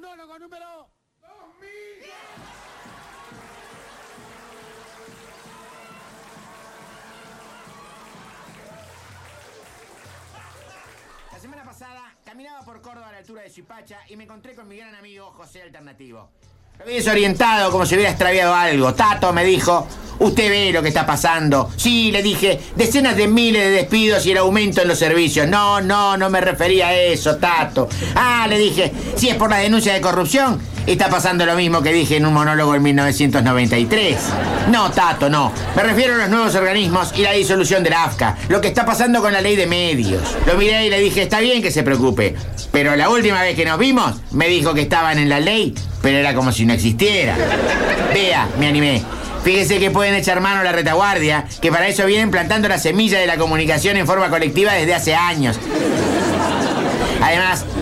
monólogo número 2000. La semana pasada caminaba por Córdoba a la altura de Suipacha y me encontré con mi gran amigo José Alternativo. Desorientado, como si hubiera extraviado algo. Tato me dijo, usted ve lo que está pasando. Sí, le dije, decenas de miles de despidos y el aumento en los servicios. No, no, no me refería a eso, Tato. Ah, le dije, si es por la denuncia de corrupción, está pasando lo mismo que dije en un monólogo en 1993. No, Tato, no. Me refiero a los nuevos organismos y la disolución de la AFCA. Lo que está pasando con la ley de medios. Lo miré y le dije, está bien que se preocupe. Pero la última vez que nos vimos, me dijo que estaban en la ley, pero era como si no existiera. Vea, me animé. Fíjese que pueden echar mano a la retaguardia, que para eso vienen plantando la semilla de la comunicación en forma colectiva desde hace años. Además,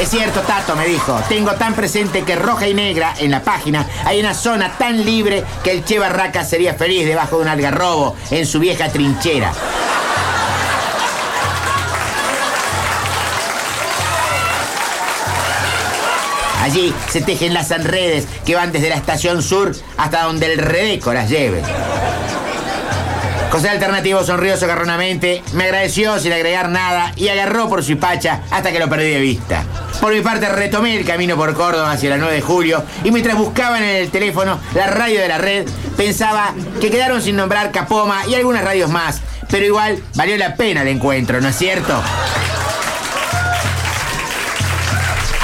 Es cierto, Tato, me dijo. Tengo tan presente que roja y negra en la página hay una zona tan libre que el Che Barraca sería feliz debajo de un algarrobo en su vieja trinchera. Allí se tejen las redes que van desde la estación sur hasta donde el Redeco las lleve. José Alternativo sonrió socarronamente, me agradeció sin agregar nada y agarró por su pacha hasta que lo perdí de vista. Por mi parte retomé el camino por Córdoba hacia la 9 de julio y mientras buscaban en el teléfono la radio de la red, pensaba que quedaron sin nombrar Capoma y algunas radios más, pero igual valió la pena el encuentro, ¿no es cierto?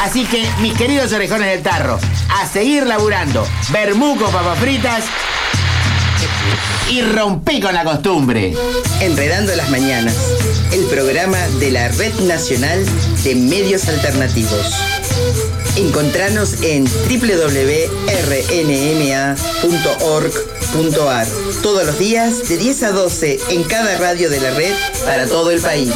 Así que, mis queridos orejones del tarro, a seguir laburando, bermuco, papas fritas y rompí con la costumbre. Enredando las Mañanas, el programa de la Red Nacional de Medios Alternativos. Encontranos en www.rnma.org.ar todos los días de 10 a 12 en cada radio de la red para todo el país.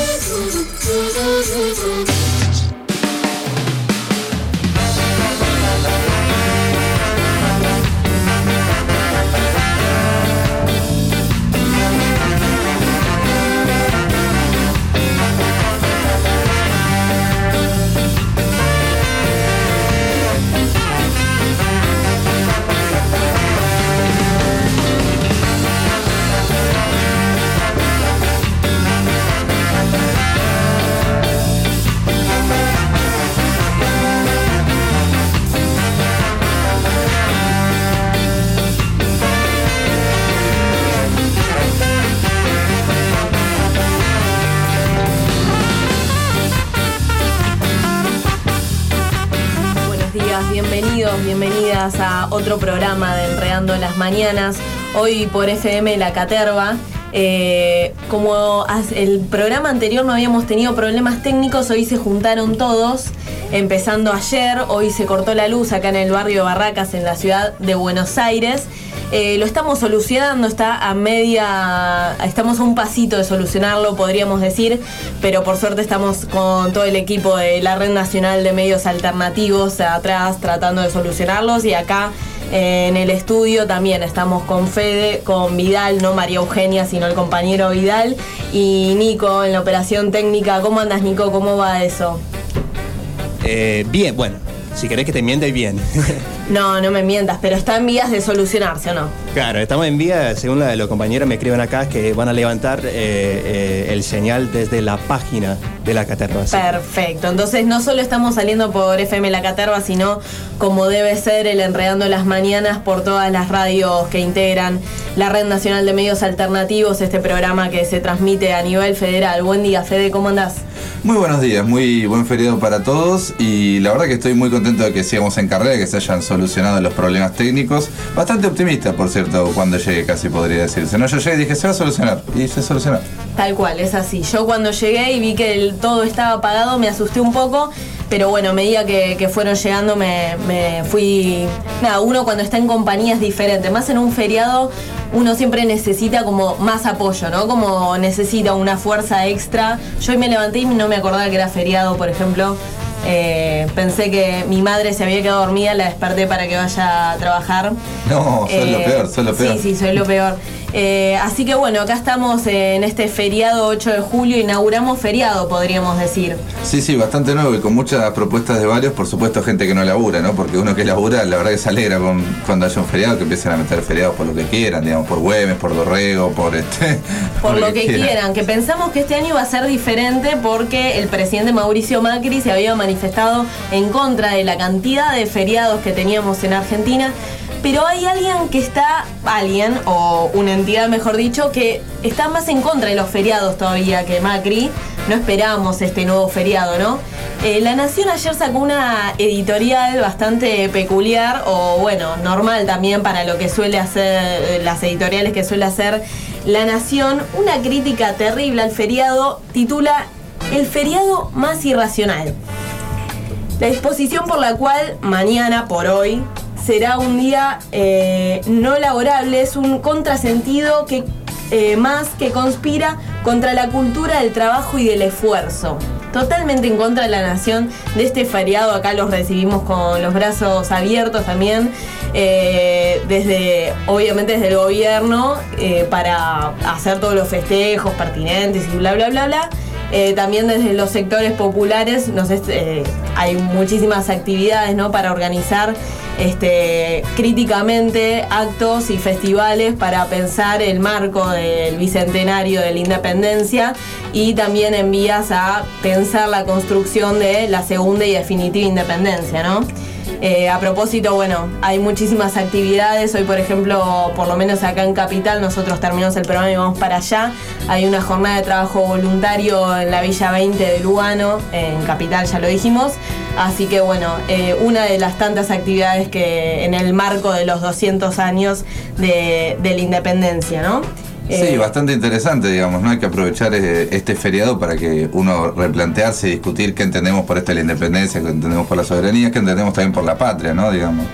Otro programa de Enredando las Mañanas. Hoy por FM La Caterva. Eh, como el programa anterior no habíamos tenido problemas técnicos, hoy se juntaron todos. Empezando ayer, hoy se cortó la luz acá en el barrio de Barracas, en la ciudad de Buenos Aires. Eh, lo estamos solucionando, está a media, estamos a un pasito de solucionarlo, podríamos decir, pero por suerte estamos con todo el equipo de la Red Nacional de Medios Alternativos atrás tratando de solucionarlos y acá eh, en el estudio también estamos con Fede, con Vidal, no María Eugenia, sino el compañero Vidal y Nico en la operación técnica. ¿Cómo andas Nico? ¿Cómo va eso? Eh, bien, bueno, si querés que te mienta, y bien. No, no me mientas, pero está en vías de solucionarse, ¿o no? Claro, estamos en vía, según la de los compañeros me escriben acá, que van a levantar eh, eh, el señal desde la página de la caterva. sí. Perfecto, entonces no solo estamos saliendo por FM La Caterva, sino como debe ser el Enredando las Mañanas por todas las radios que integran la Red Nacional de Medios Alternativos, este programa que se transmite a nivel federal. Buen día, Fede, ¿cómo andás? Muy buenos días, muy buen feriado para todos y la verdad que estoy muy contento de que sigamos en carrera, que se hayan solucionado los problemas técnicos. Bastante optimista, por cuando llegué casi podría decirse. No, yo llegué y dije, se va a solucionar y se solucionó. Tal cual, es así. Yo cuando llegué y vi que todo estaba apagado me asusté un poco, pero bueno, a medida que, que fueron llegando me, me fui... Nada, uno cuando está en compañía es diferente, más en un feriado uno siempre necesita como más apoyo, ¿no? Como necesita una fuerza extra. Yo hoy me levanté y no me acordaba que era feriado, por ejemplo. Eh, pensé que mi madre se había quedado dormida, la desperté para que vaya a trabajar. No, soy lo peor, soy lo peor. Sí, sí, soy lo peor. Eh, así que bueno, acá estamos en este feriado 8 de julio, inauguramos feriado, podríamos decir. Sí, sí, bastante nuevo y con muchas propuestas de varios, por supuesto gente que no labura, ¿no? Porque uno que labura, la verdad que se alegra con, cuando haya un feriado, que empiecen a meter feriados por lo que quieran, digamos, por Güemes, por Dorrego, por este... Por, lo que, quieran. que pensamos que este año va a ser diferente porque el presidente Mauricio Macri se había manifestado en contra de la cantidad de feriados que teníamos en Argentina pero hay alguien que está, alguien, o una entidad mejor dicho, que está más en contra de los feriados todavía que Macri. No esperamos este nuevo feriado, ¿no? Eh, la Nación ayer sacó una editorial bastante peculiar, o bueno, normal también para lo que suele hacer, eh, las editoriales que suele hacer La Nación. Una crítica terrible al feriado titula El feriado más irracional. La disposición por la cual mañana, por hoy, será un día eh, no laborable, es un contrasentido que eh, más que conspira contra la cultura del trabajo y del esfuerzo. Totalmente en contra de la nación de este feriado, acá los recibimos con los brazos abiertos también, eh, desde, obviamente desde el gobierno, para hacer todos los festejos pertinentes y bla, bla, bla, bla. también desde los sectores populares nos hay muchísimas actividades ¿no? para organizar este, críticamente actos y festivales para pensar el marco del bicentenario de la independencia y también en vías a pensar la construcción de la segunda y definitiva independencia, ¿no? Eh, a propósito, bueno, hay muchísimas actividades. Hoy, por ejemplo, por lo menos acá en Capital, nosotros terminamos el programa y vamos para allá. Hay una jornada de trabajo voluntario en la Villa 20 de Lugano, en Capital, ya lo dijimos. Así que, bueno, eh, una de las tantas actividades que en el marco de los 200 años de, de la independencia, ¿no? Sí, Eh, bastante interesante, digamos, ¿no? Hay que aprovechar eh, este feriado para que uno replantearse y discutir qué entendemos por esto de la independencia, qué entendemos por la soberanía, qué entendemos también por la patria, ¿no? Digamos.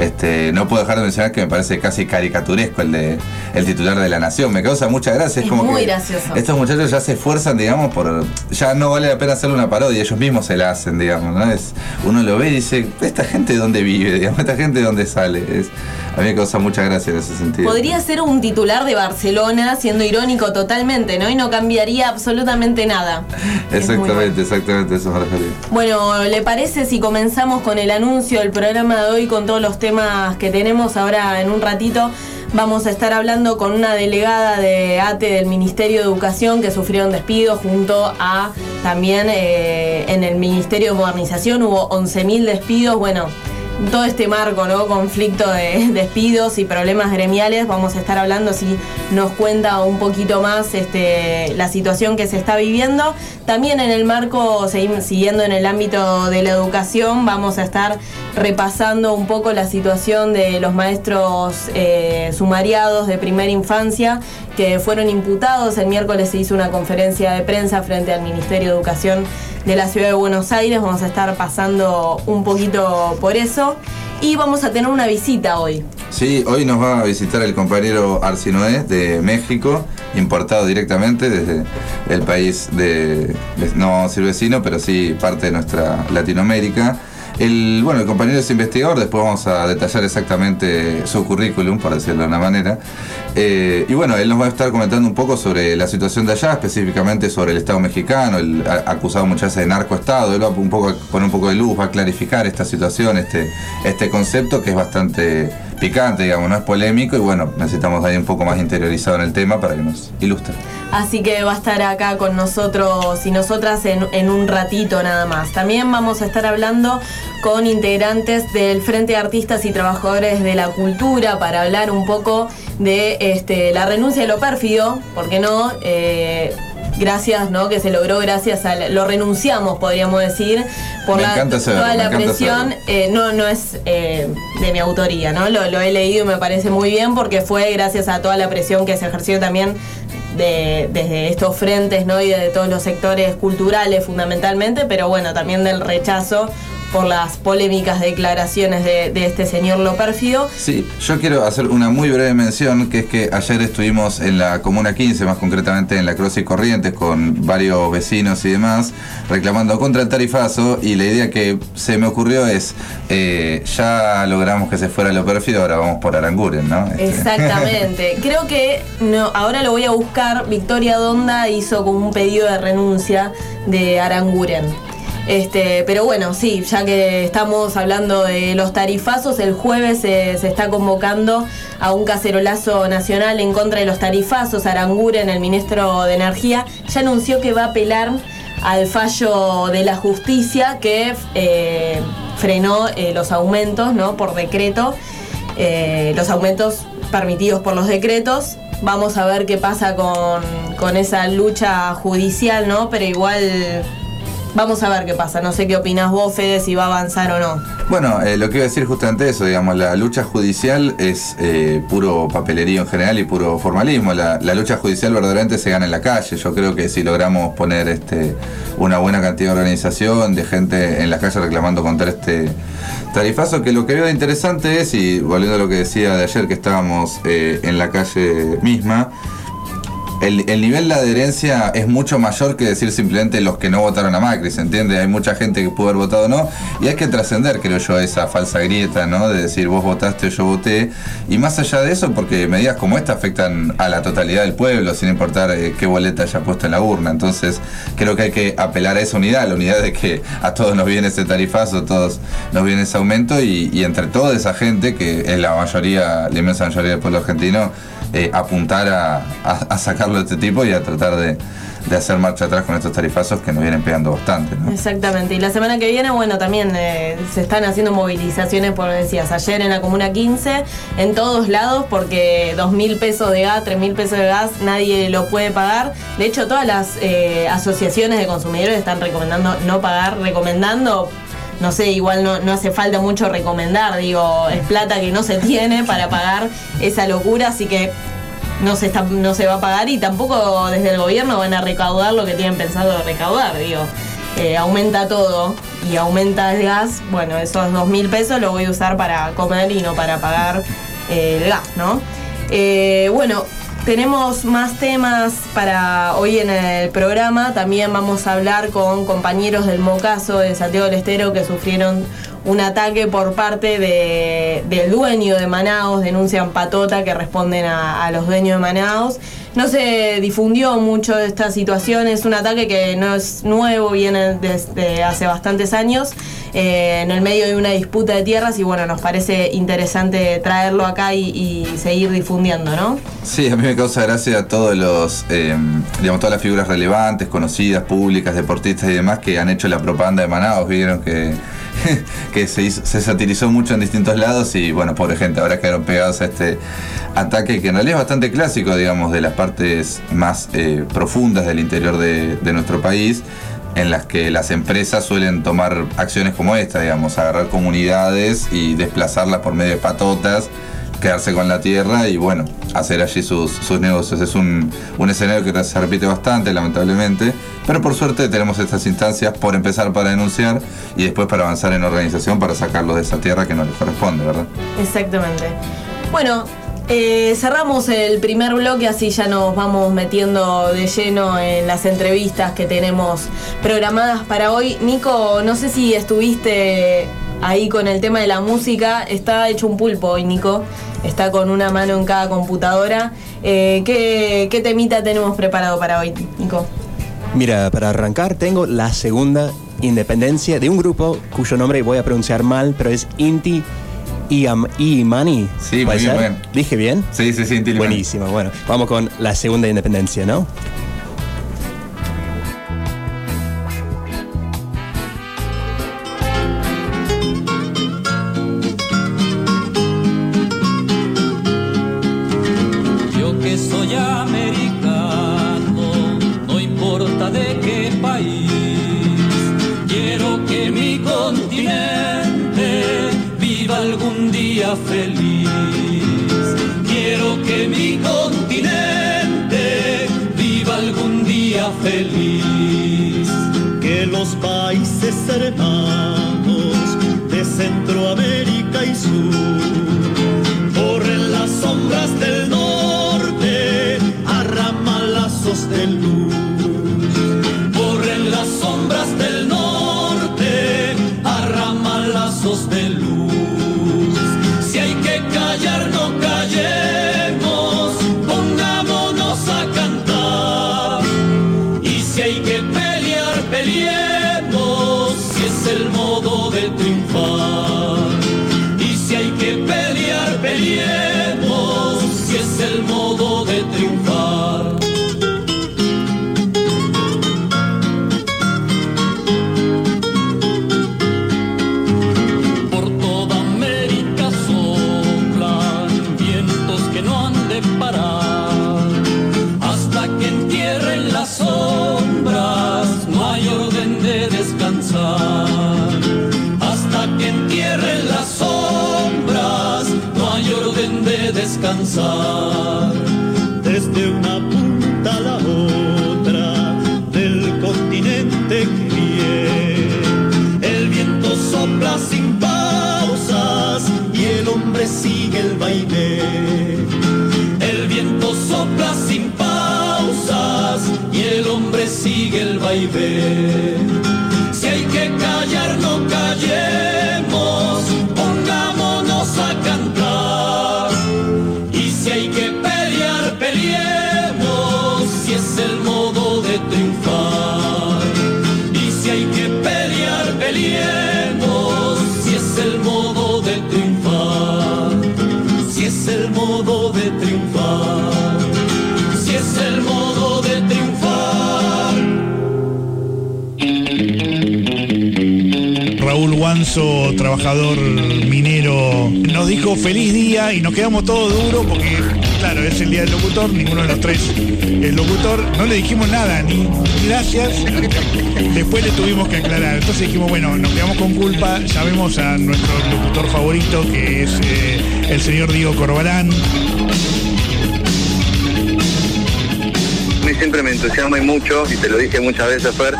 Este, no puedo dejar de mencionar que me parece casi caricaturesco el de el titular de la nación. Me causa mucha gracia. Es, Es como muy que gracioso. estos muchachos ya se esfuerzan, digamos, por. Ya no vale la pena hacerle una parodia, ellos mismos se la hacen, digamos, ¿no? Es, uno lo ve y dice, ¿esta gente de dónde vive? Digamos, ¿esta gente de dónde sale? Es, a mí me causa mucha gracia en ese sentido. Podría ser un titular de Barcelona, siendo irónico totalmente, ¿no? Y no cambiaría absolutamente nada. Exactamente, exactamente, eso me refería. Bueno, ¿le parece si comenzamos con el anuncio del programa de hoy con todos los temas que tenemos? Ahora en un ratito vamos a estar hablando con una delegada de ATE del Ministerio de Educación que sufrieron despido junto a también eh, en el Ministerio de Modernización hubo 11.000 despidos. Bueno, todo este marco, ¿no? Conflicto de despidos y problemas gremiales. Vamos a estar hablando si nos cuenta un poquito más este, la situación que se está viviendo. También en el marco, siguiendo en el ámbito de la educación, vamos a estar repasando un poco la situación de los maestros eh, sumariados de primera infancia que fueron imputados. El miércoles se hizo una conferencia de prensa frente al Ministerio de Educación de la Ciudad de Buenos Aires. Vamos a estar pasando un poquito por eso. Y vamos a tener una visita hoy. Sí, hoy nos va a visitar el compañero Arsinoé de México, importado directamente desde el país de, de- no vamos a decir vecino, pero sí parte de nuestra Latinoamérica. El, bueno, el compañero es investigador, después vamos a detallar exactamente su currículum, por decirlo de una manera. Eh, y bueno, él nos va a estar comentando un poco sobre la situación de allá, específicamente sobre el Estado mexicano, el acusado muchas veces de narcoestado. Él va a poner un poco de luz, va a clarificar esta situación, este, este concepto que es bastante picante, digamos, no es polémico y bueno, necesitamos ahí un poco más interiorizado en el tema para que nos ilustre. Así que va a estar acá con nosotros y nosotras en, en un ratito nada más. También vamos a estar hablando con integrantes del Frente de Artistas y Trabajadores de la Cultura para hablar un poco de este, la renuncia de lo pérfido, ¿por qué no? Eh, gracias, ¿no? Que se logró gracias a... Lo renunciamos, podríamos decir, por Me la, encanta toda la presión. Eh, no, no es eh, de mi autoría, ¿no? Lo, lo he leído y me parece muy bien porque fue gracias a toda la presión que se ejerció también de, desde estos frentes, ¿no? Y de todos los sectores culturales fundamentalmente, pero bueno, también del rechazo por las polémicas declaraciones de, de este señor Lopérfido. Sí, yo quiero hacer una muy breve mención, que es que ayer estuvimos en la Comuna 15, más concretamente en la Cruz y Corrientes, con varios vecinos y demás, reclamando contra el tarifazo, y la idea que se me ocurrió es, eh, ya logramos que se fuera Lopérfido, ahora vamos por Aranguren, ¿no? Este, Exactamente. Creo que no, ahora lo voy a buscar. Victoria Donda hizo como un pedido de renuncia de Aranguren. Este, pero bueno, sí, ya que estamos hablando de los tarifazos, el jueves se, está convocando a un cacerolazo nacional en contra de los tarifazos. Aranguren, el ministro de Energía, ya anunció que va a apelar al fallo de la justicia que eh, frenó eh, los aumentos ¿no? por decreto, eh, los aumentos permitidos por los decretos. Vamos a ver qué pasa con, con esa lucha judicial, ¿no? Pero igual vamos a ver qué pasa. No sé qué opinas vos, Fede, si va a avanzar o no. Bueno, eh, lo que iba a decir justamente eso, digamos, la lucha judicial es eh, puro papelerío en general y puro formalismo. La, la lucha judicial verdaderamente se gana en la calle. Yo creo que si logramos poner este, una buena cantidad de organización, de gente en las calles reclamando contra este tarifazo, que lo que veo interesante es, y volviendo a lo que decía de ayer que estábamos eh, en la calle misma, el, el nivel de adherencia es mucho mayor que decir simplemente los que no votaron a Macri, ¿se entiende? Hay mucha gente que pudo haber votado no, y hay que trascender, creo yo, esa falsa grieta, ¿no? De decir vos votaste, yo voté, y más allá de eso, porque medidas como esta afectan a la totalidad del pueblo, sin importar eh, qué boleta haya puesto en la urna, entonces creo que hay que apelar a esa unidad, la unidad de que a todos nos viene ese tarifazo, a todos nos viene ese aumento, y, y entre toda esa gente, que es la mayoría, la inmensa mayoría del pueblo argentino, eh, apuntar a, sacarlo de este tipo y a tratar de, de, hacer marcha atrás con estos tarifazos que nos vienen pegando bastante. ¿no? Exactamente. Y la semana que viene, bueno, también eh, se están haciendo movilizaciones, por decías, ayer en la Comuna 15, en todos lados, porque dos mil pesos de gas, tres mil pesos de gas, nadie lo puede pagar. De hecho, todas las eh, asociaciones de consumidores están recomendando no pagar, recomendando no sé, igual no, no, hace falta mucho recomendar, digo, es plata que no se tiene para pagar esa locura, así que no se, está, no se va a pagar y tampoco desde el gobierno van a recaudar lo que tienen pensado recaudar, digo. Eh, aumenta todo y aumenta el gas, bueno, esos dos mil pesos lo voy a usar para comer y no para pagar eh, el gas, ¿no? Eh, bueno, tenemos más temas para hoy en el programa. También vamos a hablar con compañeros del Mocaso de Santiago del Estero que sufrieron un ataque por parte de, del dueño de Manaos. Denuncian patota que responden a, a los dueños de Manaos. No se difundió mucho esta situación, es un ataque que no es nuevo, viene desde hace bastantes años, eh, en el medio de una disputa de tierras y bueno, nos parece interesante traerlo acá y, seguir difundiendo, ¿no? Sí, a mí me causa gracia todos los, eh, digamos, todas las figuras relevantes, conocidas, públicas, deportistas y demás que han hecho la propaganda de Manaus, vieron que que se, hizo, se, satirizó mucho en distintos lados y bueno, pobre gente, ahora quedaron pegados a este ataque que en realidad es bastante clásico, digamos, de las partes más eh, profundas del interior de, de, nuestro país, en las que las empresas suelen tomar acciones como esta, digamos, agarrar comunidades y desplazarlas por medio de patotas quedarse con la tierra y bueno, hacer allí sus, sus negocios. Es un, un, escenario que se repite bastante, lamentablemente, pero por suerte tenemos estas instancias por empezar para denunciar y después para avanzar en organización para sacarlos de esa tierra que no les corresponde, ¿verdad? Exactamente. Bueno, eh, cerramos el primer bloque, así ya nos vamos metiendo de lleno en las entrevistas que tenemos programadas para hoy. Nico, no sé si estuviste ahí con el tema de la música. Está hecho un pulpo hoy, Nico. Está con una mano en cada computadora. Eh, ¿qué, ¿Qué temita tenemos preparado para hoy, Nico? Mira, para arrancar tengo la segunda independencia de un grupo cuyo nombre voy a pronunciar mal, pero es Inti Imani. Sí, muy bien, bien, ¿Dije bien? Sí, sí, sí, Inti Buenísimo, bueno, vamos con la segunda independencia, ¿no? Todos duros porque, claro, es el día del locutor, ninguno de los tres es locutor, no le dijimos nada, ni gracias, después le tuvimos que aclarar. Entonces dijimos, bueno, nos quedamos con culpa, llamemos a nuestro locutor favorito, que es eh, el señor Diego Corbalán. Siempre me entusiasma y mucho, y te lo dije muchas veces, Fer,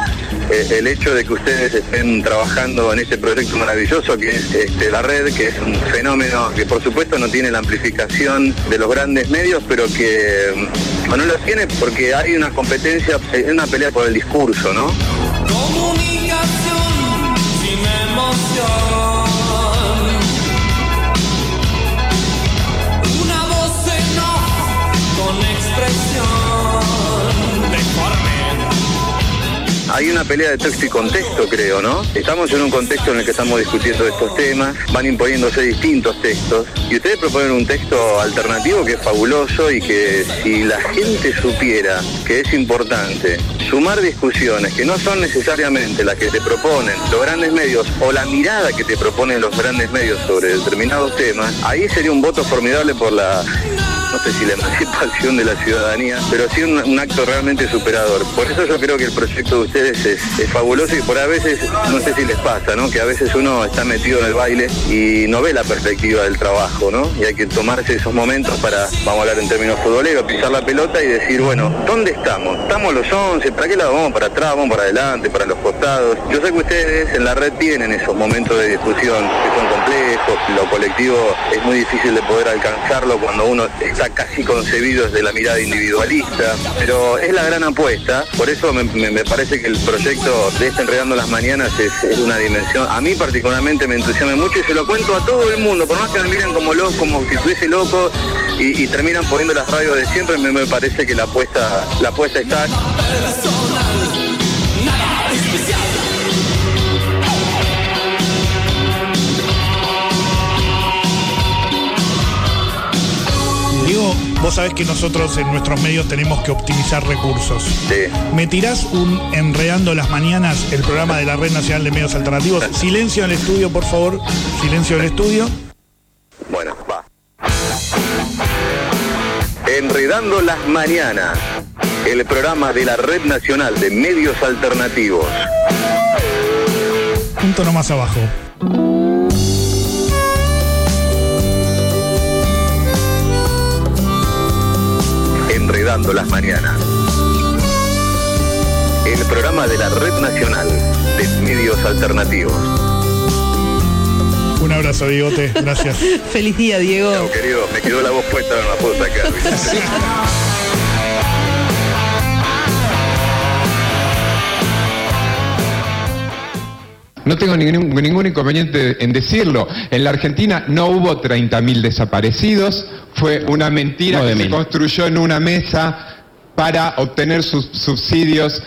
eh, el hecho de que ustedes estén trabajando en este proyecto maravilloso que es este, la red, que es un fenómeno que por supuesto no tiene la amplificación de los grandes medios, pero que mm, no lo tiene porque hay una competencia, una pelea por el discurso, ¿no? Comunicación sin emoción. Hay una pelea de texto y contexto, creo, ¿no? Estamos en un contexto en el que estamos discutiendo estos temas, van imponiéndose distintos textos, y ustedes proponen un texto alternativo que es fabuloso y que si la gente supiera que es importante sumar discusiones que no son necesariamente las que te proponen los grandes medios o la mirada que te proponen los grandes medios sobre determinados temas, ahí sería un voto formidable por la sé si la emancipación de la ciudadanía, pero sí un, un acto realmente superador. Por eso yo creo que el proyecto de ustedes es, es fabuloso y por a veces, no sé si les pasa, ¿no? Que a veces uno está metido en el baile y no ve la perspectiva del trabajo, ¿no? Y hay que tomarse esos momentos para, vamos a hablar en términos futboleros, pisar la pelota y decir, bueno, ¿dónde estamos? ¿Estamos los 11? ¿Para qué lado vamos? ¿Para atrás? ¿Vamos para adelante? ¿Para los costados? Yo sé que ustedes en la red tienen esos momentos de discusión que son complejos, lo colectivo es muy difícil de poder alcanzarlo cuando uno está casi concebido desde la mirada individualista, pero es la gran apuesta, por eso me, parece que el proyecto de este Enredando las Mañanas es, una dimensión, a mí particularmente me entusiasma mucho y se lo cuento a todo el mundo, por más que me miren como loco, como si estuviese loco y, y terminan poniendo las radios de siempre, me, me parece que la apuesta, la apuesta está. Vos sabés que nosotros en nuestros medios tenemos que optimizar recursos. ¿Me tirás un Enredando las Mañanas, el programa de la Red Nacional de Medios Alternativos? Silencio en el estudio, por favor. Silencio en el estudio. Bueno, va. Enredando las Mañanas, el programa de la Red Nacional de Medios Alternativos. Un tono más abajo. Las Mañanas. el programa de la Red Nacional de Medios Alternativos. Un abrazo, Diegote. Gracias. Feliz día, Diego. Querido, me quedó la voz puesta, no la puedo sacar. No tengo ningún, ningún inconveniente en decirlo. En la Argentina no hubo 30.000 desaparecidos. Fue una mentira que se construyó en una mesa para obtener sus subsidios.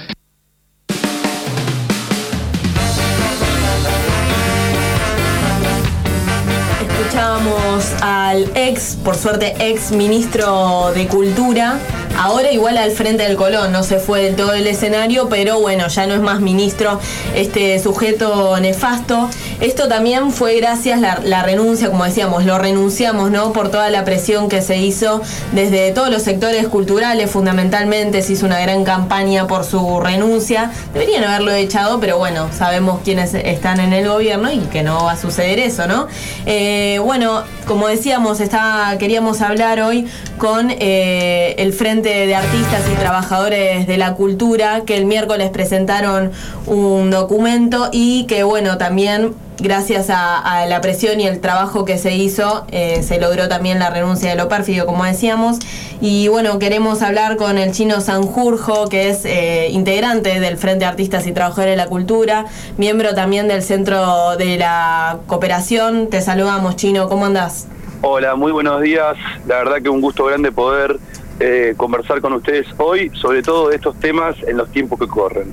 Escuchábamos al ex, por suerte, ex ministro de Cultura, ahora igual al frente del Colón, no se fue del todo el escenario, pero bueno, ya no es más ministro este sujeto nefasto. Esto también fue gracias la, la renuncia, como decíamos, lo renunciamos, ¿no? Por toda la presión que se hizo desde todos los sectores culturales, fundamentalmente, se hizo una gran campaña por su renuncia. Deberían haberlo echado, pero bueno, sabemos quiénes están en el gobierno y que no va a suceder eso, ¿no? Eh, bueno, como decíamos, está, queríamos hablar hoy con eh, el Frente de Artistas y Trabajadores de la Cultura, que el miércoles presentaron un documento y que, bueno, también gracias a, la presión y el trabajo que se hizo, eh, se logró también la renuncia de lo pérfido, como decíamos. Y bueno, queremos hablar con el chino Sanjurjo, que es eh, integrante del Frente de Artistas y Trabajadores de la Cultura, miembro también del Centro de la Cooperación. Te saludamos, chino, ¿cómo andás? Hola, muy buenos días. La verdad que un gusto grande poder eh, conversar con ustedes hoy, sobre todo de estos temas en los tiempos que corren.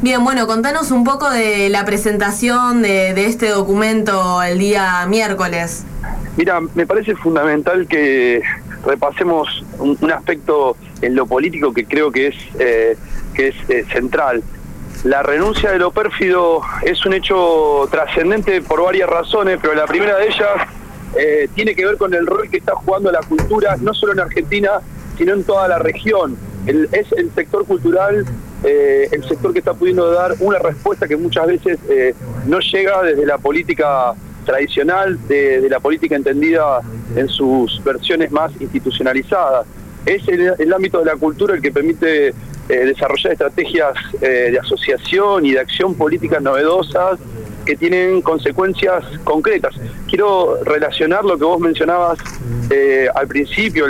Bien, bueno, contanos un poco de la presentación de, de este documento el día miércoles. Mira, me parece fundamental que repasemos un, un aspecto en lo político que creo que es, eh, que es eh, central. La renuncia de lo pérfido es un hecho trascendente por varias razones, pero la primera de ellas eh, tiene que ver con el rol que está jugando la cultura, no solo en Argentina, sino en toda la región. Es el sector cultural eh, el sector que está pudiendo dar una respuesta que muchas veces eh, no llega desde la política tradicional, de, la política entendida en sus versiones más institucionalizadas. Es el, ámbito de la cultura el que permite eh, desarrollar estrategias de asociación y de acción políticas novedosas que tienen consecuencias concretas. Quiero relacionar lo que vos mencionabas al principio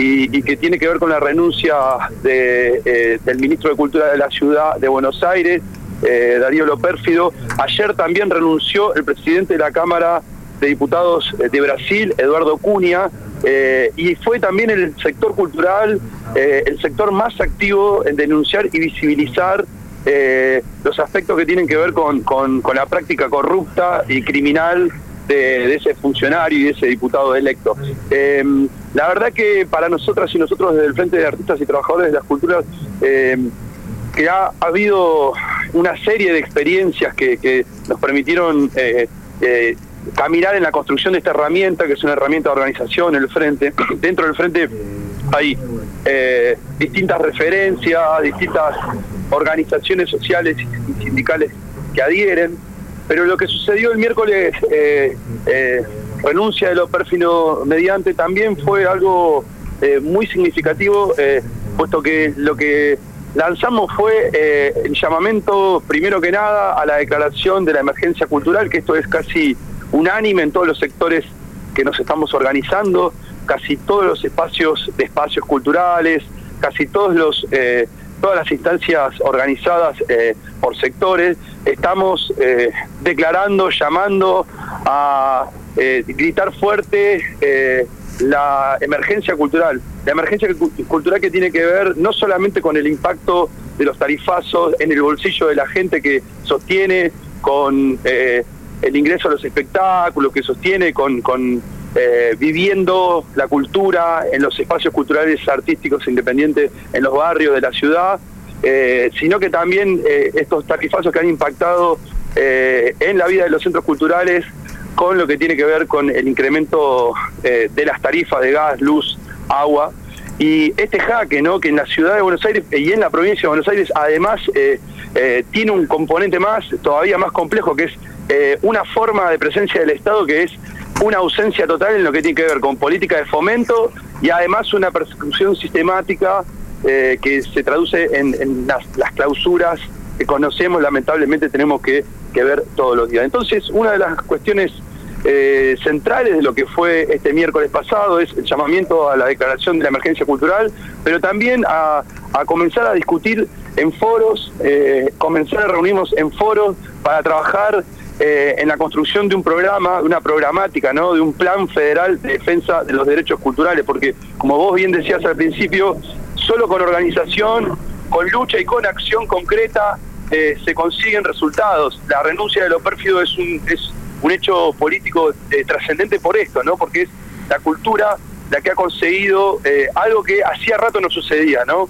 y, y que tiene que ver con la renuncia de, eh, del ministro de Cultura de la ciudad de Buenos Aires, eh, Darío Lopérfido. Ayer también renunció el presidente de la Cámara de Diputados eh, de Brasil, Eduardo Cunha, eh, y fue también el sector cultural eh, el sector más activo en denunciar y visibilizar eh, los aspectos que tienen que ver con, con- con la práctica corrupta y criminal de, ese funcionario y de ese diputado electo. Eh, la verdad que para nosotras y nosotros desde el Frente de Artistas y Trabajadores de las Culturas, eh, que ha, habido una serie de experiencias que, que nos permitieron eh, eh, caminar en la construcción de esta herramienta, que es una herramienta de organización, el Frente. Dentro del Frente hay eh, distintas referencias, distintas organizaciones sociales y sindicales que adhieren, pero lo que sucedió el miércoles, eh, eh, renuncia de lo pérfido mediante, también fue algo eh, muy significativo, eh, puesto que lo que lanzamos fue eh, el llamamiento, primero que nada, a la declaración de la emergencia cultural, que esto es casi unánime en todos los sectores que nos estamos organizando, casi todos los espacios de espacios culturales, casi todos los eh, todas las instancias organizadas eh, por sectores, estamos eh, declarando, llamando a eh, gritar fuerte eh, la emergencia cultural. La emergencia cu- cultural que tiene que ver no solamente con el impacto de los tarifazos en el bolsillo de la gente que sostiene con eh, el ingreso a los espectáculos, que sostiene con, con, eh, viviendo la cultura en los espacios culturales artísticos independientes en los barrios de la ciudad, eh, sino que también eh, estos tarifazos que han impactado eh, en la vida de los centros culturales con lo que tiene que ver con el incremento eh, de las tarifas de gas, luz, agua. Y este jaque, ¿no? que en la ciudad de Buenos Aires y en la provincia de Buenos Aires además tiene un componente más, todavía más complejo, que es una forma de presencia del Estado que es una ausencia total en lo que tiene que ver con política de fomento y además una persecución sistemática eh, que se traduce en, las, las clausuras que conocemos, lamentablemente tenemos que, que ver todos los días. Entonces, una de las cuestiones eh, centrales de lo que fue este miércoles pasado es el llamamiento a la declaración de la emergencia cultural, pero también a, a comenzar a discutir en foros, eh, comenzar a reunirnos en foros para trabajar eh, en la construcción de un programa, de una programática, ¿no? de un plan federal de defensa de los derechos culturales, porque como vos bien decías al principio, solo con organización, con lucha y con acción concreta eh, se consiguen resultados. La renuncia de lo pérfido es un, es un hecho político eh, trascendente por esto, ¿no? porque es la cultura la que ha conseguido eh, algo que hacía rato no sucedía, ¿no?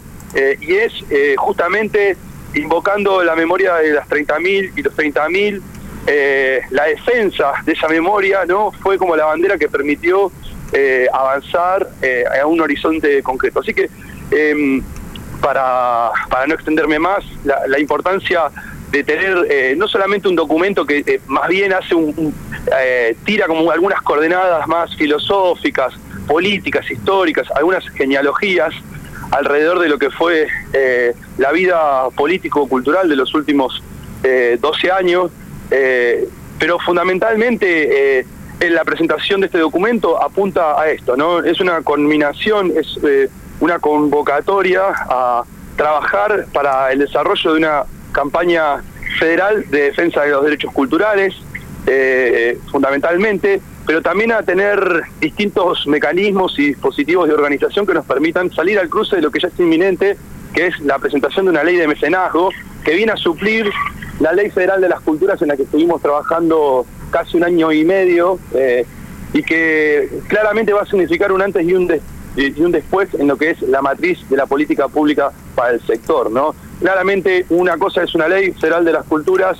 Y es justamente invocando la memoria de las 30.000 y los 30.000, eh, la defensa de esa memoria no fue como la bandera que permitió eh, avanzar eh, a un horizonte concreto. Así que, em, para, para no extenderme más, la, importancia de tener eh, no solamente un documento que más bien hace un, tira como algunas coordenadas más filosóficas, políticas, históricas, algunas genealogías alrededor de lo que fue la vida político-cultural de los últimos eh, 12 años, eh, pero fundamentalmente eh, en la presentación de este documento apunta a esto, ¿no? Es una culminación, es eh, una convocatoria a trabajar para el desarrollo de una campaña federal de defensa de los derechos culturales, eh, fundamentalmente, pero también a tener distintos mecanismos y dispositivos de organización que nos permitan salir al cruce de lo que ya es inminente, que es la presentación de una ley de mecenazgo, que viene a suplir la ley federal de las culturas en la que estuvimos trabajando casi un año y medio, eh, y que claramente va a significar un antes y un, y un después en lo que es la matriz de la política pública para el sector, ¿no? Claramente una cosa es una ley federal de las culturas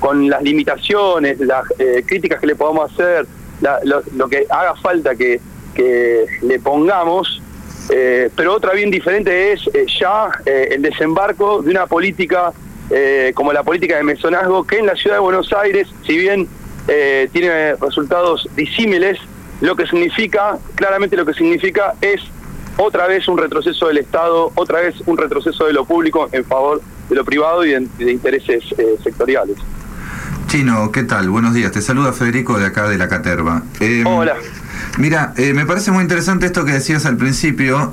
con las limitaciones, las eh, críticas que le podamos hacer, la, lo, lo, que haga falta que, que le pongamos, eh, pero otra bien diferente es eh, ya eh, el desembarco de una política eh, como la política de mecenazgo que en la ciudad de Buenos Aires, si bien eh, tiene resultados disímiles, lo que significa, claramente lo que significa es otra vez un retroceso del Estado, otra vez un retroceso de lo público en favor de lo privado y de, de intereses eh, sectoriales. Chino, ¿qué tal? Buenos días. Te saluda Federico de acá de la Caterva. Eh, Hola. Mira, eh, me parece muy interesante esto que decías al principio,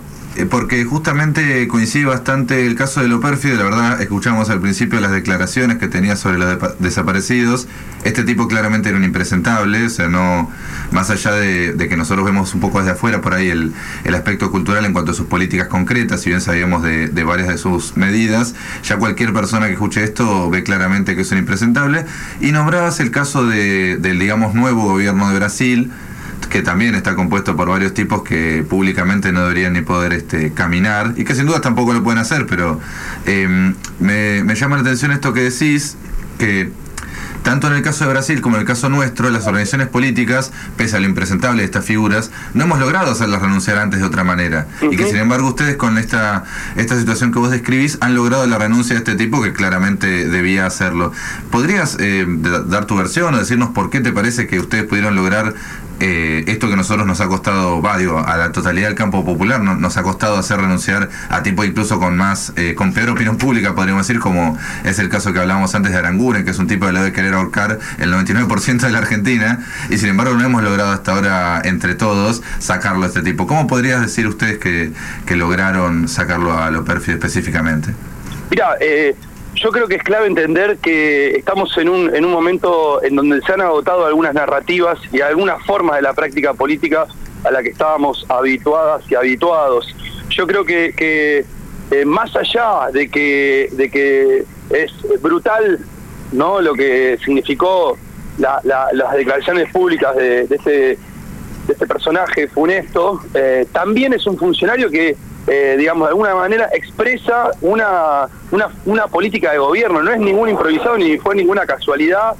porque justamente coincide bastante el caso de lo pérfido. La verdad, escuchamos al principio las declaraciones que tenía sobre los de desaparecidos. Este tipo claramente era un impresentable, o sea, no más allá de, que nosotros vemos un poco desde afuera por ahí el, el aspecto cultural en cuanto a sus políticas concretas, si bien sabíamos de, de varias de sus medidas, ya cualquier persona que escuche esto ve claramente que es un impresentable. Y nombrabas el caso de, del, digamos, nuevo gobierno de Brasil, que también está compuesto por varios tipos que públicamente no deberían ni poder este, caminar y que sin duda tampoco lo pueden hacer, pero eh, me, me llama la atención esto que decís, que tanto en el caso de Brasil como en el caso nuestro, las organizaciones políticas, pese a lo impresentable de estas figuras, no hemos logrado hacerlas renunciar antes de otra manera. Uh -huh. Y que sin embargo ustedes con esta, esta situación que vos describís han logrado la renuncia de este tipo que claramente debía hacerlo. ¿Podrías eh, dar tu versión o decirnos por qué te parece que ustedes pudieron lograr eh, esto que nosotros nos ha costado, va, digo, a la totalidad del campo popular, no, nos ha costado hacer renunciar a tipo incluso con más, eh, con peor opinión pública, podríamos decir, como es el caso que hablábamos antes de Aranguren, que es un tipo que le debe querer ahorcar el 99% de la Argentina, y sin embargo no hemos logrado hasta ahora entre todos sacarlo a este tipo. ¿Cómo podrías decir ustedes que, que lograron sacarlo a lo perfil específicamente? Mira, eh, yo creo que es clave entender que estamos en un, en un momento en donde se han agotado algunas narrativas y algunas formas de la práctica política a la que estábamos habituadas y habituados. Yo creo que, que eh, más allá de que, de que es brutal no lo que significó la, la, las declaraciones públicas de, de, este, de este personaje funesto, eh, también es un funcionario que eh, digamos, de alguna manera expresa una, una, una política de gobierno, no es ningún improvisado ni fue ninguna casualidad,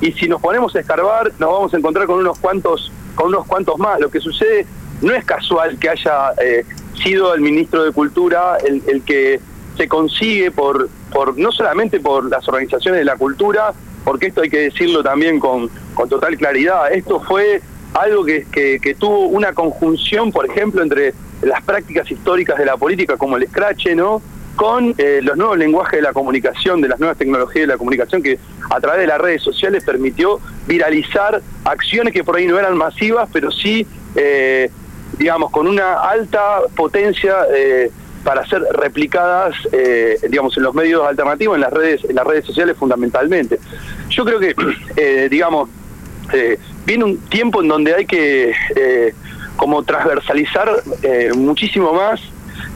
y si nos ponemos a escarbar nos vamos a encontrar con unos cuantos, con unos cuantos más. Lo que sucede no es casual que haya eh, sido el ministro de Cultura el, el que se consigue por, por, no solamente por las organizaciones de la cultura, porque esto hay que decirlo también con, con total claridad, esto fue algo que, que- que tuvo una conjunción, por ejemplo, entre las prácticas históricas de la política, como el escrache, ¿no? con eh, los nuevos lenguajes de la comunicación, de las nuevas tecnologías de la comunicación, que a través de las redes sociales permitió viralizar acciones que por ahí no eran masivas, pero sí, eh, digamos, con una alta potencia eh, para ser replicadas, eh, digamos, en los medios alternativos, en las redes, en las redes sociales fundamentalmente. Yo creo que, eh, digamos, eh, viene un tiempo en donde hay que como transversalizar eh, muchísimo más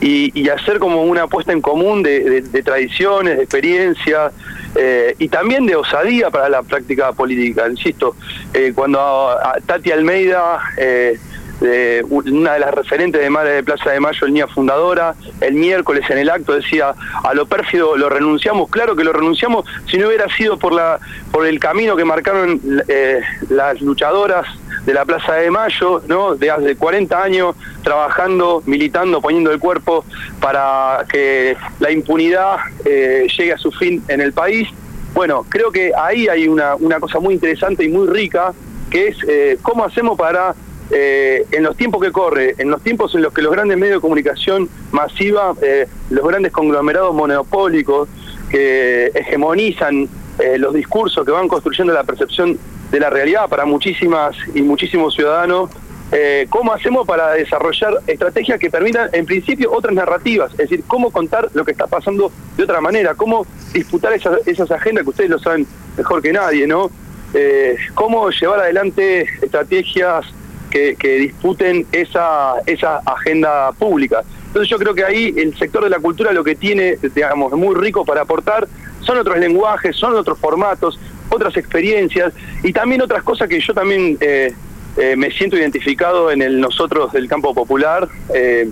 y, y hacer como una puesta en común de, de- tradiciones, de experiencias eh, y también de osadía para la práctica política. Insisto, eh, cuando a- Tati Almeida, eh, de una de las referentes de Madre de Plaza de Mayo, el día fundadora, el miércoles en el acto decía, a lo pérfido lo renunciamos, claro que lo renunciamos, si no hubiera sido por, la, por el camino que marcaron eh, las luchadoras de la Plaza de Mayo, ¿no? de hace 40 años, trabajando, militando, poniendo el cuerpo para que la impunidad eh, llegue a su fin en el país. Bueno, creo que ahí hay una, una cosa muy interesante y muy rica, que es eh, cómo hacemos para, eh, en los tiempos que corre, en los tiempos en los que los grandes medios de comunicación masiva, eh, los grandes conglomerados monopólicos que hegemonizan eh, los discursos que van construyendo la percepción de la realidad para muchísimas y muchísimos ciudadanos, eh, ¿cómo hacemos para desarrollar estrategias que permitan, en principio, otras narrativas? Es decir, cómo contar lo que está pasando de otra manera, cómo disputar esas, esas agendas que ustedes lo saben mejor que nadie, ¿no? Eh, cómo llevar adelante estrategias que, que disputen esa, esa agenda pública. Entonces yo creo que ahí el sector de la cultura lo que tiene, digamos, muy rico para aportar son otros lenguajes, son otros formatos, otras experiencias y también otras cosas que yo también eh, eh, me siento identificado en el nosotros del campo popular. eh,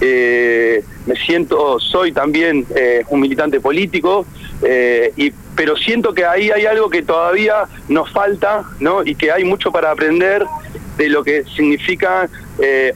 eh, me siento, soy también eh, un militante político, y, pero siento que ahí hay algo que todavía nos falta, ¿no? Y que hay mucho para aprender de lo que significan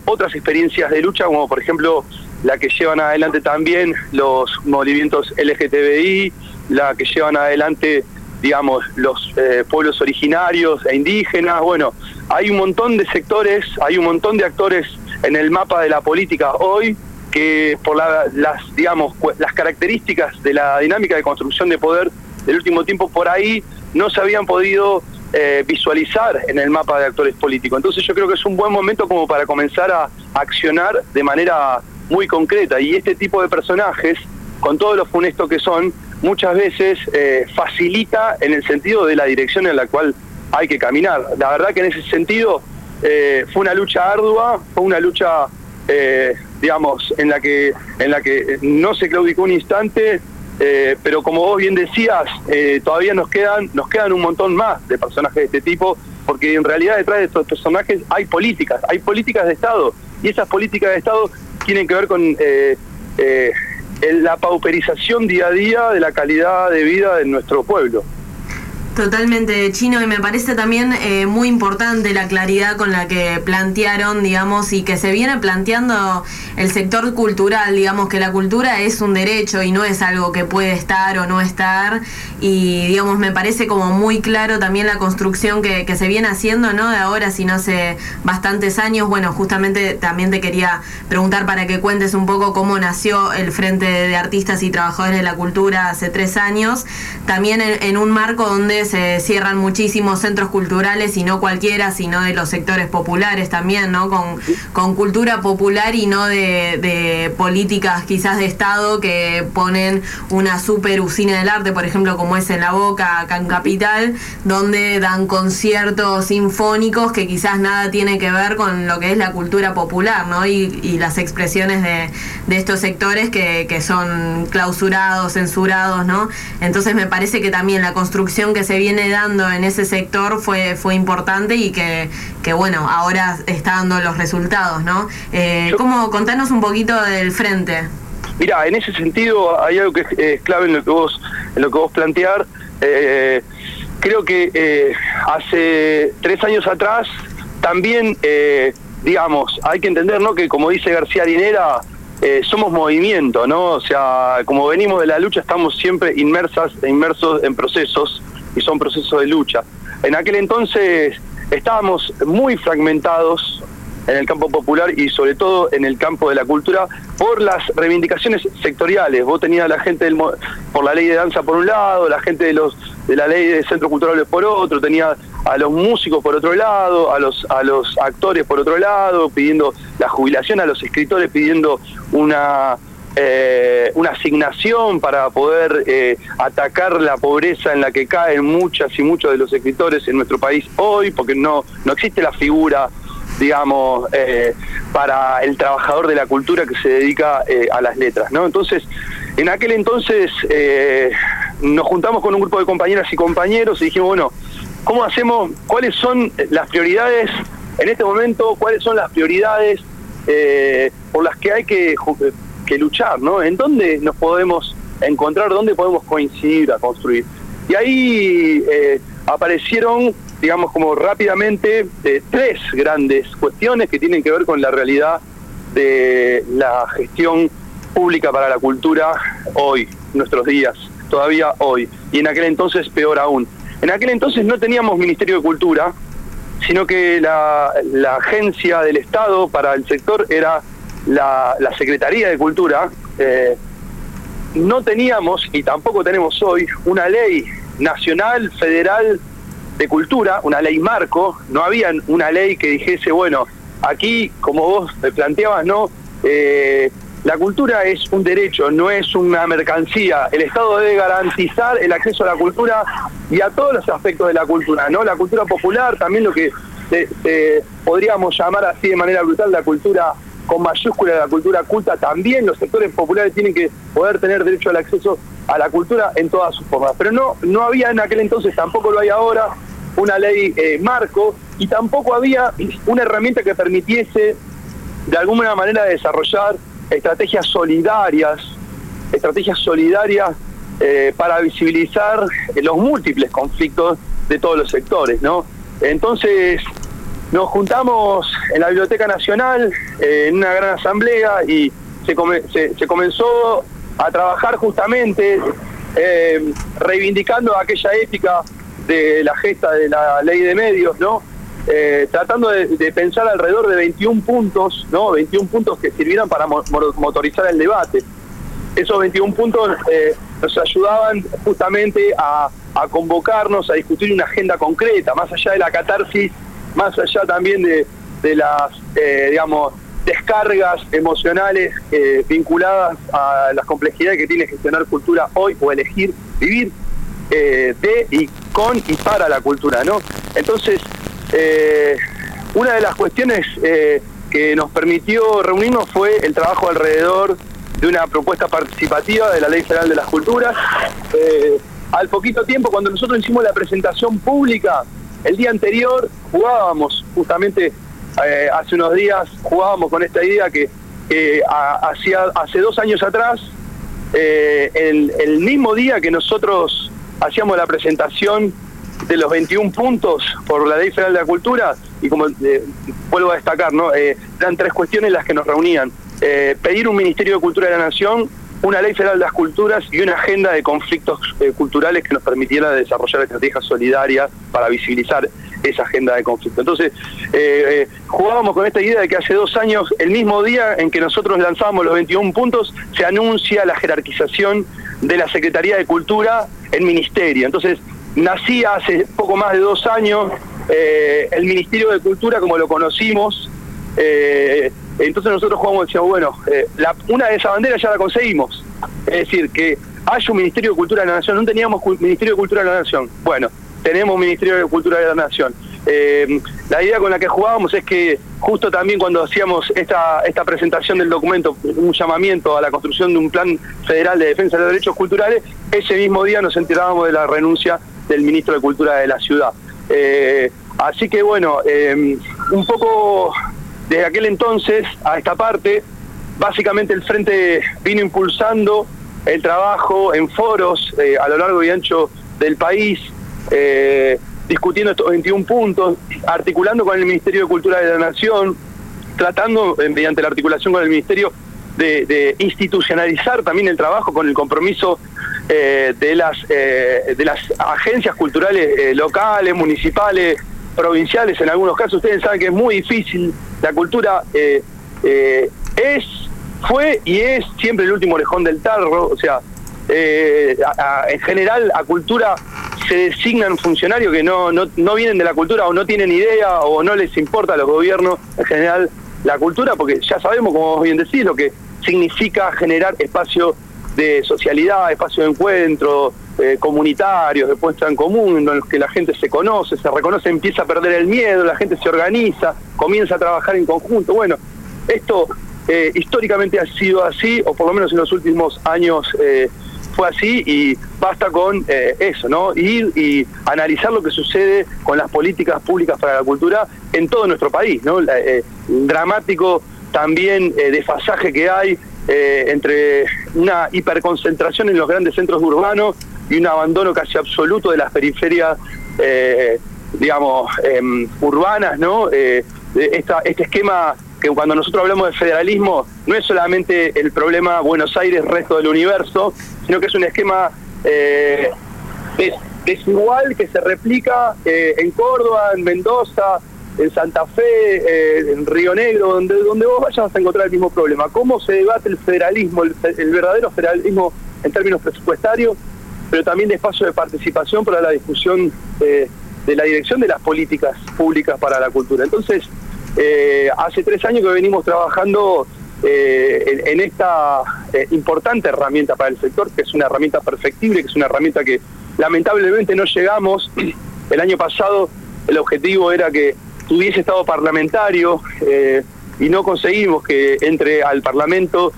otras experiencias de lucha, como por ejemplo la que llevan adelante también los movimientos LGTBI, la que llevan adelante, digamos, los eh, pueblos originarios e indígenas. Bueno, hay un montón de sectores, hay un montón de actores en el mapa de la política hoy que por la- las, digamos, las características de la dinámica de construcción de poder del último tiempo por ahí no se habían podido eh, visualizar en el mapa de actores políticos. Entonces yo creo que es un buen momento como para comenzar a accionar de manera muy concreta y este tipo de personajes, con todo lo funesto que son, muchas veces eh, facilita en el sentido de la dirección en la cual hay que caminar. La verdad que en ese sentido eh, fue una lucha ardua, fue una lucha, eh, digamos, en la que en la que no se claudicó un instante, eh, pero como vos bien decías, eh, todavía nos quedan nos quedan un montón más de personajes de este tipo, porque en realidad detrás de estos personajes hay políticas, hay políticas de Estado, y esas políticas de Estado tienen que ver con eh, la pauperización día a día de la calidad de vida de nuestro pueblo. Totalmente chino y me parece también eh, muy importante la claridad con la que plantearon, digamos, y que se viene planteando el sector cultural, digamos que la cultura es un derecho y no es algo que puede estar o no estar. Y digamos me parece como muy claro también la construcción que, se viene haciendo, ¿no? De ahora, sino hace bastantes años, bueno, justamente también te quería preguntar para que cuentes un poco cómo nació el Frente de Artistas y Trabajadores de la Cultura hace tres años, también en, en un marco donde se cierran muchísimos centros culturales y no cualquiera, sino de los sectores populares también, ¿no? Con, cultura popular y no de, políticas quizás de Estado que ponen una super usina del arte, por ejemplo, como es en La Boca, acá en Capital, donde dan conciertos sinfónicos que quizás nada tiene que ver con lo que es la cultura popular, ¿no? Y, las expresiones de, de estos sectores que, que son clausurados, censurados, ¿no? Entonces me parece que también la construcción que se viene dando en ese sector fue, fue importante y que, que bueno, ahora está dando los resultados, ¿no? Eh, ¿cómo, contanos un poquito del frente. Mira, en ese sentido hay algo que es, es clave en lo que vos, en lo que vos plantear. Eh, creo que eh, hace tres años atrás también, eh, digamos, hay que entender, ¿no? Que como dice García Linera, eh, somos movimiento, ¿no? O sea, como venimos de la lucha, estamos siempre inmersas e inmersos en procesos y son procesos de lucha. En aquel entonces estábamos muy fragmentados en el campo popular y sobre todo en el campo de la cultura por las reivindicaciones sectoriales. Vos tenías a la gente del, por la ley de danza por un lado, la gente de los de la ley de centros culturales por otro, tenía a los músicos por otro lado, a los a los actores por otro lado, pidiendo la jubilación, a los escritores pidiendo una eh, una asignación para poder eh, atacar la pobreza en la que caen muchas y muchos de los escritores en nuestro país hoy, porque no, no existe la figura, digamos, eh, para el trabajador de la cultura que se dedica eh, a las letras, ¿no? Entonces, en aquel entonces eh, nos juntamos con un grupo de compañeras y compañeros y dijimos, bueno, ¿cómo hacemos? ¿Cuáles son las prioridades en este momento? ¿Cuáles son las prioridades por las que hay que, que luchar, ¿no? ¿En dónde nos podemos encontrar, dónde podemos coincidir a construir? Y ahí eh, aparecieron, digamos, como rápidamente eh, tres grandes cuestiones que tienen que ver con la realidad de la gestión pública para la cultura hoy, nuestros días, todavía hoy, y en aquel entonces peor aún. En aquel entonces no teníamos Ministerio de Cultura, sino que la, la agencia del Estado para el sector era la, la Secretaría de Cultura. eh, no teníamos, y tampoco tenemos hoy, una ley nacional, federal de cultura, una ley marco, no había una ley que dijese, bueno, aquí, como vos planteabas, ¿no? Eh, la cultura es un derecho, no es una mercancía. El Estado debe garantizar el acceso a la cultura y a todos los aspectos de la cultura, ¿no? La cultura popular, también lo que eh, podríamos llamar así de manera brutal la cultura con mayúscula, la cultura culta, también los sectores populares tienen que poder tener derecho al acceso a la cultura en todas sus formas. Pero no, no había en aquel entonces, tampoco lo hay ahora, una ley eh, marco y tampoco había una herramienta que permitiese de alguna manera desarrollar estrategias solidarias, estrategias solidarias eh, para visibilizar los múltiples conflictos de todos los sectores, ¿no? Entonces nos juntamos en la Biblioteca Nacional eh, en una gran asamblea y se, come- se- se comenzó a trabajar justamente eh, reivindicando aquella ética de la gesta de la ley de medios, ¿no? Eh, tratando de, pensar alrededor de 21 puntos, ¿no? 21 puntos que sirvieran para mo- mo- motorizar el debate. Esos 21 puntos eh, nos ayudaban justamente a convocarnos, a discutir una agenda concreta, más allá de la catarsis, más allá también de, las, eh, digamos, descargas emocionales eh, vinculadas a las complejidades que tiene gestionar cultura hoy o elegir vivir eh, de y con y para la cultura, ¿no? Entonces, eh, una de las cuestiones eh, que nos permitió reunirnos fue el trabajo alrededor de una propuesta participativa de la Ley Federal de las Culturas. Eh, al poquito tiempo, cuando nosotros hicimos la presentación pública, el día anterior jugábamos, justamente eh, hace unos días, jugábamos con esta idea que a- hacía, hace dos años atrás, eh, el, el mismo día que nosotros hacíamos la presentación de los 21 puntos por la Ley Federal de la Cultura, y como eh, vuelvo a destacar, ¿no? Eh, eran tres cuestiones las que nos reunían. Eh, pedir un Ministerio de Cultura de la Nación, una Ley Federal de las Culturas y una agenda de conflictos eh, culturales que nos permitiera desarrollar estrategias solidarias para visibilizar esa agenda de conflicto. Entonces, eh, eh, jugábamos con esta idea de que hace dos años, el mismo día en que nosotros lanzábamos los 21 puntos, se anuncia la jerarquización de la Secretaría de Cultura en Ministerio. Entonces, nacía hace poco más de dos años el Ministerio de Cultura como lo conocimos. Entonces nosotros jugamos y decíamos, bueno, eh, una de esas banderas ya la conseguimos. Es decir, que haya un Ministerio de Cultura de la Nación. No teníamos Ministerio de Cultura de la Nación. Bueno, tenemos Ministerio de Cultura de la Nación. Eh, la idea con la que jugábamos es que justo también cuando hacíamos esta, esta presentación del documento, un llamamiento a la construcción de un plan federal de defensa de los derechos culturales, ese mismo día nos enterábamos de la renuncia del ministro de Cultura de la ciudad. Eh, así que bueno, un poco desde aquel entonces a esta parte, básicamente el Frente vino impulsando el trabajo en foros eh, a lo largo y ancho del país, eh, discutiendo estos 21 puntos, articulando con el Ministerio de Cultura de la Nación, tratando, eh, mediante la articulación con el Ministerio, de, de institucionalizar también el trabajo con el compromiso de, las, de las agencias culturales locales, municipales, provinciales en algunos casos. Ustedes saben que es muy difícil. La cultura eh, eh, es, fue y es siempre el último orejón del tarro. O sea, eh, a- en general a cultura se designan funcionarios que no, no, no vienen de la cultura o no tienen idea o no les importa a los gobiernos en general la cultura, porque ya sabemos, como bien decís, lo que significa generar espacio de socialidad, espacio de encuentro, eh, comunitarios, de puesta en común, en los que la gente se conoce, se reconoce, empieza a perder el miedo, la gente se organiza, comienza a trabajar en conjunto. Bueno, esto eh, históricamente ha sido así, o por lo menos en los últimos años eh, fue así, y basta con eh, eso, ¿no? Ir y analizar lo que sucede con las políticas públicas para la cultura en todo nuestro país, ¿no? La- eh, dramático también eh, desfasaje que hay entre una hiperconcentración en los grandes centros urbanos y un abandono casi absoluto de las periferias, eh, digamos, em, urbanas, ¿no? Eh, esta, este esquema que cuando nosotros hablamos de federalismo no es solamente el problema Buenos Aires, resto del universo, sino que es un esquema eh, des- desigual que se replica eh, en Córdoba, en Mendoza, en Santa Fe, en Río Negro, donde, donde vos vayas vas a encontrar el mismo problema. ¿Cómo se debate el federalismo, el, el verdadero federalismo en términos presupuestarios, pero también de espacio de participación para la discusión eh, de la dirección de las políticas públicas para la cultura? Entonces, eh, hace tres años que venimos trabajando eh, en, en esta importante herramienta para el sector, que es una herramienta perfectible, que es una herramienta que lamentablemente no llegamos. El año pasado el objetivo era que tuviese estado parlamentario y no conseguimos que entre al Parlamento.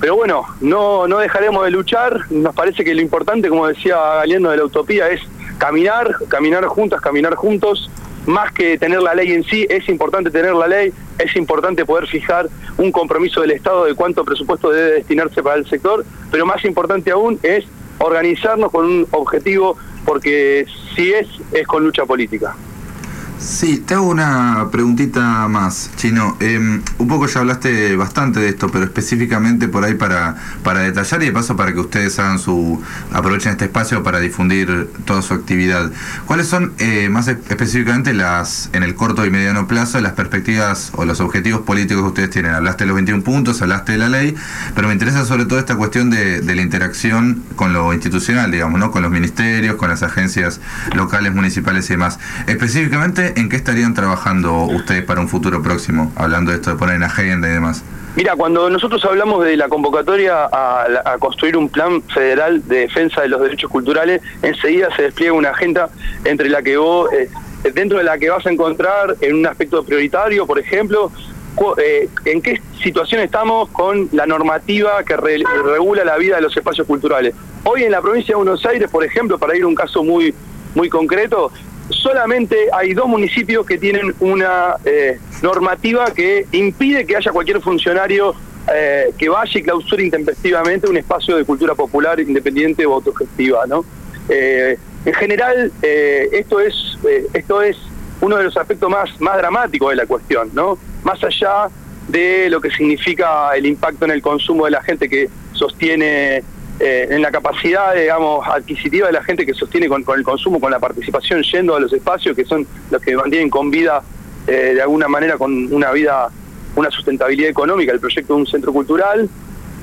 Pero bueno, no, no dejaremos de luchar. Nos parece que lo importante, como decía Galeano de la Utopía, es caminar, caminar juntas, caminar juntos. Más que tener la ley en sí, es importante tener la ley, es importante poder fijar un compromiso del Estado de cuánto presupuesto debe destinarse para el sector, pero más importante aún es organizarnos con un objetivo, porque si es, es con lucha política. Sí, te hago una preguntita más, Chino. Eh, un poco ya hablaste bastante de esto, pero específicamente por ahí para, para detallar y de paso para que ustedes hagan su aprovechen este espacio para difundir toda su actividad. ¿Cuáles son eh, más específicamente las en el corto y mediano plazo las perspectivas o los objetivos políticos que ustedes tienen? Hablaste de los 21 puntos, hablaste de la ley, pero me interesa sobre todo esta cuestión de, de la interacción con lo institucional, digamos, ¿no? Con los ministerios, con las agencias locales, municipales y demás. Específicamente, ¿en qué estarían trabajando ustedes para un futuro próximo? Hablando de esto de poner en agenda y demás. Mira, cuando nosotros hablamos de la convocatoria a, construir un plan federal de defensa de los derechos culturales, enseguida se despliega una agenda entre la que vos, eh, dentro de la que vas a encontrar en un aspecto prioritario, por ejemplo, eh, en qué situación estamos con la normativa que re- regula la vida de los espacios culturales. Hoy en la provincia de Buenos Aires, por ejemplo, para ir a un caso muy, muy concreto, solamente hay dos municipios que tienen una eh, normativa que impide que haya cualquier funcionario eh, que vaya y clausure intempestivamente un espacio de cultura popular independiente o autogestiva, ¿no? Eh, en general, eh, esto es eh, esto es uno de los aspectos más más dramáticos de la cuestión, ¿no? Más allá de lo que significa el impacto en el consumo de la gente que sostiene eh, en la capacidad, digamos, adquisitiva de la gente que sostiene con, con el consumo, con la participación, yendo a los espacios que son los que mantienen con vida, eh, de alguna manera, con una vida, una sustentabilidad económica, el proyecto de un centro cultural.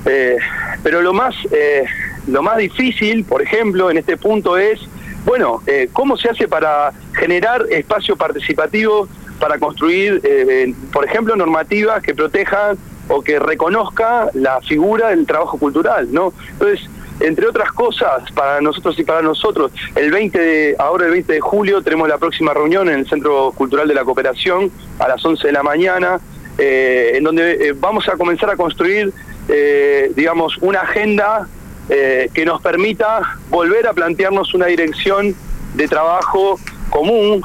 Eh, pero lo más, eh, lo más difícil, por ejemplo, en este punto es, bueno, eh, ¿cómo se hace para generar espacio participativo, para construir, eh, por ejemplo, normativas que protejan o que reconozca la figura del trabajo cultural, ¿no? Entonces, entre otras cosas, para nosotros y para nosotros, el 20 de, ahora el 20 de julio tenemos la próxima reunión en el Centro Cultural de la Cooperación a las 11 de la mañana, eh, en donde eh, vamos a comenzar a construir, eh, digamos, una agenda que nos permita volver a plantearnos una dirección de trabajo común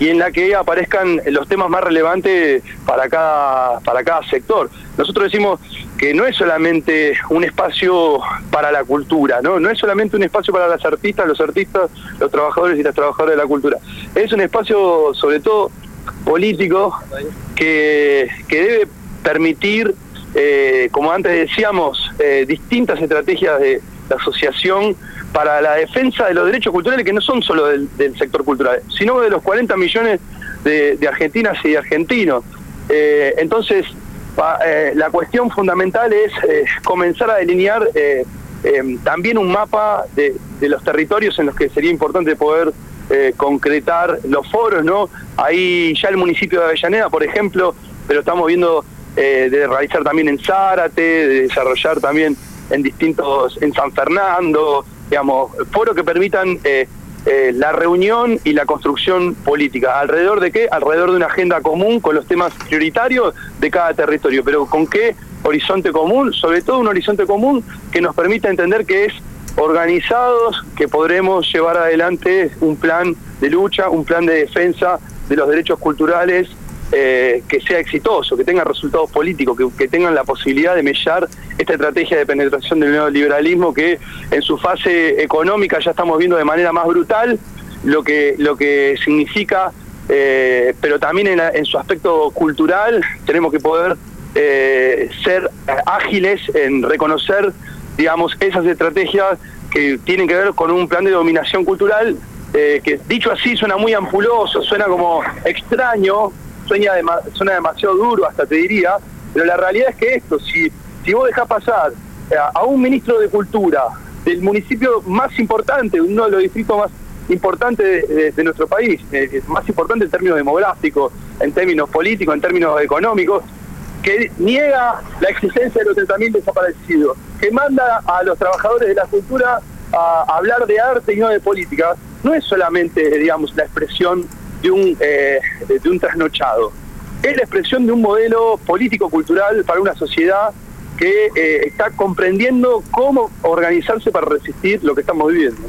y en la que aparezcan los temas más relevantes para cada, para cada sector. Nosotros decimos que no es solamente un espacio para la cultura, ¿no? no es solamente un espacio para las artistas, los artistas, los trabajadores y las trabajadoras de la cultura. Es un espacio sobre todo político que, que debe permitir, eh, como antes decíamos, eh, distintas estrategias de, Asociación para la Defensa de los Derechos Culturales, que no son solo del, del sector cultural, sino de los 40 millones de, de argentinas y argentinos. Eh, entonces, pa- eh, la cuestión fundamental es eh, comenzar a delinear eh, eh, también un mapa de, los territorios en los que sería importante poder eh, concretar los foros, ¿no? Ahí ya el municipio de Avellaneda, por ejemplo, pero estamos viendo de realizar también en Zárate, de desarrollar también en distintos, en San Fernando, digamos, foros que permitan eh, eh, la reunión y la construcción política. ¿Alrededor de qué? Alrededor de una agenda común con los temas prioritarios de cada territorio. Pero ¿con qué horizonte común? Sobre todo un horizonte común que nos permita entender que es organizados que podremos llevar adelante un plan de lucha, un plan de defensa de los derechos culturales eh, que sea exitoso, que tenga resultados políticos, que, que tengan la posibilidad de mellar esta estrategia de penetración del neoliberalismo que en su fase económica ya estamos viendo de manera más brutal lo que, lo que significa, eh, pero también en, su aspecto cultural tenemos que poder eh, ser ágiles en reconocer, digamos, esas estrategias que tienen que ver con un plan de dominación cultural eh, que dicho así suena muy ampuloso, suena como extraño, dema- suena demasiado duro hasta te diría, pero la realidad es que esto, si, si vos dejás pasar eh, a, un ministro de Cultura del municipio más importante, uno de los distritos más importantes de, nuestro país, eh, más importante en términos demográficos, en términos políticos, en términos económicos, que niega la existencia de los 30.000 desaparecidos, que manda a los trabajadores de la cultura a hablar de arte y no de política, no es solamente, digamos, la expresión de un, eh, de un trasnochado, es la expresión de un modelo político-cultural para una sociedad que eh, está comprendiendo cómo organizarse para resistir lo que estamos viviendo.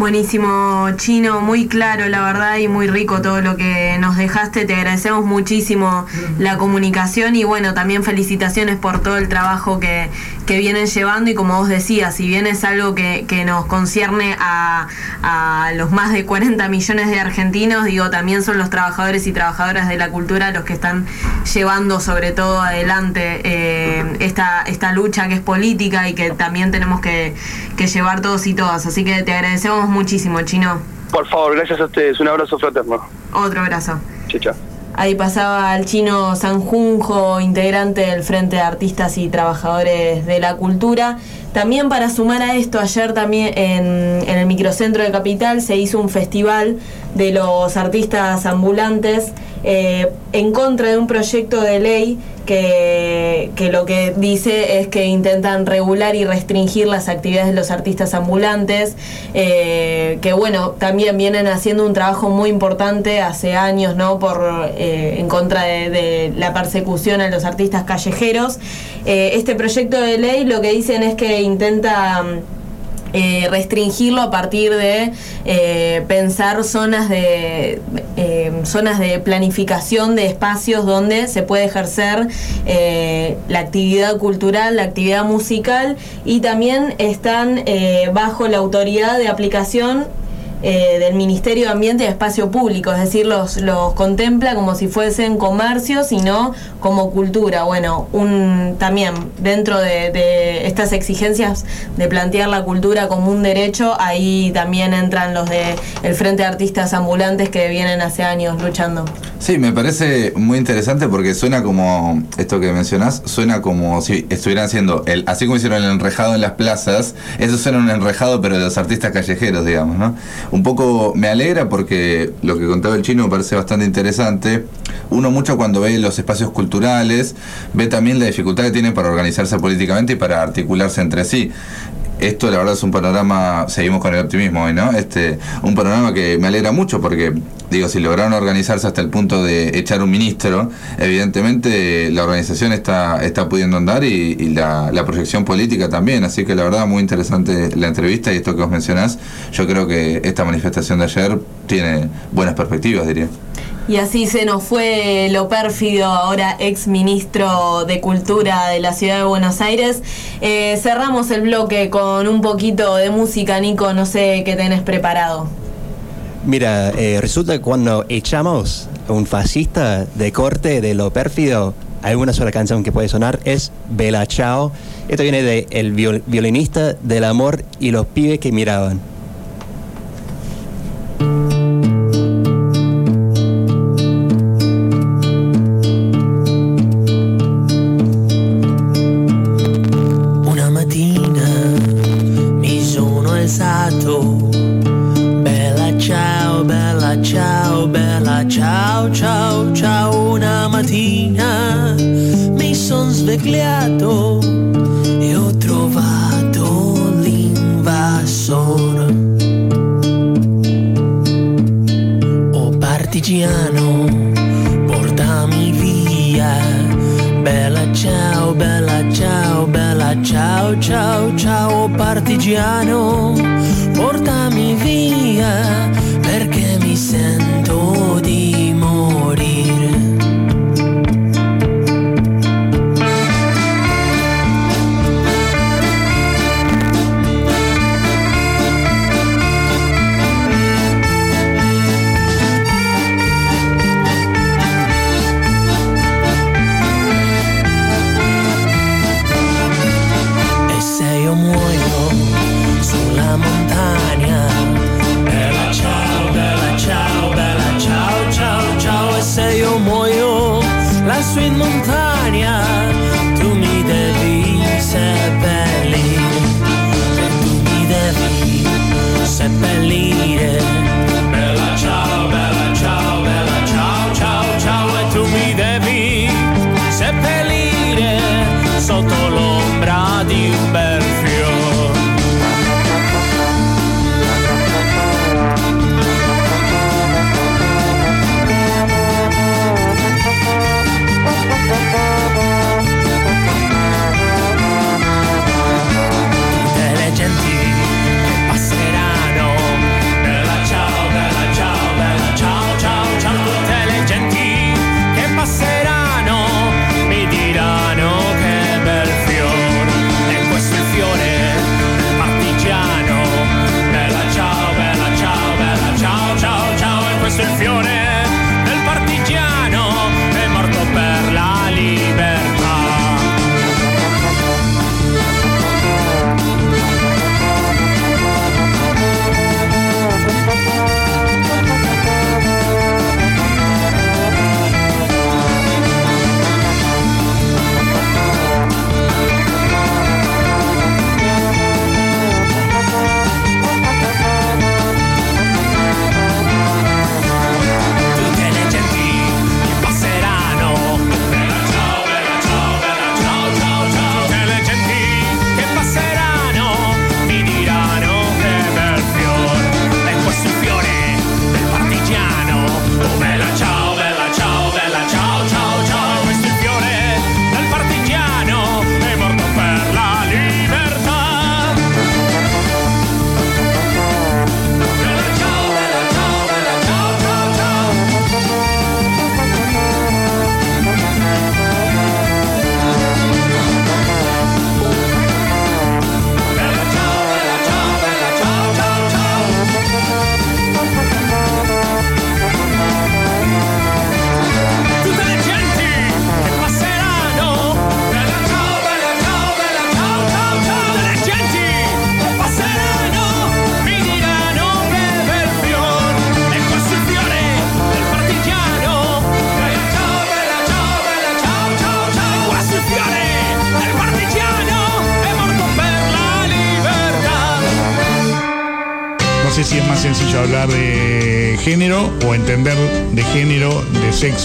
Buenísimo, Chino, muy claro, la verdad, y muy rico todo lo que nos dejaste. Te agradecemos muchísimo la comunicación y bueno, también felicitaciones por todo el trabajo que, que vienen llevando y como vos decías, si bien es algo que, que nos concierne a, a los más de 40 millones de argentinos, digo, también son los trabajadores y trabajadoras de la cultura los que están llevando sobre todo adelante eh, esta, esta lucha que es política y que también tenemos que, que llevar todos y todas. Así que te agradecemos muchísimo, Chino. Por favor, gracias a ustedes, un abrazo fraterno. Otro abrazo. Chao, chao. Ahí pasaba el chino Sanjunjo, integrante del Frente de Artistas y Trabajadores de la Cultura. También para sumar a esto, ayer también en, en el microcentro de Capital se hizo un festival de los artistas ambulantes eh, en contra de un proyecto de ley que, que lo que dice es que intentan regular y restringir las actividades de los artistas ambulantes, eh, que bueno, también vienen haciendo un trabajo muy importante hace años, ¿no? Por, eh, en contra de, la persecución a los artistas callejeros. Este proyecto de ley lo que dicen es que intenta... eh, restringirlo a partir de eh, pensar zonas de eh, zonas de planificación de espacios donde se puede ejercer la actividad cultural, la actividad musical y también están bajo la autoridad de aplicación eh, del Ministerio de Ambiente y Espacio Público, es decir, los, los contempla como si fuesen comercios y no como cultura. Bueno, un también dentro de, de estas exigencias de plantear la cultura como un derecho, ahí también entran los de el Frente de Artistas Ambulantes que vienen hace años luchando. Sí, me parece muy interesante porque suena como, esto que mencionás, suena como si estuvieran haciendo, el, así como hicieron el enrejado en las plazas, eso suena un enrejado pero de los artistas callejeros, digamos, ¿no? Un poco me alegra porque lo que contaba el chino me parece bastante interesante. Uno mucho cuando ve los espacios culturales, ve también la dificultad que tienen para organizarse políticamente y para articularse entre sí esto la verdad es un panorama, seguimos con el optimismo hoy, ¿no? Este, un panorama que me alegra mucho porque, digo, si lograron organizarse hasta el punto de echar un ministro, evidentemente la organización está, está pudiendo andar y, y la, la proyección política también, así que la verdad muy interesante la entrevista y esto que vos mencionás, yo creo que esta manifestación de ayer tiene buenas perspectivas, diría. Y así se nos fue lo pérfido, ahora ex ministro de Cultura de la Ciudad de Buenos Aires. Eh, cerramos el bloque con un poquito de música, Nico, no sé qué tenés preparado. Mira, eh, resulta que cuando echamos a un fascista de corte de lo pérfido, hay una sola canción que puede sonar, es Bella Chao. Esto viene de El violinista del amor y los pibes que miraban.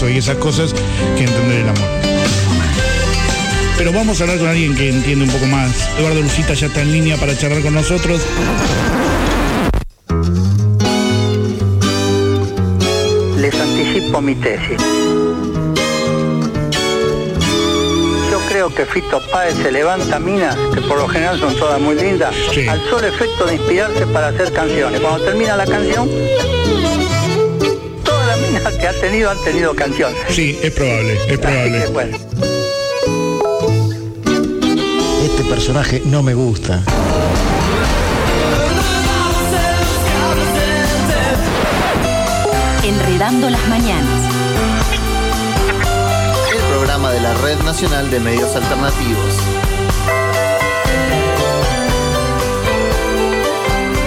y esas cosas que entender el amor. Pero vamos a hablar con alguien que entiende un poco más. Eduardo Lucita ya está en línea para charlar con nosotros. Les anticipo mi tesis. Yo creo que Fito Páez se levanta minas, que por lo general son todas muy lindas, al solo efecto de inspirarse para hacer canciones. Cuando termina la canción, que han tenido han tenido canción. Sí, es probable, es probable. Este personaje no me gusta. Enredando las mañanas. El programa de la Red Nacional de Medios Alternativos.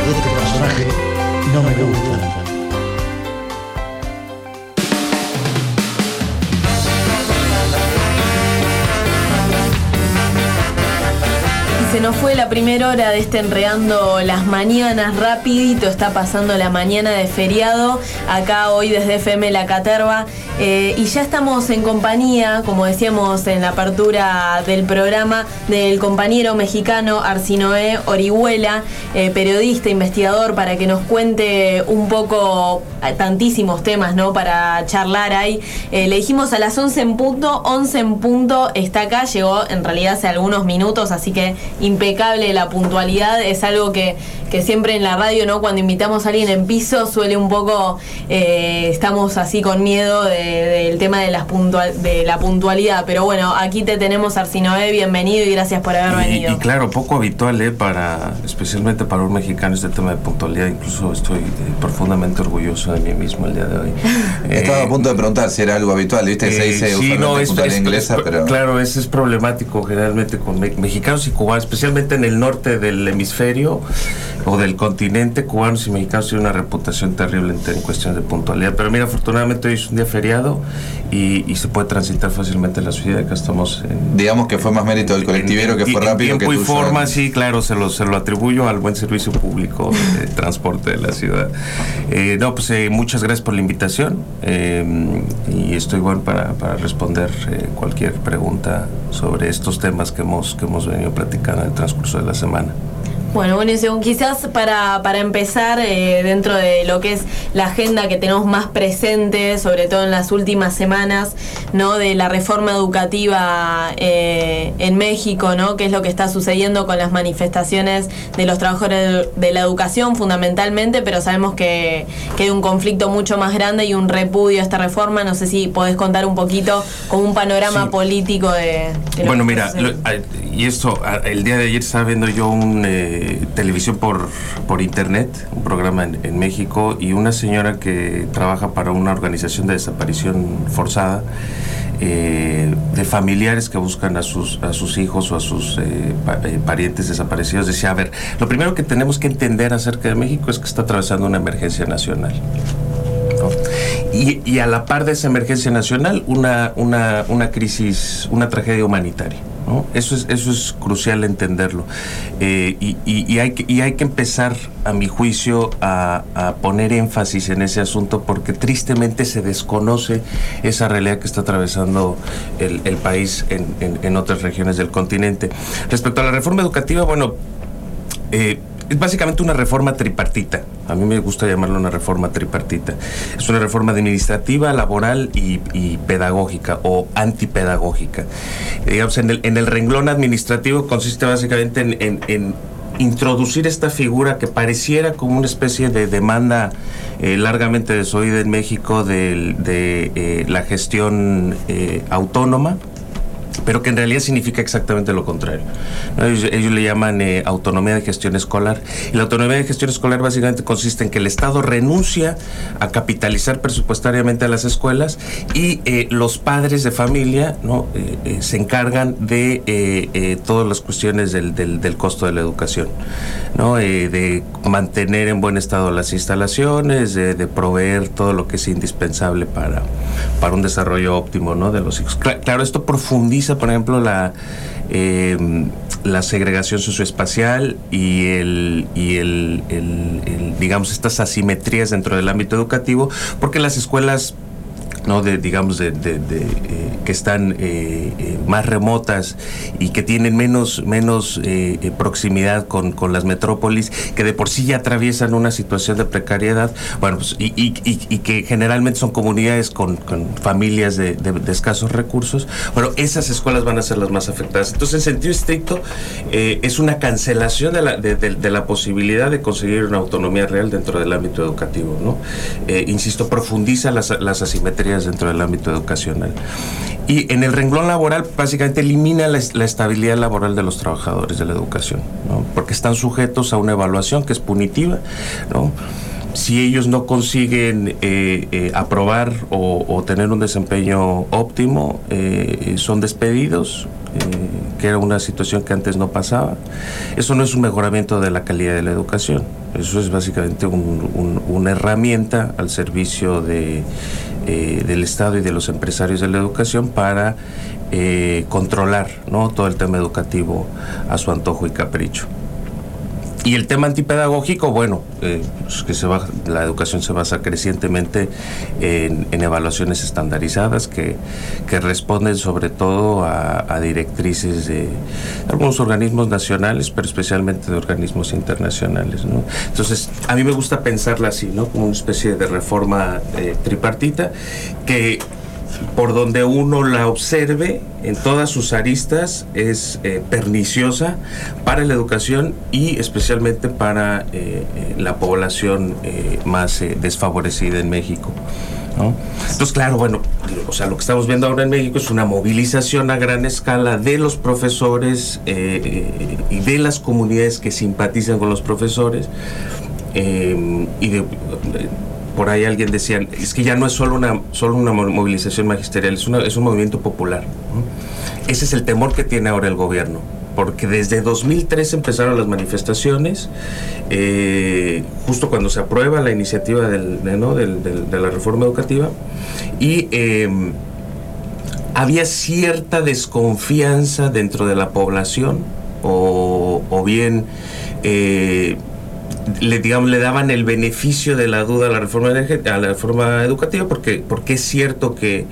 Este personaje no me gusta. Se nos fue la primera hora de este enreando las mañanas, rapidito está pasando la mañana de feriado, acá hoy desde FM La Caterva, eh, y ya estamos en compañía, como decíamos en la apertura del programa, del compañero mexicano Arsinoé Orihuela, eh, periodista, investigador, para que nos cuente un poco eh, tantísimos temas, ¿no? Para charlar ahí. Le dijimos a las 11 en punto, 11 en punto está acá, llegó en realidad hace algunos minutos, así que impecable la puntualidad, es algo que, que siempre en la radio, ¿no? Cuando invitamos a alguien en piso suele un poco, estamos así con miedo de- del tema de, las puntual, de la puntualidad, pero bueno, aquí te tenemos Arsinoé, bienvenido y gracias por haber Y, venido. y claro, poco habitual, ¿eh? Para, especialmente para un mexicano este tema de puntualidad. Incluso estoy eh, profundamente orgulloso de mí mismo el día de hoy. Estaba a punto de preguntar si era algo habitual, ¿viste? Se Eh, dice sí, usualmente no, es, puntualidad es- inglesa, es- pero... Claro, ese es problemático generalmente con me- mexicanos y cubanos, especialmente en el norte del hemisferio o del continente, cubanos y mexicanos tienen una reputación terrible en, en cuestión de puntualidad. Pero mira, afortunadamente hoy es un día feriado y, y se puede transitar fácilmente en la ciudad. Acá estamos en, Digamos que fue más mérito del colectivero que fue en rápido que tiempo y forma, sí, claro, se lo, se lo atribuyo al buen servicio público de transporte de la ciudad. Eh, no, pues eh, muchas gracias por la invitación eh, y estoy bueno para, para responder eh, cualquier pregunta sobre estos temas que hemos, que hemos venido platicando en el transcurso de la semana. Bueno, buenísimo. Quizás para, para empezar, eh, dentro de lo que es la agenda que tenemos más presente, sobre todo en las últimas semanas, ¿no? De la reforma educativa eh, en México, ¿no? Que es lo que está sucediendo con las manifestaciones de los trabajadores de la educación, fundamentalmente, pero sabemos que, que hay un conflicto mucho más grande y un repudio a esta reforma. No sé si podés contar un poquito como un panorama político de, de Bueno, mira, lo- y esto, a- el día de ayer estaba viendo yo un eh, televisión por, por internet, un programa en, en México, y una señora que trabaja para una organización de desaparición forzada, eh, de familiares que buscan a sus, a sus hijos o a sus eh, eh, parientes desaparecidos, decía, a ver, lo primero que tenemos que entender acerca de México es que está atravesando una emergencia nacional. Y, y a la par de esa emergencia nacional, una, una, una crisis, una tragedia humanitaria. Eso, es, eso es crucial entenderlo. Eh, y, y- hay que, y hay que empezar, a mi juicio, a, a poner énfasis en ese asunto porque tristemente se desconoce esa realidad que está atravesando el, el país en, en- en otras regiones del continente. Respecto a la reforma educativa, bueno, eh, es básicamente una reforma tripartita. A mí me gusta llamarlo una reforma tripartita. Es una reforma administrativa, laboral y, pedagógica o antipedagógica. Digamos, en el, en el renglón administrativo consiste básicamente en, en- introducir esta figura que pareciera como una especie de demanda eh, largamente desoída en México del- de, eh, la gestión eh, autónoma pero que en realidad significa exactamente lo contrario. ¿no? Ellos, ellos le llaman eh, autonomía de gestión escolar. Y la autonomía de gestión escolar básicamente consiste en que el Estado renuncia a capitalizar presupuestariamente a las escuelas y eh, los padres de familia ¿no? Eh, eh, se encargan de eh, eh, todas las cuestiones del, del- del costo de la educación, ¿no? De mantener en buen estado las instalaciones, de, de proveer todo lo que es indispensable para, para un desarrollo óptimo ¿no? de los hijos. Cla- claro, esto profundiza, por ejemplo, la, eh, la segregación socioespacial y, el, y el, el- el, digamos, estas asimetrías dentro del ámbito educativo, porque las escuelas ¿no? de, digamos, de, de- de, eh, que están eh, eh, más remotas y que tienen menos, menos eh, eh, proximidad con, con las metrópolis, que de por sí ya atraviesan una situación de precariedad, bueno, pues, y, y- y- y que generalmente son comunidades con, con familias de, de- escasos recursos, bueno, esas escuelas van a ser las más afectadas. Entonces, en sentido estricto, es una cancelación de la, de, la posibilidad de conseguir una autonomía real dentro del ámbito educativo, ¿no? Insisto, profundiza las, las asimetrías dentro del ámbito educacional. Y en el renglón laboral, básicamente elimina la, la estabilidad laboral de los trabajadores de la educación, ¿no? Porque están sujetos a una evaluación que es punitiva, ¿no? si ellos no consiguen eh, eh, aprobar o, o tener un desempeño óptimo, eh, son despedidos, eh, que era una situación que antes no pasaba. Eso no es un mejoramiento de la calidad de la educación, eso es básicamente un- un- una herramienta al servicio de, eh, del Estado y de los empresarios de la educación para eh, controlar ¿no? todo el tema educativo a su antojo y capricho. Y el tema antipedagógico, bueno, eh, pues que se va, la educación se basa crecientemente en, en evaluaciones estandarizadas que, que responden sobre todo a, a directrices de algunos organismos nacionales, pero especialmente de organismos internacionales. ¿no? Entonces, a mí me gusta pensarla así, ¿no? como una especie de reforma eh, tripartita que por donde uno la observe en todas sus aristas es eh, perniciosa para la educación y especialmente para eh, eh, la población eh, más desfavorecida en México. Entonces, claro, bueno, o sea, lo que estamos viendo ahora en México es una movilización a gran escala de los profesores y de las comunidades que simpatizan con los profesores y de, por ahí alguien decía, es que ya no es solo una, solo una mo- movilización magisterial, es, es un movimiento popular. Ese es el temor que tiene ahora el gobierno, porque desde 2003 empezaron las manifestaciones, eh, justo cuando se aprueba la iniciativa del- de, ¿no? de la reforma educativa, y eh, había cierta desconfianza dentro de la población, o, o bien eh, le, digamos, le daban el beneficio de la duda a la reforma a la reforma educativa, porque, porque es cierto que,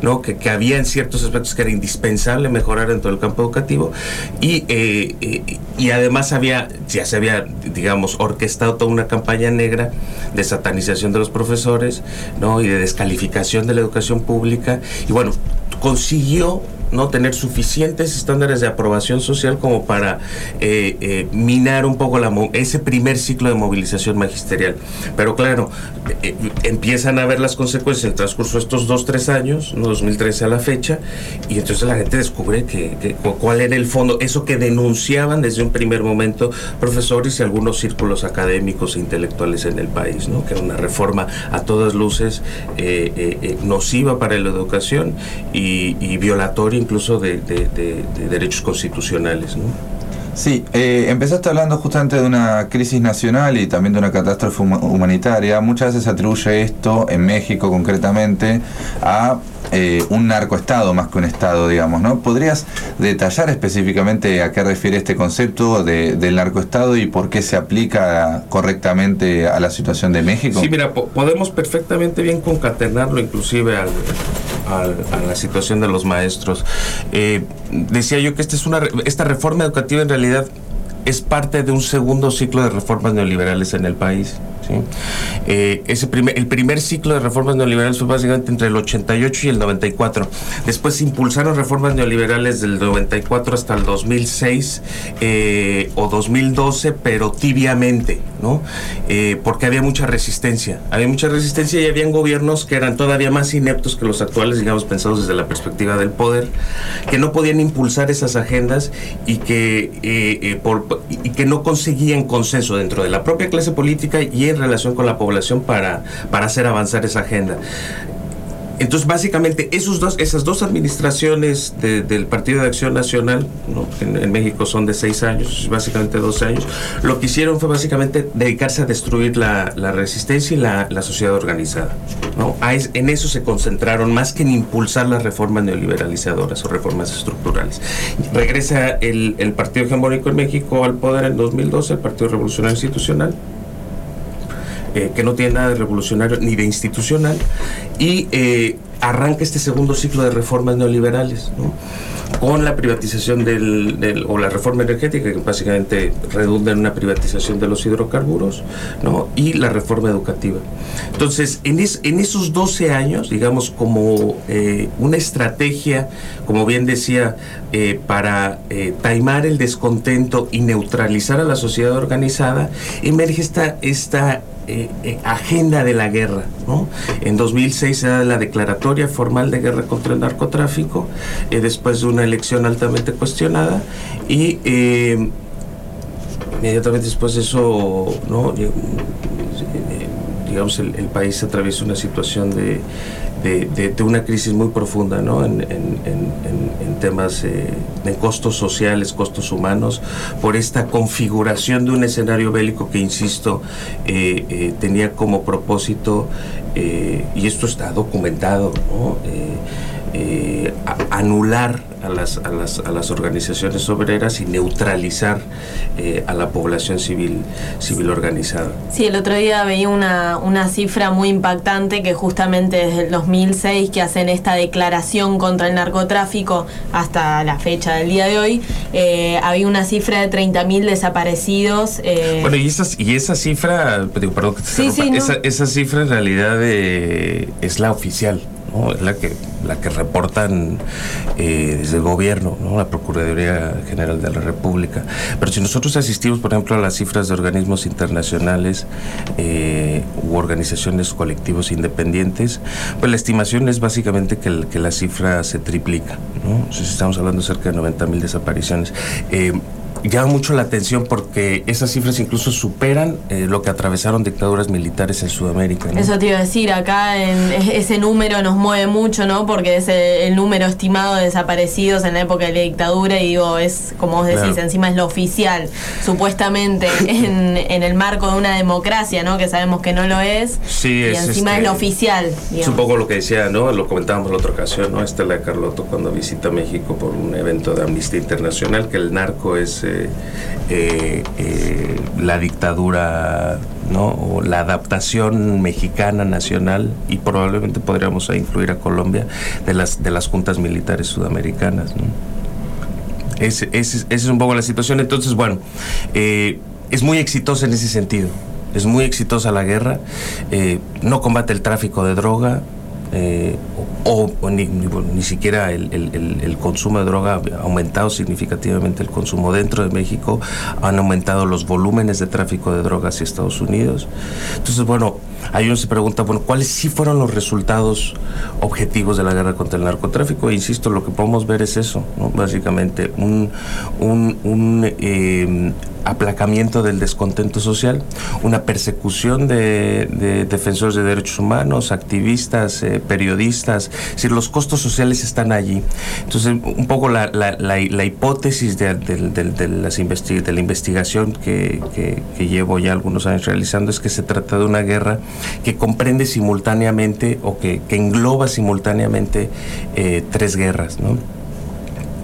¿no? que, que había en ciertos aspectos que era indispensable mejorar dentro del campo educativo y, eh, eh, y además había, ya se había, digamos, orquestado toda una campaña negra de satanización de los profesores ¿no? y de descalificación de la educación pública y bueno, consiguió no tener suficientes estándares de aprobación social como para eh, eh, minar un poco la, ese primer ciclo de movilización magisterial. Pero claro, eh, empiezan a ver las consecuencias en el transcurso de estos dos, tres años, ¿no? 2013 a la fecha, y entonces la gente descubre que, que- cu- cuál era el fondo, eso que denunciaban desde un primer momento profesores y algunos círculos académicos e intelectuales en el país, ¿no? que era una reforma a todas luces nociva para la educación y, y violatoria incluso de, de- de- de derechos constitucionales. ¿no? Sí, eh, empezaste hablando justamente de una crisis nacional y también de una catástrofe huma- humanitaria. Muchas veces se atribuye esto, en México concretamente, a eh, un narcoestado más que un estado, digamos, ¿no? ¿Podrías detallar específicamente a qué refiere este concepto de- del narcoestado y por qué se aplica correctamente a la situación de México? Sí, mira, po- podemos perfectamente bien concatenarlo inclusive al, a la situación de los maestros. Eh, decía yo que esta, es una, esta reforma educativa en realidad es parte de un segundo ciclo de reformas neoliberales en el país. ¿sí? Eh, ese primer, el primer ciclo de reformas neoliberales fue básicamente entre el 88 y el 94. Después se impulsaron reformas neoliberales del 94 hasta el 2006 eh, o 2012, pero tibiamente, ¿no? Eh, porque había mucha resistencia. Había mucha resistencia y habían gobiernos que eran todavía más ineptos que los actuales, digamos, pensados desde la perspectiva del poder, que no podían impulsar esas agendas y que, eh, eh, por, y que no conseguían consenso dentro de la propia clase política y en relación con la población para, para hacer avanzar esa agenda. Entonces, básicamente, esos dos, esas dos administraciones de- del Partido de Acción Nacional, ¿no? en, México son de seis años, básicamente 12 años, lo que hicieron fue básicamente dedicarse a destruir la, resistencia y la, sociedad organizada. en eso se concentraron más que en impulsar las reformas neoliberalizadoras o reformas estructurales. Regresa el, el Partido Hegemónico en México al poder en 2012, el Partido Revolucionario Institucional, eh, que no tiene nada de revolucionario ni de institucional, y eh, arranca este segundo ciclo de reformas neoliberales, con la privatización del, del- o la reforma energética, que básicamente redunda en una privatización de los hidrocarburos, ¿no? y la reforma educativa. Entonces, en, es- en esos 12 años, digamos, como eh, una estrategia, como bien decía, eh, para eh, taimar el descontento y neutralizar a la sociedad organizada, emerge esta, esta eh, eh, agenda de la guerra. ¿no? En 2006 se da la declaratoria formal de guerra contra el narcotráfico, eh, después de una elección altamente cuestionada, y inmediatamente después de eso, ¿no? Digamos, el, el país atraviesa una situación de, de, una crisis muy profunda, ¿no? En, temas eh, de costos sociales, costos humanos, por esta configuración de un escenario bélico que, insisto, eh, eh, tenía como propósito, y esto está documentado, anular a las, a, las, a las organizaciones obreras y neutralizar eh, a la población civil, civil organizada. Sí, el otro día veía una, una cifra muy impactante que justamente desde el 2006 que hacen esta declaración contra el narcotráfico hasta la fecha del día de hoy, eh, había una cifra de 30.000 desaparecidos. eh, Bueno, y, esas, y esa cifra, digo, perdón que te Sí, interrumpa, sí, no. esa, esa cifra en realidad eh, es la oficial, es la que, la que reportan eh, desde el gobierno, ¿no? la Procuraduría General de la República. Pero si nosotros asistimos, por ejemplo, a las cifras de organismos internacionales eh, u organizaciones colectivos independientes, pues la estimación es básicamente que, la cifra se triplica. Entonces, estamos hablando de cerca de 90 mil desapariciones. Eh, llama mucho la atención porque esas cifras incluso superan eh, lo que atravesaron dictaduras militares en Sudamérica. ¿no? Eso te iba a decir, acá en, ese número nos mueve mucho, ¿no? Porque es el, el número estimado de desaparecidos en la época de la dictadura y digo, es como vos decís, Claro. encima es lo oficial, supuestamente en, en el marco de una democracia, ¿no? Que sabemos que no lo es. Sí, y es, encima este, es lo oficial. Es un poco lo que decía, ¿no? Lo comentábamos la otra ocasión, ¿no? Estela Carlotto cuando visita México por un evento de Amnistía Internacional, que el narco es eh, eh, la dictadura, ¿no? O la adaptación mexicana nacional y probablemente podríamos incluir a Colombia de las de las juntas militares sudamericanas, ¿no? Esa es un poco la situación. Entonces, bueno, eh, es muy exitosa en ese sentido. Es muy exitosa la guerra. no combate el tráfico de droga. Eh, o, o ni, ni- ni siquiera el, el- el- consumo de droga ha aumentado significativamente el consumo dentro de México, han aumentado los volúmenes de tráfico de drogas hacia Estados Unidos. Entonces, bueno, ahí uno se pregunta, bueno, ¿cuáles sí fueron los resultados objetivos de la guerra contra el narcotráfico? E insisto, lo que podemos ver es eso, ¿no? básicamente, un, un, un, eh, aplacamiento del descontento social, una persecución de, de defensores de derechos humanos, activistas, eh, periodistas, es decir, los costos sociales están allí. Entonces, un poco la, la, la, la hipótesis de, de- de- las investi- de la investigación que, que- que llevo ya algunos años realizando es que se trata de una guerra que comprende simultáneamente o que, que engloba simultáneamente eh, tres guerras, ¿no?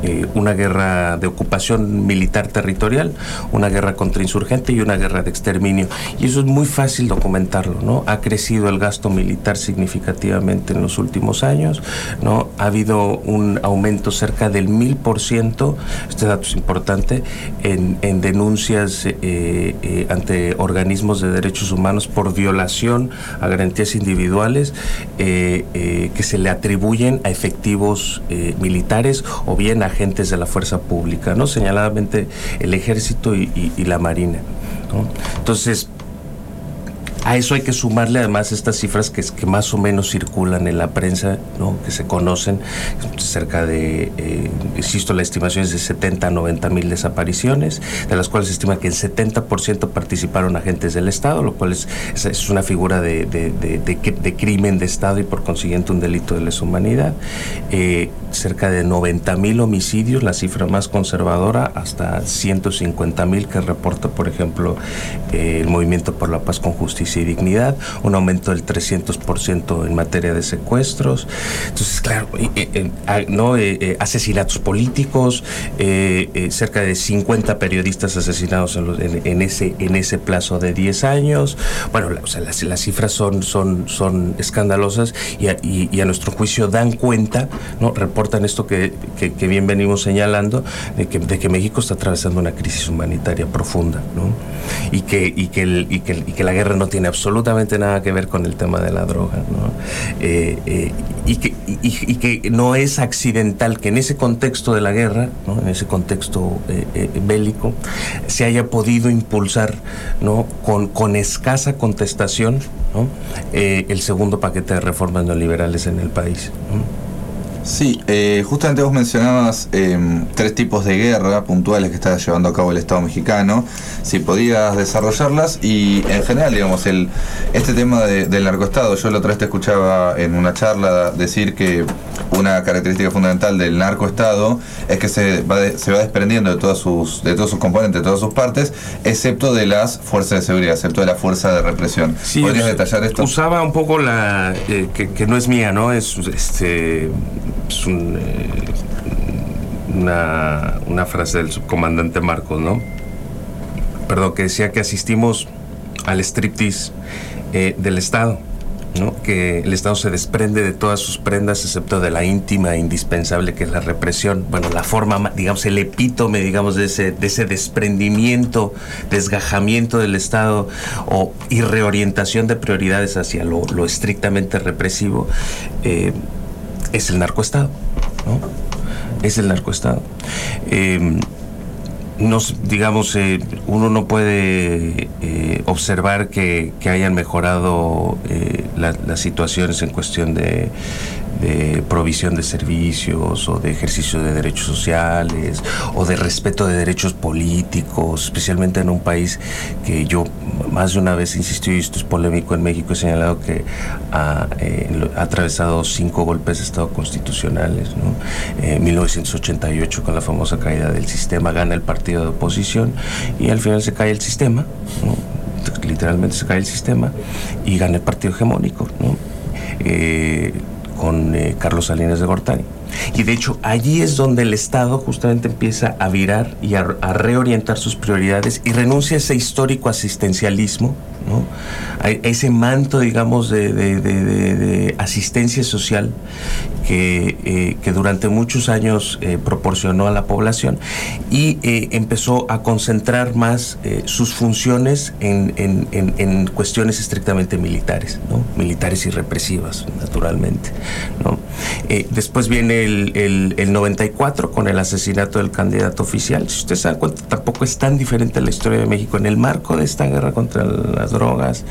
Eh, una guerra de ocupación militar territorial, una guerra contra insurgente y una guerra de exterminio. Y eso es muy fácil documentarlo, ¿no? Ha crecido el gasto militar significativamente en los últimos años, ¿no? Ha habido un aumento cerca del mil por ciento, este dato es importante, en, en denuncias eh, eh, ante organismos de derechos humanos por violación a garantías individuales que se le atribuyen a efectivos militares o bien a agentes de la fuerza pública, ¿no? Señaladamente el ejército y, y- la marina. ¿no? Entonces, a eso hay que sumarle además estas cifras que, que más o menos circulan en la prensa, ¿no? que se conocen, cerca de, eh, insisto, la estimación es de 70 a 90 mil desapariciones, de las cuales se estima que el 70% participaron agentes del Estado, lo cual es, es- una figura de, de- de crimen de Estado y por consiguiente un delito de lesa humanidad. Eh, cerca de 90 mil homicidios, la cifra más conservadora, hasta 150 mil que reporta, por ejemplo, eh, el Movimiento por la Paz con Justicia y Dignidad, un aumento del 300% en materia de secuestros. Entonces, claro, eh, eh, ah, ¿no? Eh, eh, asesinatos políticos, eh, cerca de 50 periodistas asesinados en, los- en- en ese, en ese plazo de 10 años. Bueno, la- o sea, las, las cifras son, son, son escandalosas y a, y- y a nuestro juicio dan cuenta, ¿no? reportan esto que, que- que bien venimos señalando, de que, de que México está atravesando una crisis humanitaria profunda ¿no? y, que, y, que el- y, que, y que la guerra no tiene absolutamente nada que ver con el tema de la droga. ¿no? Eh, eh, y, que, no es accidental que en ese contexto de la guerra, en ese contexto eh, bélico, se haya podido impulsar ¿no? con, escasa contestación ¿no? El segundo paquete de reformas neoliberales en el país. Sí, eh, justamente vos mencionabas eh, tres tipos de guerra puntuales que está llevando a cabo el Estado mexicano, si podías desarrollarlas y en general, digamos, el este tema de- del narcoestado, yo la otra vez te escuchaba en una charla decir que una característica fundamental del narcoestado es que se va, de- se va desprendiendo de todas sus de todos sus componentes, de todas sus partes, excepto de las fuerzas de seguridad, excepto de la fuerza de represión. Sí, ¿Podrías detallar esto? Usaba un poco la. eh, que, que no es mía, ¿no? Es, este, es eh, una, una frase del subcomandante Marcos, ¿no? Perdón, que decía que asistimos al striptease eh, del Estado. ¿no? que el Estado se desprende de todas sus prendas excepto de la íntima e indispensable que es la represión. Bueno, la forma, ma- digamos, el epítome, digamos, de ese, de ese desprendimiento, desgajamiento del Estado o, y reorientación de prioridades hacia lo, lo estrictamente represivo eh, es el narcoestado. ¿no? Es el narcoestado. Eh, nos, digamos, eh, uno no puede eh, observar que, hayan mejorado eh, la- las situaciones en cuestión de, de provisión de servicios o de ejercicio de derechos sociales o de respeto de derechos políticos, especialmente en un país que yo más de una vez insistió y esto es polémico en México, he señalado que ha, eh, atravesado cinco golpes de Estado constitucionales. ¿no? Eh, 1988 con la famosa caída del sistema gana el partido de oposición y al final se cae el sistema, literalmente se cae el sistema y gana el partido hegemónico. ¿no? Eh, con eh, Carlos Salinas de Gortari. Y de hecho allí es donde el Estado justamente empieza a virar y a, a reorientar sus prioridades y renuncia a ese histórico asistencialismo, ese manto, digamos, de, asistencia social que, eh, que durante muchos años eh, proporcionó a la población y eh, empezó a concentrar más sus funciones en, cuestiones estrictamente militares, ¿no? militares y represivas, naturalmente. después viene el, el- el 94 con el asesinato del candidato oficial. Si ustedes se dan cuenta, tampoco es tan diferente la historia de México en el marco de esta guerra contra las drogas,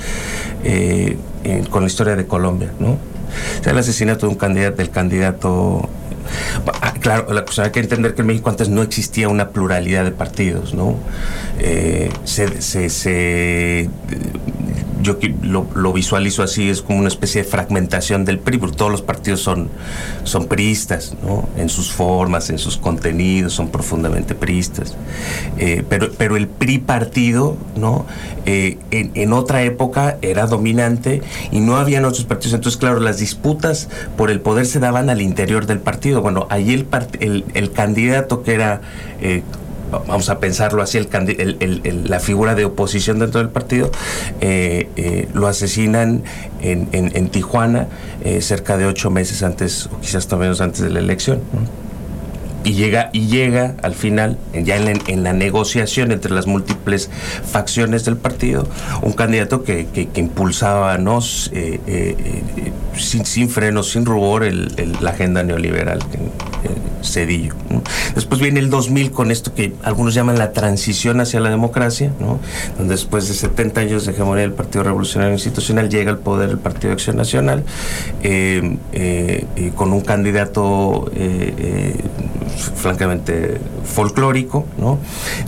eh, con la historia de Colombia. ¿no? O sea, el asesinato de un candidato, del candidato Ah, claro, la cosa hay que entender que en México antes no existía una pluralidad de partidos, ¿no? Eh, se- se- yo lo, visualizo así, es como una especie de fragmentación del PRI, porque todos los partidos son, son priistas, ¿no? En sus formas, en sus contenidos, son profundamente priistas. Eh, pero, pero el PRI partido, ¿no? Eh, en, en otra época era dominante y no habían otros partidos. Entonces, claro, las disputas por el poder se daban al interior del partido. Bueno, part- el, el candidato que era... eh, vamos a pensarlo así, el el- la figura de oposición dentro del partido, eh, eh, lo asesinan en, en- en Tijuana eh, cerca de ocho meses antes, o quizás hasta menos antes de la elección. Y llega y llega al final en- ya en la, en negociación entre las múltiples facciones del partido un candidato que, que- impulsaba ¿no? Eh, eh, eh, sin, sin frenos sin rubor el- la agenda neoliberal eh, Cedillo después viene el 2000 con esto que algunos llaman la transición hacia la democracia ¿no? donde después de 70 años de hegemonía del Partido Revolucionario Institucional llega al poder el Partido de Acción Nacional con un candidato francamente folclórico, ¿no?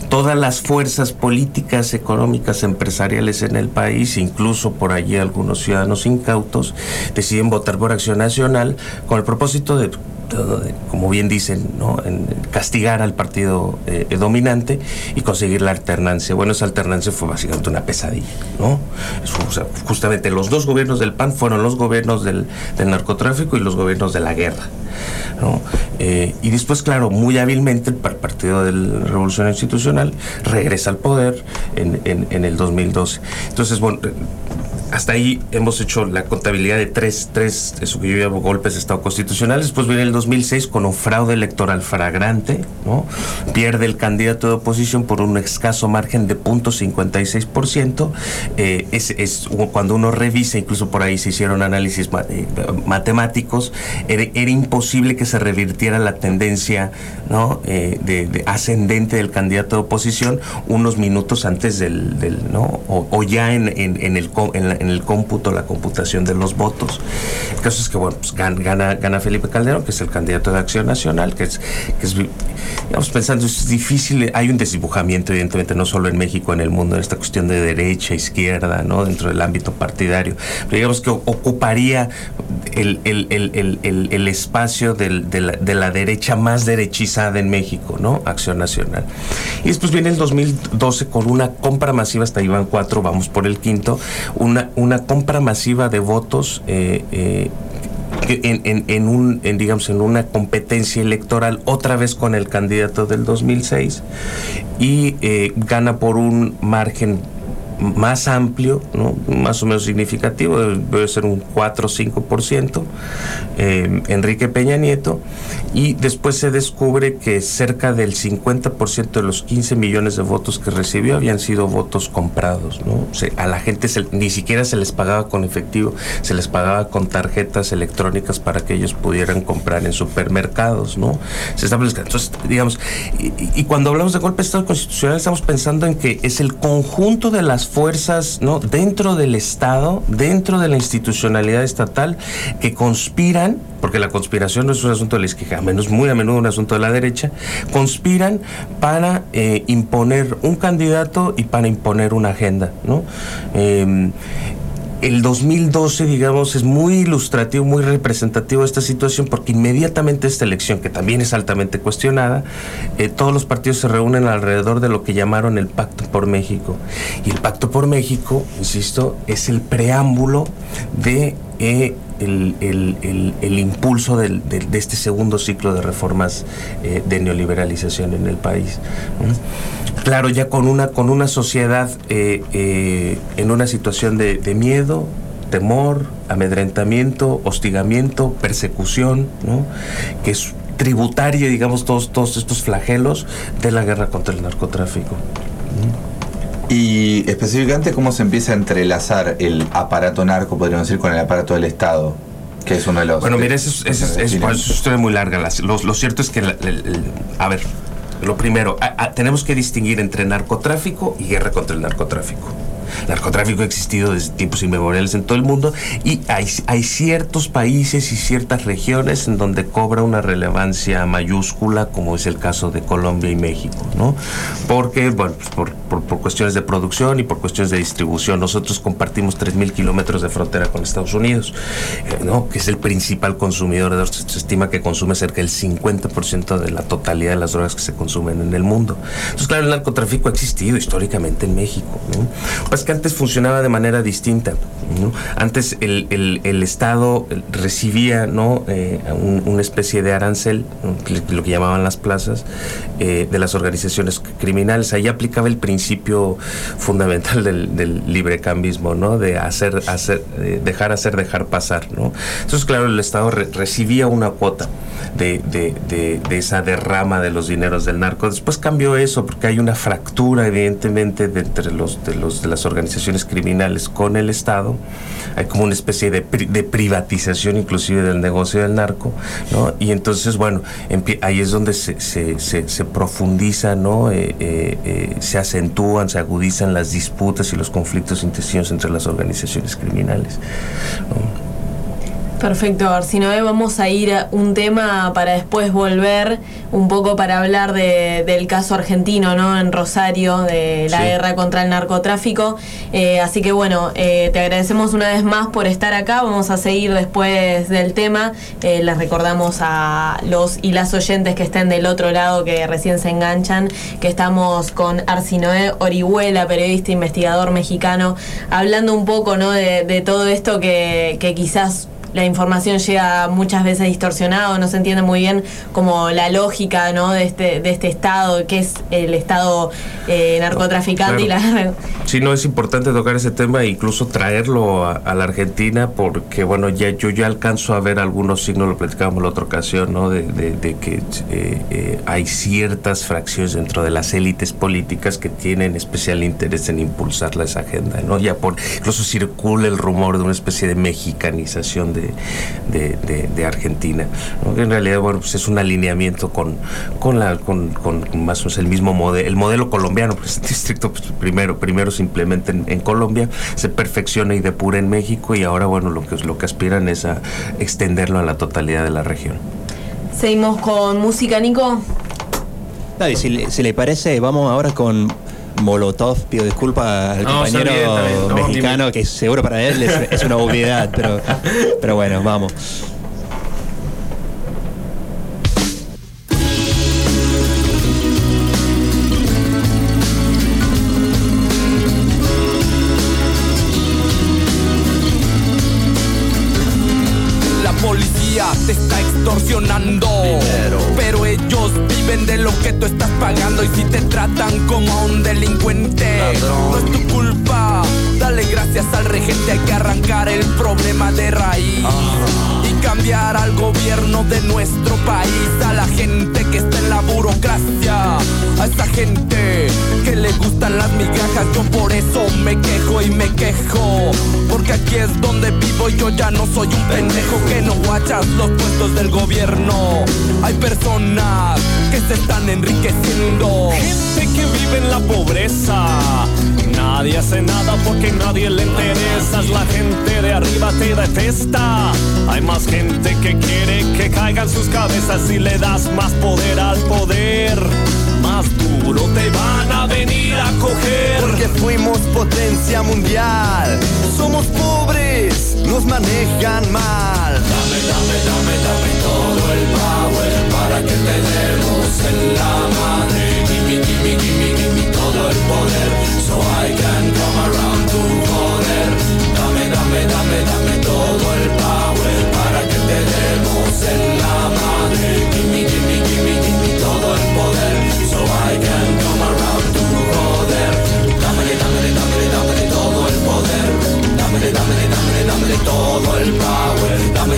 Todas las fuerzas políticas, económicas, empresariales en el país, incluso por allí algunos ciudadanos incautos, deciden votar por Acción Nacional con el propósito de como bien dicen, ¿no? En castigar al partido eh, dominante y conseguir la alternancia. Bueno, esa alternancia fue básicamente una pesadilla, ¿no? O sea, justamente los dos gobiernos del PAN fueron los gobiernos del, del narcotráfico y los gobiernos de la guerra, ¿no? Eh, y después, claro, muy hábilmente el par- Partido de la Revolución Institucional regresa al poder en, en- en el 2012. Entonces, bueno, hasta ahí hemos hecho la contabilidad de tres, tres, eso que yo llamo golpes de Estado constitucional. Después viene el 2006 con un fraude electoral flagrante, ¿no? Pierde el candidato de oposición por un escaso margen de 0.56%. Eh, es, es cuando uno revisa, incluso por ahí se hicieron análisis eh, matemáticos, era, imposible que se revirtiera la tendencia, ¿no? Eh, de, de ascendente del candidato de oposición unos minutos antes del, del ¿no? O, o ya en, en- en en, la- en el cómputo, la computación de los votos. El caso es que, bueno, pues gan- gana, gana Felipe Calderón, que es el candidato de Acción Nacional, que es, que digamos, pensando, es difícil, hay un desdibujamiento, evidentemente, no solo en México, en el mundo, en esta cuestión de derecha, izquierda, ¿no? Dentro del ámbito partidario. Pero digamos que ocuparía el, el- el- el- espacio del- de, la, de la derecha más derechizada en México, ¿no? Acción Nacional. Y después viene el 2012 con una compra masiva, hasta van cuatro, vamos por el quinto, una, una compra masiva de votos. eh, eh, en, en- en un, en, digamos, en una competencia electoral otra vez con el candidato del 2006 y eh, gana por un margen más amplio, ¿no? más o menos significativo, debe ser un 4 o 5%, eh, Enrique Peña Nieto, y después se descubre que cerca del 50% de los 15 millones de votos que recibió habían sido votos comprados. ¿no? A la gente ni siquiera se les pagaba con efectivo, se les pagaba con tarjetas electrónicas para que ellos pudieran comprar en supermercados. ¿no? Se establezca. Entonces, digamos, y- y cuando hablamos de golpe de Estado constitucional estamos pensando en que es el conjunto de las fuerzas ¿no? dentro del Estado, dentro de la institucionalidad estatal, que conspiran, porque la conspiración no es un asunto de la izquierda, a menos muy a menudo un asunto de la derecha, conspiran para eh, imponer un candidato y para imponer una agenda. ¿no? Eh, el 2012, digamos, es muy ilustrativo, muy representativo de esta situación, porque inmediatamente esta elección, que también es altamente cuestionada, eh, todos los partidos se reúnen alrededor de lo que llamaron el Pacto por México. Y el Pacto por México, insisto, es el preámbulo de... eh, el, el- el- el impulso del- del- de este segundo ciclo de reformas eh, de neoliberalización en el país. Claro, ya con una, con una sociedad eh, eh, en una situación de, de miedo, temor, amedrentamiento, hostigamiento, persecución, ¿no? que es tributaria, digamos, todos, todos estos flagelos de la guerra contra el narcotráfico. Y específicamente cómo se empieza a entrelazar el aparato narco, podríamos decir, con el aparato del Estado, que es uno de los... Bueno, mira, eso es, eso es- una historia muy larga. Lo, lo cierto es que, la- el- el- a ver, lo primero, a- a- tenemos que distinguir entre narcotráfico y guerra contra el narcotráfico. Narcotráfico ha existido desde tiempos inmemoriales en todo el mundo y hay, hay ciertos países y ciertas regiones en donde cobra una relevancia mayúscula, como es el caso de Colombia y México, ¿no? Porque, bueno, pues por, por- por cuestiones de producción y por cuestiones de distribución, nosotros compartimos 3.000 kilómetros de frontera con Estados Unidos, eh, ¿no? Que es el principal consumidor de drogas. Se estima que consume cerca del 50% de la totalidad de las drogas que se consumen en el mundo. Entonces, claro, el narcotráfico ha existido históricamente en México, ¿no? Que antes funcionaba de manera distinta, ¿no? Antes el, el- el Estado recibía, ¿no? Eh, un- una especie de arancel, lo que llamaban las plazas, eh, de las organizaciones criminales. Ahí aplicaba el principio fundamental del, del librecambismo, ¿no? De hacer, hacer, dejar hacer, dejar pasar, ¿no? Entonces, claro, el Estado re- recibía una cuota de, de- de- de esa derrama de los dineros del narco. Después cambió eso porque hay una fractura, evidentemente, de entre los de los de las organizaciones criminales con el Estado. Hay como una especie de, pri- de privatización, inclusive del negocio del narco, ¿no? Y entonces, bueno, ahí es donde se, se, se- se profundiza, ¿no? Eh, eh, eh, se acentúan, se agudizan las disputas y los conflictos intestinos entre las organizaciones criminales. Perfecto, Arsinoe, vamos a ir a un tema para después volver un poco para hablar de- del caso argentino, ¿no? En Rosario, de la Sí. guerra contra el narcotráfico. Eh, así que bueno, eh, te agradecemos una vez más por estar acá. Vamos a seguir después del tema. Eh, les recordamos a los y las oyentes que estén del otro lado, que recién se enganchan, que estamos con Arsinoe Orihuela, periodista investigador mexicano, hablando un poco, ¿no? De, de todo esto que, que quizás la información llega muchas veces distorsionada, no se entiende muy bien como la lógica ¿no? de, este, de este Estado, que es el Estado eh, narcotraficante y la... Sí, no es importante tocar ese tema e incluso traerlo a, a la Argentina porque, bueno, ya yo ya alcanzo a ver algunos signos, lo platicábamos la otra ocasión, ¿no? De, de- de que eh, eh, hay ciertas fracciones dentro de las élites políticas que tienen especial interés en impulsar esa agenda, ¿no? Ya por, incluso circula el rumor de una especie de mexicanización de de, de- de- de Argentina. ¿no? Que en realidad, bueno, pues es un alineamiento con, con, la, con, con más o menos el mismo modelo, el modelo colombiano, pues este distrito pues, primero, primero se implementa en, en Colombia, se perfecciona y depura en México y ahora, bueno, lo que, lo que aspiran es a extenderlo a la totalidad de la región. Seguimos con música, Nico. Dale, si, le- si le parece, vamos ahora con Molotov. Pido disculpas al No, compañero bien, está bien. No, mexicano, que seguro para él es, es una obviedad, pero, pero bueno, vamos. Gente que le gustan las migajas. Yo por eso me quejo y me quejo. Porque aquí es donde vivo y yo ya no soy un pendejo que no guachas los puestos del gobierno. Hay personas que se están enriqueciendo. Gente que vive en la pobreza. Nadie hace nada porque nadie le interesa. La gente de arriba te detesta. Hay más gente que quiere que caigan sus cabezas y le das más poder al poder. Más duro te van a venir a coger. Porque fuimos potencia mundial. Somos pobres, nos manejan mal. Dame, dame, dame, dame todo el power para que te demos en la madre. Gimme, gimme, gimme, gimme todo el poder. So I can come around to joder. Dame, dame, dame, dame todo el power para que te demos en la madre. Gimme, gimme, gimme, gimme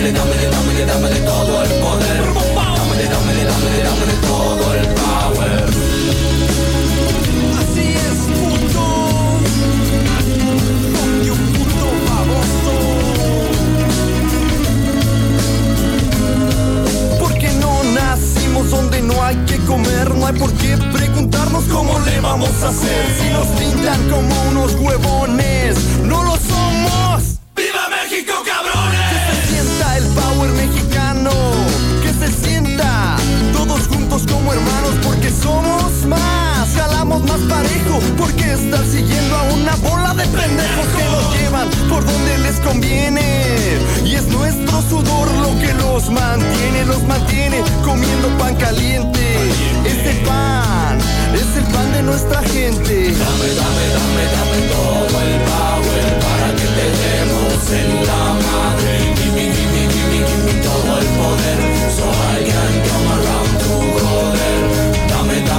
Dámele, dámele, dámele, dámele todo el poder. Dámele, dámele, dámele, dámele todo el power. Así es, puto. Puto baboso. Porque no nacimos donde no hay que comer, no hay por qué preguntarnos cómo le vamos a hacer. Si nos pintan como unos huevones, no lo somos. Como hermanos, porque somos más, jalamos más parejo, porque estar siguiendo a una bola de pendejos que nos llevan por donde les conviene. Y es nuestro sudor lo que los mantiene, los mantiene comiendo pan caliente. Este pan es el pan de nuestra gente. Dame, dame, dame, dame todo el power para que te demos en la madre. Gimme, gimme, gimme, todo el poder.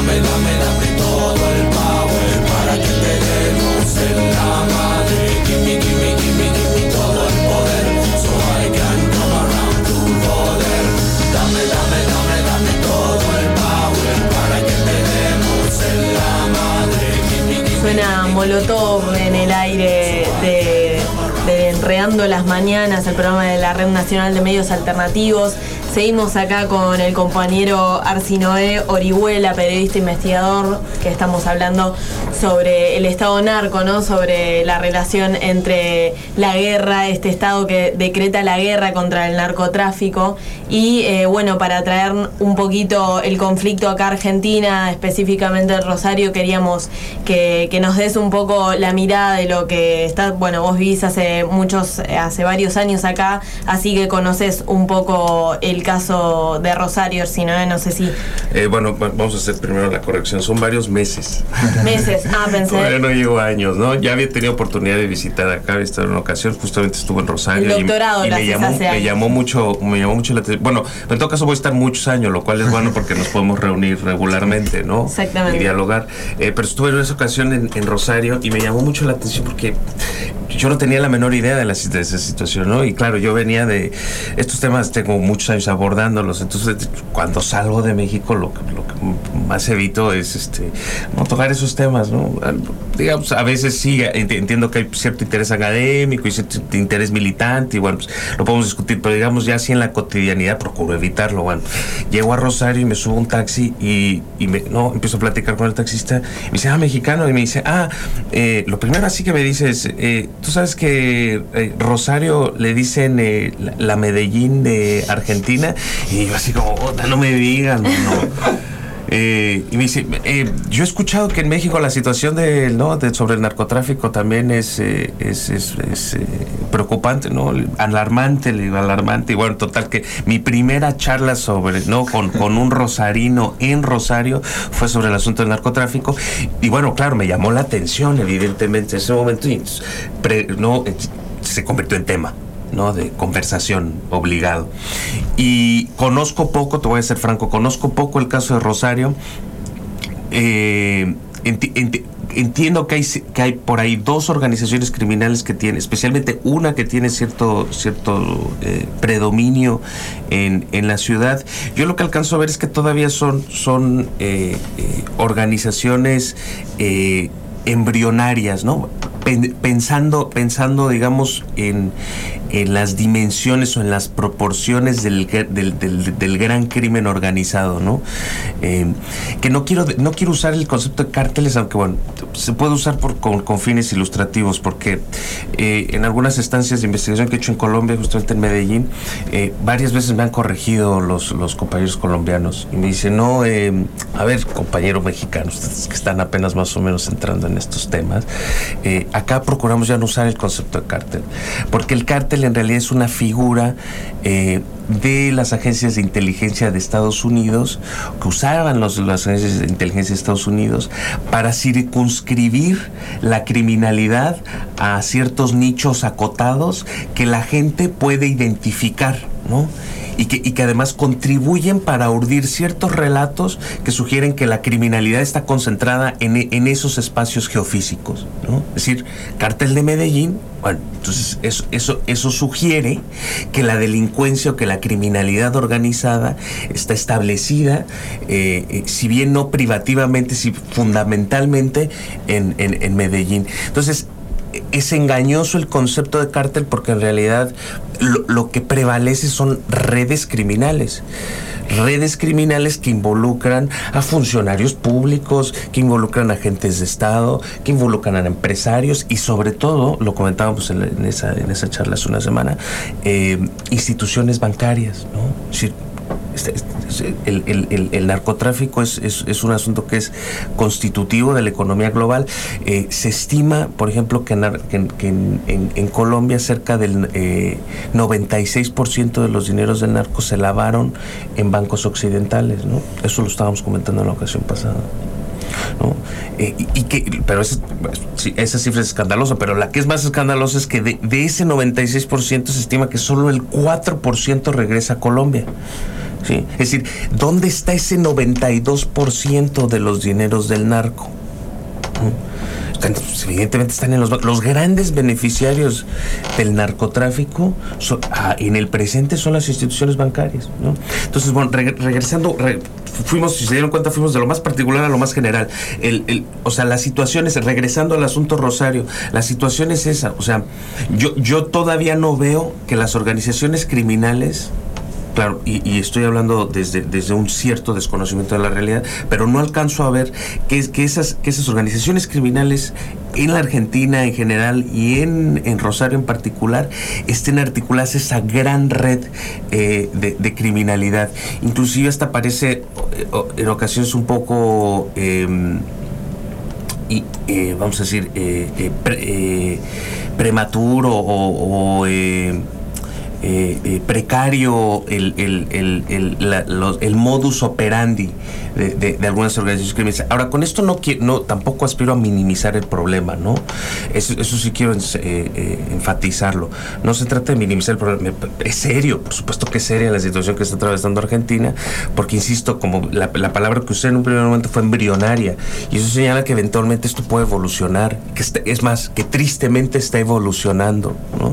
Dame, dame, dame, todo el power para que te demos en la madre. Gimme, gimme, gimme, gimme todo el poder. So I can come around to joder. Dame, dame, dame, dame todo el power para que te demos en la madre. Suena Molotov en el aire de, de Enredando las Mañanas, el programa de la Red Nacional de Medios Alternativos. Seguimos acá con el compañero Arsinoe Orihuela, periodista investigador, que estamos hablando sobre el Estado narco, ¿no? Sobre la relación entre la guerra, este Estado que decreta la guerra contra el narcotráfico. Y eh, bueno, para traer un poquito el conflicto acá a Argentina, específicamente el Rosario, queríamos que, que nos des un poco la mirada de lo que está, bueno, vos vivís hace muchos, hace varios años acá, así que conoces un poco el caso de Rosario, si no, no sé si Eh, bueno, va- vamos a hacer primero la corrección. Son varios meses. meses. Ah, Todavía pensé. no llevo años, ¿no? Ya había tenido oportunidad de visitar acá, había estado en una ocasión, justamente estuve en Rosario. El y- doctorado y, me, llamó, me llamó mucho, me llamó mucho la atención. Bueno, en todo caso voy a estar muchos años, lo cual es bueno porque nos podemos reunir regularmente, ¿no? Exactamente. Y dialogar. Eh, pero estuve en esa ocasión en, en Rosario y me llamó mucho la atención porque yo no tenía la menor idea de, la, de esa situación, ¿no? Y claro, yo venía de estos temas, tengo muchos años abordándolos, entonces cuando salgo de México lo, lo que más evito es este no tocar esos temas, ¿no? Digamos, a veces sí, ent- entiendo que hay cierto interés académico y cierto interés militante, y bueno, pues lo podemos discutir, pero digamos, ya así en la cotidianidad procuro evitarlo. Bueno, llego a Rosario y me subo un taxi y, y me, no, empiezo a platicar con el taxista. Me dice, ah, mexicano, y me dice, ah, eh, lo primero así que me dice es, eh, tú sabes que eh, Rosario le dicen eh, la, Medellín de Argentina, y yo así como, "Ota, no me digan, no. Eh, y me dice, eh, yo he escuchado que en México la situación de, ¿no? de- sobre el narcotráfico también es, eh, es, es- es, eh, preocupante, ¿no? Alarmante, alarmante. Y bueno, total que mi primera charla sobre, ¿no? Con, con un rosarino en Rosario fue sobre el asunto del narcotráfico. Y bueno, claro, me llamó la atención, evidentemente, en ese momento. Y, pre- no, se convirtió en tema. ¿No? de conversación obligado. Y conozco poco, te voy a ser franco, conozco poco el caso de Rosario. Eh, enti- enti- entiendo que hay, que hay por ahí dos organizaciones criminales que tienen, especialmente una que tiene cierto, cierto eh, predominio en, en la ciudad. Yo lo que alcanzo a ver es que todavía son, son eh, organizaciones embrionarias, ¿no? Pen- Pensando, pensando, digamos, en, en las dimensiones o en las proporciones del, del, del- gran crimen organizado, ¿no? Eh, que no quiero, no quiero usar el concepto de cárteles, aunque bueno, se puede usar por, con, fines ilustrativos, porque eh, en algunas estancias de investigación que he hecho en Colombia, justamente en Medellín, eh, varias veces me han corregido los, los compañeros colombianos y me dicen, no, a ver, compañero mexicano, ustedes que están apenas más o menos entrando en estos temas, eh, acá procuramos ya no usar el concepto de cártel, porque el cártel en realidad es una figura eh, de las agencias de inteligencia de Estados Unidos, que usaban los, las agencias de inteligencia de Estados Unidos para circunscribir la criminalidad a ciertos nichos acotados que la gente puede identificar, ¿no? Y que, y que además contribuyen para urdir ciertos relatos que sugieren que la criminalidad está concentrada en, e- en esos espacios geofísicos. ¿no? Es decir, cártel de Medellín, entonces eso, eso, eso sugiere que la delincuencia o que la criminalidad organizada está establecida, eh, eh, si bien no privativamente, si fundamentalmente en, en, en Medellín. Entonces, es engañoso el concepto de cártel porque en realidad lo, lo que prevalece son redes criminales. Redes criminales que involucran a funcionarios públicos, que involucran a agentes de Estado, que involucran a empresarios y sobre todo, lo comentábamos en, esa, en esa charla hace una semana, eh, instituciones bancarias. ¿no? El, el- el- el narcotráfico es, es- es un asunto que es constitutivo de la economía global. Eh, se estima, por ejemplo, que en, que en Colombia cerca del eh, 96% de los dineros del narco se lavaron en bancos occidentales. ¿no? Eso lo estábamos comentando en la ocasión pasada. Eh, y, que, pero esa cifra es escandalosa, pero la que es más escandalosa es que de, de ese 96% se estima que solo el 4% regresa a Colombia. ¿sí? Es decir, ¿dónde está ese 92% de los dineros del narco? Pues, evidentemente están en los bancos. Los grandes beneficiarios del narcotráfico ah, en el presente son las instituciones bancarias. ¿no? Entonces, bueno, reg- regresando, re- fuimos, si se dieron cuenta, fuimos de lo más particular a lo más general. El, el- o sea, la situación es, regresando al asunto Rosario, la situación es esa. O sea, yo, yo todavía no veo que las organizaciones criminales Claro, y, estoy hablando desde, desde un cierto desconocimiento de la realidad, pero no alcanzo a ver que, que, esas, que esas organizaciones criminales en la Argentina en general y en, en Rosario en particular estén articuladas esa gran red eh, de, criminalidad. Inclusive hasta parece eh, en ocasiones un poco... em, y, eh, vamos a decir, pre- prematuro o, o, eh, eh, precario el, el, el, la- los- el modus operandi de, de- de algunas organizaciones criminales. Ahora, con esto no, no tampoco aspiro a minimizar el problema, ¿no? Eso, eso sí quiero eh, eh, enfatizarlo. No se trata de minimizar el problema. Es serio, por supuesto que es seria la situación que está atravesando Argentina, porque insisto, como la, la palabra que usé en un primer momento fue embrionaria, y eso señala que eventualmente esto puede evolucionar, que está- es más, que tristemente está evolucionando, ¿no?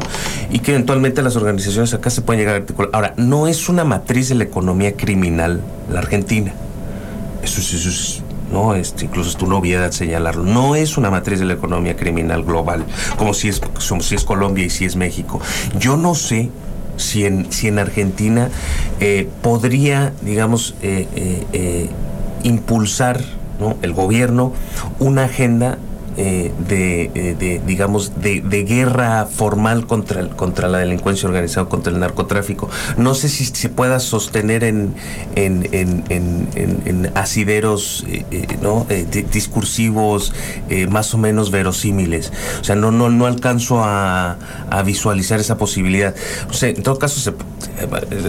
Y que eventualmente las organizaciones acá se pueden llegar a articular. Ahora, no es una matriz de la economía criminal la Argentina. Eso es, eso es ¿no? Este, incluso es tu novedad señalarlo. No es una matriz de la economía criminal global, como si es, como si es Colombia y si es México. Yo no sé si en, si en Argentina eh, podría, digamos, eh, eh, eh, impulsar ¿no? el gobierno una agenda eh, de, eh, de, digamos, de, de guerra formal contra, el- contra la delincuencia organizada, contra el narcotráfico. No sé si se pueda sostener en, en, en, en, en- asideros eh, eh, ¿no? Eh, di- discursivos más o menos verosímiles. O sea, no, no, no alcanzo a, a visualizar esa posibilidad. O sea, en todo caso, se,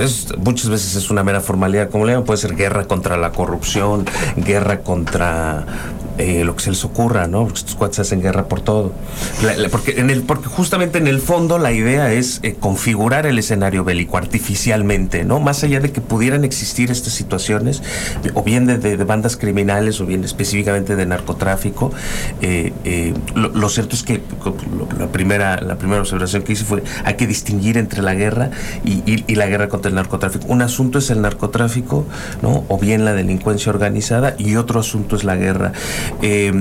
es- muchas veces es una mera formalidad. Como le llaman, puede ser guerra contra la corrupción, guerra contra eh, lo que se les ocurra, ¿no? Porque estos cuates hacen guerra por todo. Porque, justamente en el fondo la idea es eh, configurar el escenario bélico artificialmente, ¿no? Más allá de que pudieran existir estas situaciones, o bien de, bandas criminales, o bien específicamente de narcotráfico, eh, eh, lo, cierto es que la primera, la primera observación que hice fue hay que distinguir entre la guerra y- y la guerra contra el narcotráfico. Un asunto es el narcotráfico, ¿no? O bien la delincuencia organizada, y otro asunto es la guerra. Eh,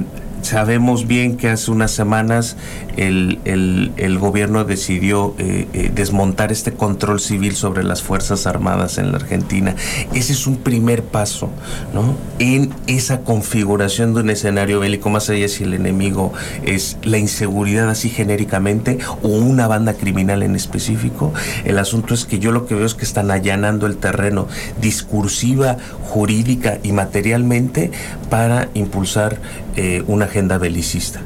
Sabemos bien que hace unas semanas el, el- gobierno decidió eh, eh, desmontar este control civil sobre las Fuerzas Armadas en la Argentina. Ese es un primer paso ¿no? en esa configuración de un escenario bélico, más allá si el enemigo es la inseguridad así genéricamente o una banda criminal en específico. El asunto es que yo lo que veo es que están allanando el terreno discursiva, jurídica y materialmente para impulsar eh, una agenda belicista.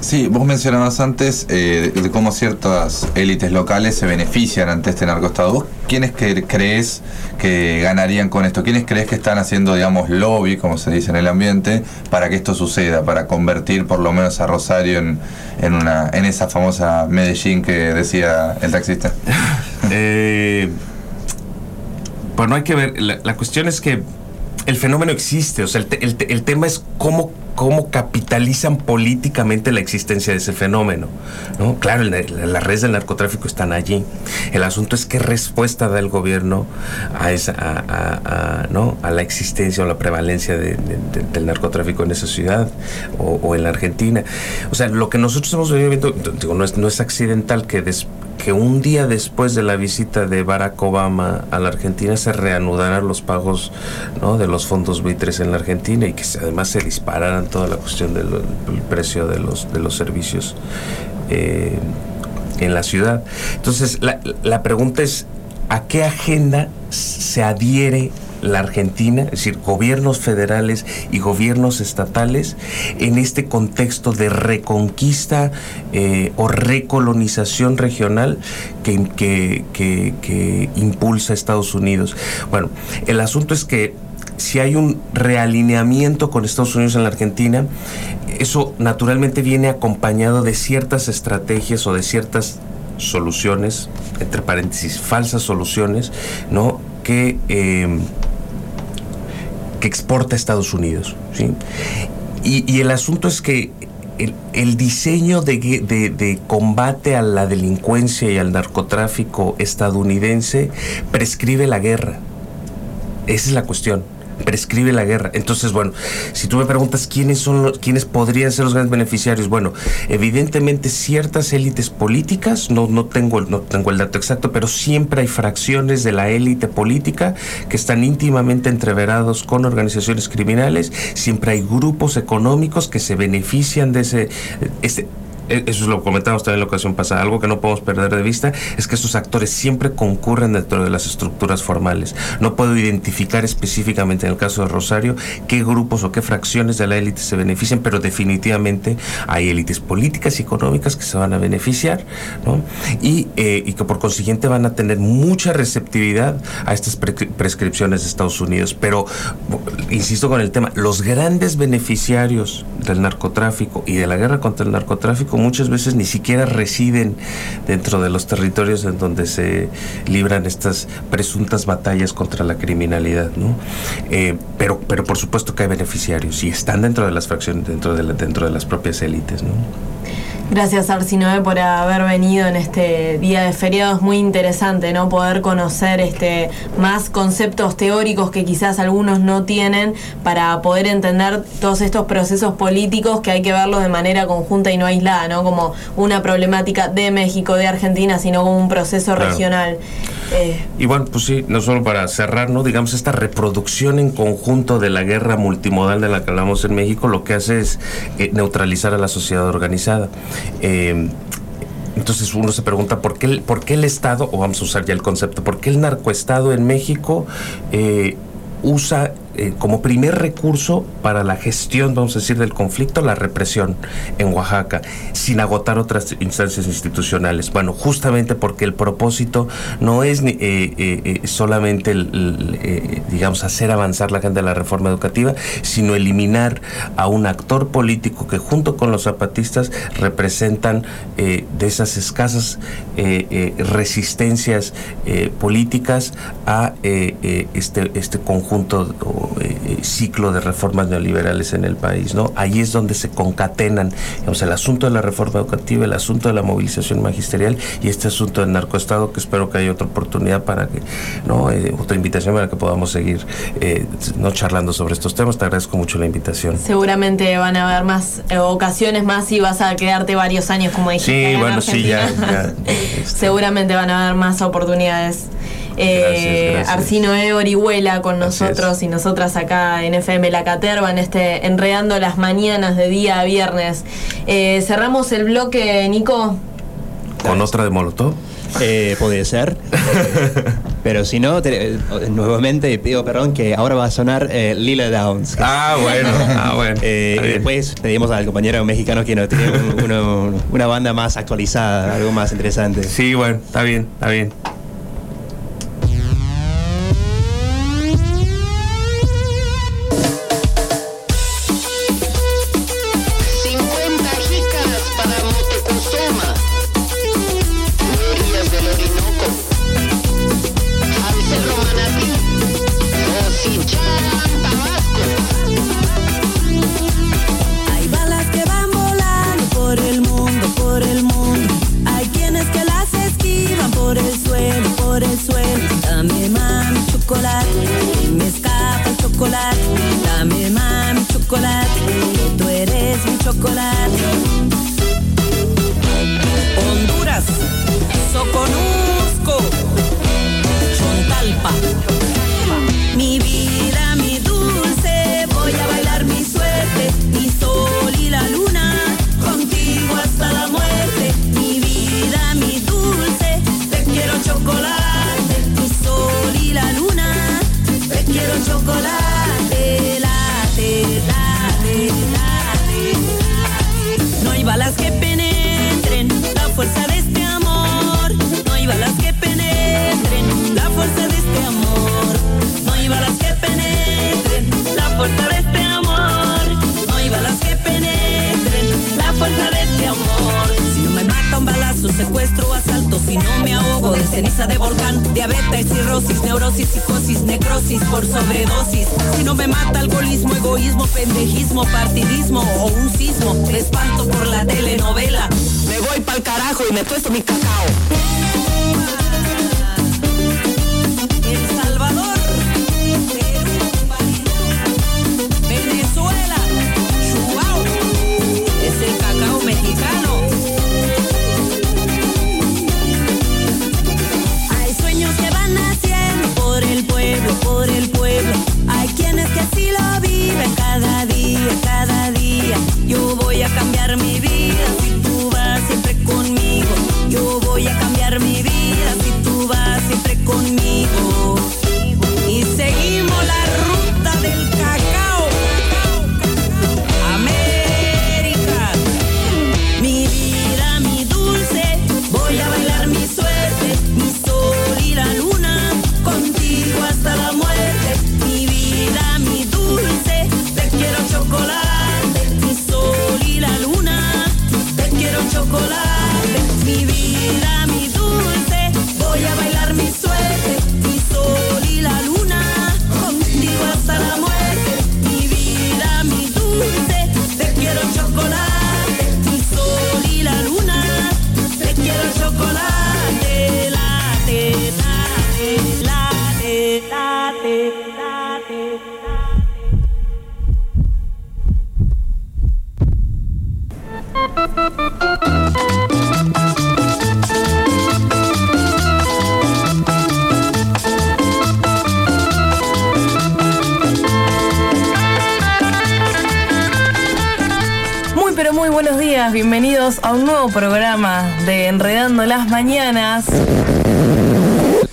Sí, vos mencionabas antes eh, de, cómo ciertas élites locales se benefician ante este narcoestado. ¿Vos quiénes que crees que ganarían con esto? ¿Quiénes crees que están haciendo, digamos, lobby, como se dice en el ambiente, para que esto suceda, para convertir por lo menos a Rosario en, en, una, en esa famosa Medellín que decía el taxista? Eh, bueno, hay que ver, la, la cuestión es que el fenómeno existe, o sea, el, te- el te- el tema es cómo, cómo capitalizan políticamente la existencia de ese fenómeno. ¿no? Claro, las redes del narcotráfico están allí. El asunto es qué respuesta da el gobierno a, esa, a, a- a, ¿no? a la existencia o la prevalencia de- de- de- del narcotráfico en esa ciudad o, o en la Argentina. O sea, lo que nosotros hemos venido viendo, digo, no es, no es accidental que, des- que un día después de la visita de Barack Obama a la Argentina se reanudaran los pagos ¿no? de los fondos buitres en la Argentina y que además se dispararan toda la cuestión del precio de los, de los servicios eh, en la ciudad. Entonces, la, la pregunta es, ¿a qué agenda se adhiere la Argentina, es decir, gobiernos federales y gobiernos estatales, en este contexto de reconquista eh, o recolonización regional que- que- que impulsa Estados Unidos? Bueno, el asunto es que si hay un realineamiento con Estados Unidos en la Argentina, eso naturalmente viene acompañado de ciertas estrategias o de ciertas soluciones, entre paréntesis, falsas soluciones, ¿no? Que, eh, que exporta Estados Unidos. ¿sí? Y, el asunto es que el, diseño de, de- de combate a la delincuencia y al narcotráfico estadounidense prescribe la guerra. Esa es la cuestión. Prescribe la guerra. Entonces, bueno, si tú me preguntas quiénes son los, quiénes podrían ser los grandes beneficiarios, bueno, evidentemente ciertas élites políticas, no, no tengo no tengo el dato exacto, pero siempre hay fracciones de la élite política que están íntimamente entreverados con organizaciones criminales, siempre hay grupos económicos que se benefician de ese, eh, eso lo comentamos también la ocasión pasada, algo que no podemos perder de vista es que estos actores siempre concurren dentro de las estructuras formales. No puedo identificar específicamente en el caso de Rosario qué grupos o qué fracciones de la élite se benefician, pero definitivamente hay élites políticas y económicas que se van a beneficiar, ¿no? Y, eh, y que por consiguiente van a tener mucha receptividad a estas pre- prescripciones de Estados Unidos. Pero, insisto con el tema, los grandes beneficiarios del narcotráfico y de la guerra contra el narcotráfico muchas veces ni siquiera residen dentro de los territorios en donde se libran estas presuntas batallas contra la criminalidad, ¿no? Eh, pero, pero por supuesto que hay beneficiarios y están dentro de las fracciones, dentro de, la- dentro de las propias élites, ¿no? Gracias Arsinoe por haber venido en este día de feriado. Es muy interesante, ¿no? Poder conocer este más conceptos teóricos que quizás algunos no tienen para poder entender todos estos procesos políticos que hay que verlos de manera conjunta y no aislada, ¿no? Como una problemática de México, de Argentina, sino como un proceso Claro. regional. Eh, Y bueno, pues sí, no solo para cerrar, ¿no? Digamos, esta reproducción en conjunto de la guerra multimodal de la que hablamos en México, lo que hace es eh, neutralizar a la sociedad organizada. Eh, entonces uno se pregunta por qué, por qué el Estado, o vamos a usar ya el concepto, por qué el narcoestado en México eh, usa eh, como primer recurso para la gestión, vamos a decir, del conflicto, la represión en Oaxaca, sin agotar otras instancias institucionales. Bueno, justamente porque el propósito no es eh, eh, eh, solamente, eh, digamos, hacer avanzar la agenda de la reforma educativa, sino eliminar a un actor político que junto con los zapatistas representan de esas escasas resistencias políticas a este, este conjunto o eh, ciclo de reformas neoliberales en el país. ¿no? Ahí es donde se concatenan digamos, el asunto de la reforma educativa, el asunto de la movilización magisterial y este asunto del narcoestado que espero que haya otra oportunidad para que, ¿no? Eh, otra invitación para que podamos seguir eh, no charlando sobre estos temas. Te agradezco mucho la invitación. seguramente van a haber más ocasiones más y vas a quedarte varios años, como dijiste. Sí, bueno, sí, ya, ya. Seguramente van a haber más oportunidades. Eh, Gracias, gracias. Arsino E. Orihuela con nosotros y nosotras acá en FM La Caterva, en este Enredando las Mañanas de día a viernes. Eh, cerramos el bloque, Nico. ¿Con otra de Molotov? Eh, puede ser. Pero si no, te- eh, nuevamente pido perdón que ahora va a sonar eh, Lila Downs. Ah, bueno, ah, bueno. Eh, y después pedimos al compañero mexicano que nos tiene un- uno- una banda más actualizada, algo más interesante. Sí, bueno, está bien, está bien. Ceniza de volcán, diabetes, cirrosis, neurosis, psicosis, necrosis por sobredosis. Si no me mata alcoholismo, egoísmo, pendejismo, partidismo o un sismo, me espanto por la telenovela. Me voy pa'l carajo y me tuesto mi cacao. A un nuevo programa de Enredando las Mañanas.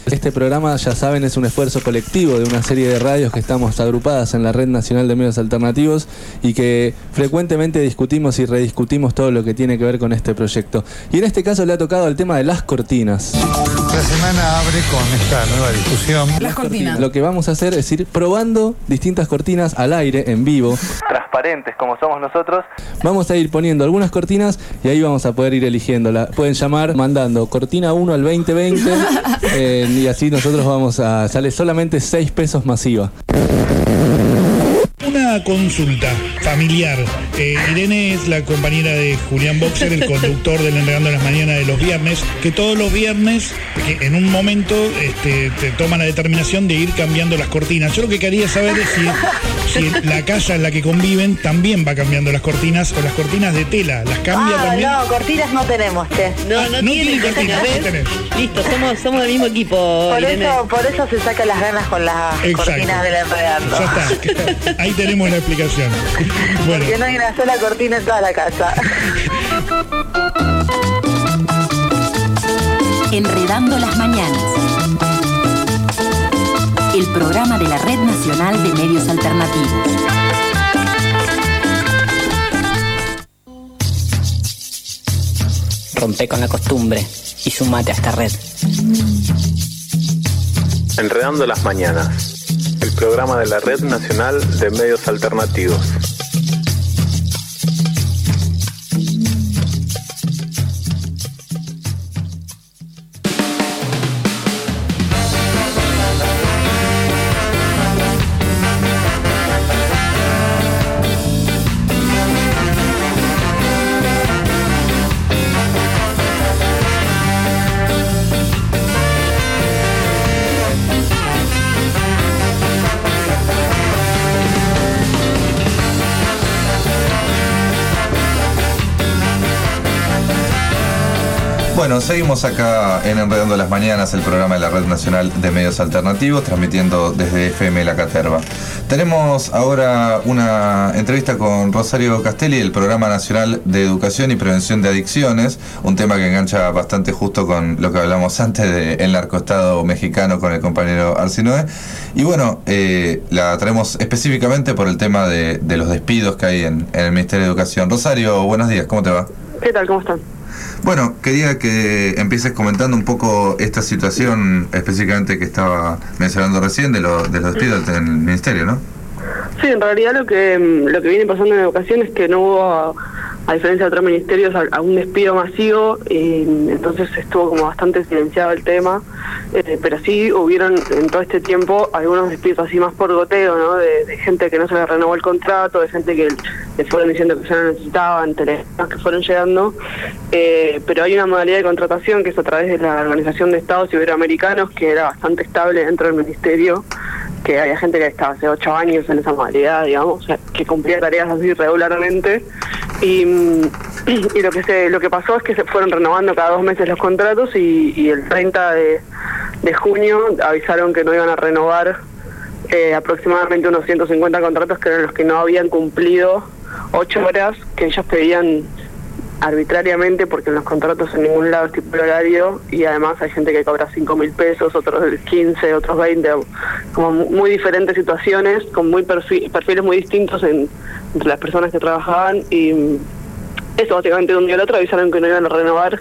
Este programa, ya saben, es un esfuerzo colectivo de una serie de radios que estamos agrupadas en la Red Nacional de Medios Alternativos y que frecuentemente discutimos y rediscutimos todo lo que tiene que ver con este proyecto. Y en este caso le ha tocado el tema de las cortinas. La semana abre con esta nueva discusión. Las cortinas. Lo que vamos a hacer es ir probando distintas cortinas al aire, en vivo. Transparentes como somos nosotros. Vamos a ir poniendo algunas cortinas y ahí vamos a poder ir eligiéndola. Pueden llamar mandando cortina 1 al 2020 eh, y así nosotros vamos a... Sale solamente 6 pesos masiva. Una consulta familiar. Eh, Irene es la compañera de Julián Boxer, el conductor del Enredando las Mañanas de los viernes, que todos los viernes, que en un momento, este, te toman la determinación de ir cambiando las cortinas. Yo lo que quería saber es si, si la casa en la que conviven también va cambiando las cortinas o las cortinas de tela. ¿Las cambia Ah, también? no, cortinas no tenemos, che. No, Ah, no no tienen tienen cortinas, no tenés. Listo, somos, somos del mismo equipo. Por eso, por eso se saca las ganas con las Exacto. cortinas del enredando. Ya está. Ahí tenemos la explicación. Bueno. Una sola cortina en toda la casa. Enredando las mañanas. El programa de la Red Nacional de Medios Alternativos. Rompe con la costumbre y sumate a esta red. Enredando las Mañanas, el programa de la Red Nacional de Medios Alternativos. Bueno, seguimos acá en Enredando las Mañanas, el programa de la Red Nacional de Medios Alternativos, transmitiendo desde FM La Caterva. Tenemos ahora una entrevista con Rosario Castelli, del Programa Nacional de Educación y Prevención de Adicciones, un tema que engancha bastante justo con lo que hablamos antes del narcoestado mexicano con el compañero Arsinoe. Y bueno, eh, la traemos específicamente por el tema de, de los despidos que hay en, en el Ministerio de Educación. Rosario, buenos días, ¿cómo te va? ¿Qué tal? ¿Cómo están? Bueno, quería que empieces comentando un poco esta situación específicamente que estaba mencionando recién de, lo- de los despidos en el ministerio, ¿no? Sí, en realidad lo que mm, lo que viene pasando en educación es que no hubo, a diferencia de otros ministerios, a- un despido masivo y entonces estuvo como bastante silenciado el tema, eh, pero sí hubieron en todo este tiempo algunos despidos así más por goteo, ¿no? De, gente que no se le renovó el contrato, de gente que le fueron diciendo que ya no necesitaban, teléfonos que fueron llegando, eh, pero hay una modalidad de contratación que es a través de la Organización de Estados Iberoamericanos que era bastante estable dentro del ministerio que había gente que estaba hace ocho años en esa modalidad, digamos, que cumplía tareas así regularmente. Y, y lo que se lo que pasó es que se fueron renovando cada dos meses los contratos y, y el 30 de, de junio avisaron que no iban a renovar eh, aproximadamente unos 150 contratos que eran los que no habían cumplido ocho horas que ellos pedían arbitrariamente porque en los contratos en ningún lado estipula horario y además hay gente que cobra 5 mil pesos, otros 15, otros 20, como mu- muy diferentes situaciones, con muy perfi- perfiles muy distintos en- entre las personas que trabajaban y mm, eso básicamente de un día al otro avisaron que no iban a renovar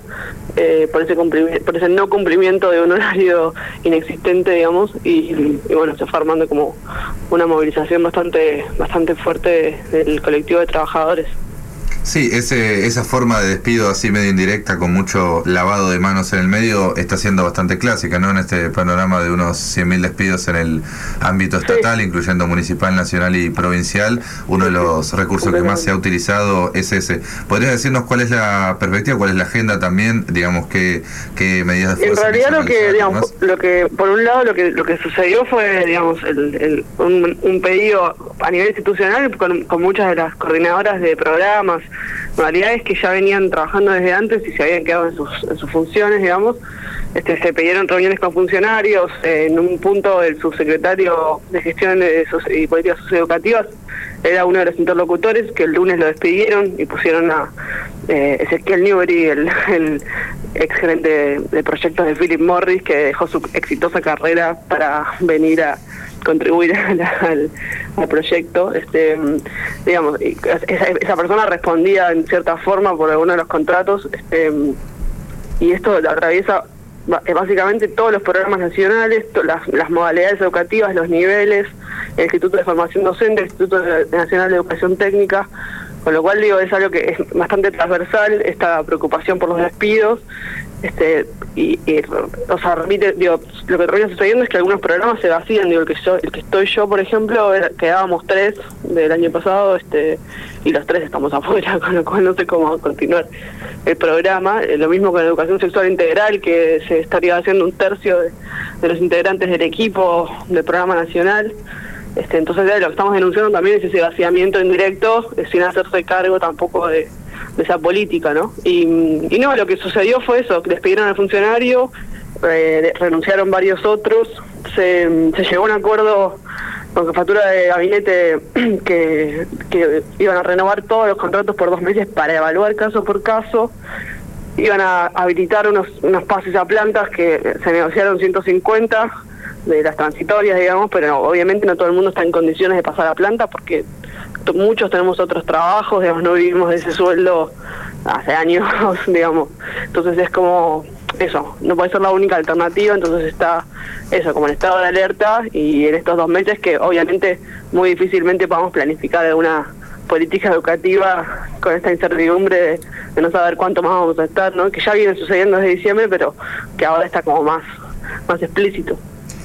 eh, por ese por ese no cumplimiento de un horario inexistente digamos y, y bueno se fue armando como una movilización bastante bastante fuerte del colectivo de trabajadores Sí, ese, esa forma de despido así medio indirecta con mucho lavado de manos en el medio está siendo bastante clásica, ¿no? En este panorama de unos 100.000 despidos en el ámbito estatal, incluyendo municipal, nacional y provincial, uno de los recursos que más se ha utilizado es ese. ¿Podrías decirnos cuál es la perspectiva, cuál es la agenda también, digamos, qué, qué medidas de En realidad lo que, digamos, lo que, por un lado, lo que lo que sucedió fue, digamos, el, el- un, un pedido a nivel institucional con, con muchas de las coordinadoras de programas, modalidades que ya venían trabajando desde antes y se habían quedado en sus, en sus funciones, digamos. Este, se pidieron reuniones con funcionarios, eh, en un punto el subsecretario de Gestión de y Políticas Socioeducativas era uno de los interlocutores que el lunes lo despidieron y pusieron a eh, Ezequiel Newbery, el, el ex gerente de proyectos de Philip Morris, que dejó su exitosa carrera para venir a contribuir al, al- proyecto. Este, digamos, esa, esa persona respondía en cierta forma por alguno de los contratos. Este, y esto atraviesa eh, básicamente todos los programas nacionales, las, las modalidades educativas, los niveles, el Instituto de Formación Docente, el Instituto Nacional de Educación Técnica, con lo cual digo es algo que es bastante transversal esta preocupación por los despidos este y, y, o sea repite digo lo que termina sucediendo es que algunos programas se vacían digo el que yo el que estoy yo por ejemplo quedábamos tres del año pasado este y los tres estamos afuera con lo cual no sé cómo continuar el programa. Eh, lo mismo con educación sexual integral que se estaría haciendo un tercio de, los integrantes del equipo del programa nacional. Este, entonces eh, lo que estamos denunciando también es ese vaciamiento indirecto, eh, sin hacerse cargo tampoco de, de esa política, ¿no? Y, no, lo que sucedió fue eso, despidieron al funcionario, eh, renunciaron varios otros, se, llegó a un acuerdo con jefatura de gabinete que, iban a renovar todos los contratos por dos meses para evaluar caso por caso, iban a habilitar unos, unos pases a plantas que se negociaron 150 de las transitorias, digamos, pero obviamente no todo el mundo está en condiciones de pasar a planta porque muchos tenemos otros trabajos, digamos, no vivimos de ese sueldo hace años, digamos. Entonces es como eso, no puede ser la única alternativa, entonces está eso, como en estado de alerta y en estos dos meses que obviamente muy difícilmente podamos planificar alguna política educativa con esta incertidumbre de, de no saber cuánto más vamos a estar, ¿no? Que ya viene sucediendo desde diciembre, pero que ahora está como más, más explícito.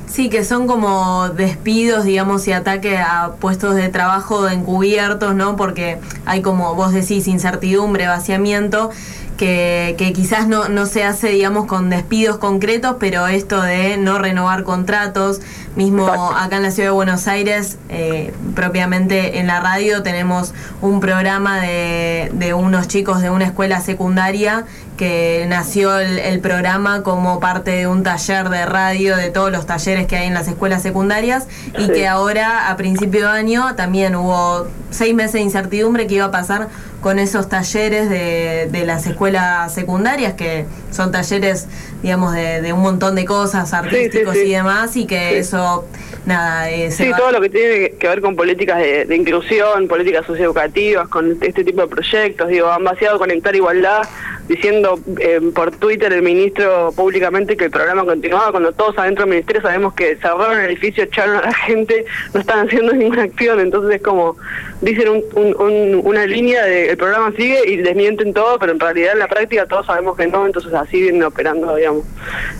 Sí, que son como despidos, digamos, y ataque a puestos de trabajo encubiertos, ¿no? Porque hay como vos decís, incertidumbre, vaciamiento, que, que quizás no, no se hace, digamos, con despidos concretos, pero esto de no renovar contratos, mismo acá en la ciudad de Buenos Aires, eh, propiamente en la radio, tenemos un programa de, de unos chicos de una escuela secundaria que nació el, el programa como parte de un taller de radio de todos los talleres que hay en las escuelas secundarias y Sí. que ahora a principio de año también hubo seis meses de incertidumbre que iba a pasar con esos talleres de, de las escuelas secundarias que son talleres digamos de, de un montón de cosas artísticos sí. y demás y que eso nada eh, se Sí, va- todo lo que tiene que ver con políticas de, de inclusión, políticas socioeducativas, con este tipo de proyectos, digo, han vaciado Conectar Igualdad diciendo eh, por Twitter el ministro públicamente que el programa continuaba, cuando todos adentro del ministerio sabemos que cerraron el edificio, echaron a la gente, no están haciendo ninguna acción, entonces es como, dicen un- un- un- una línea de el programa sigue y desmienten todo, pero en realidad en la práctica todos sabemos que no, entonces así vienen operando, digamos,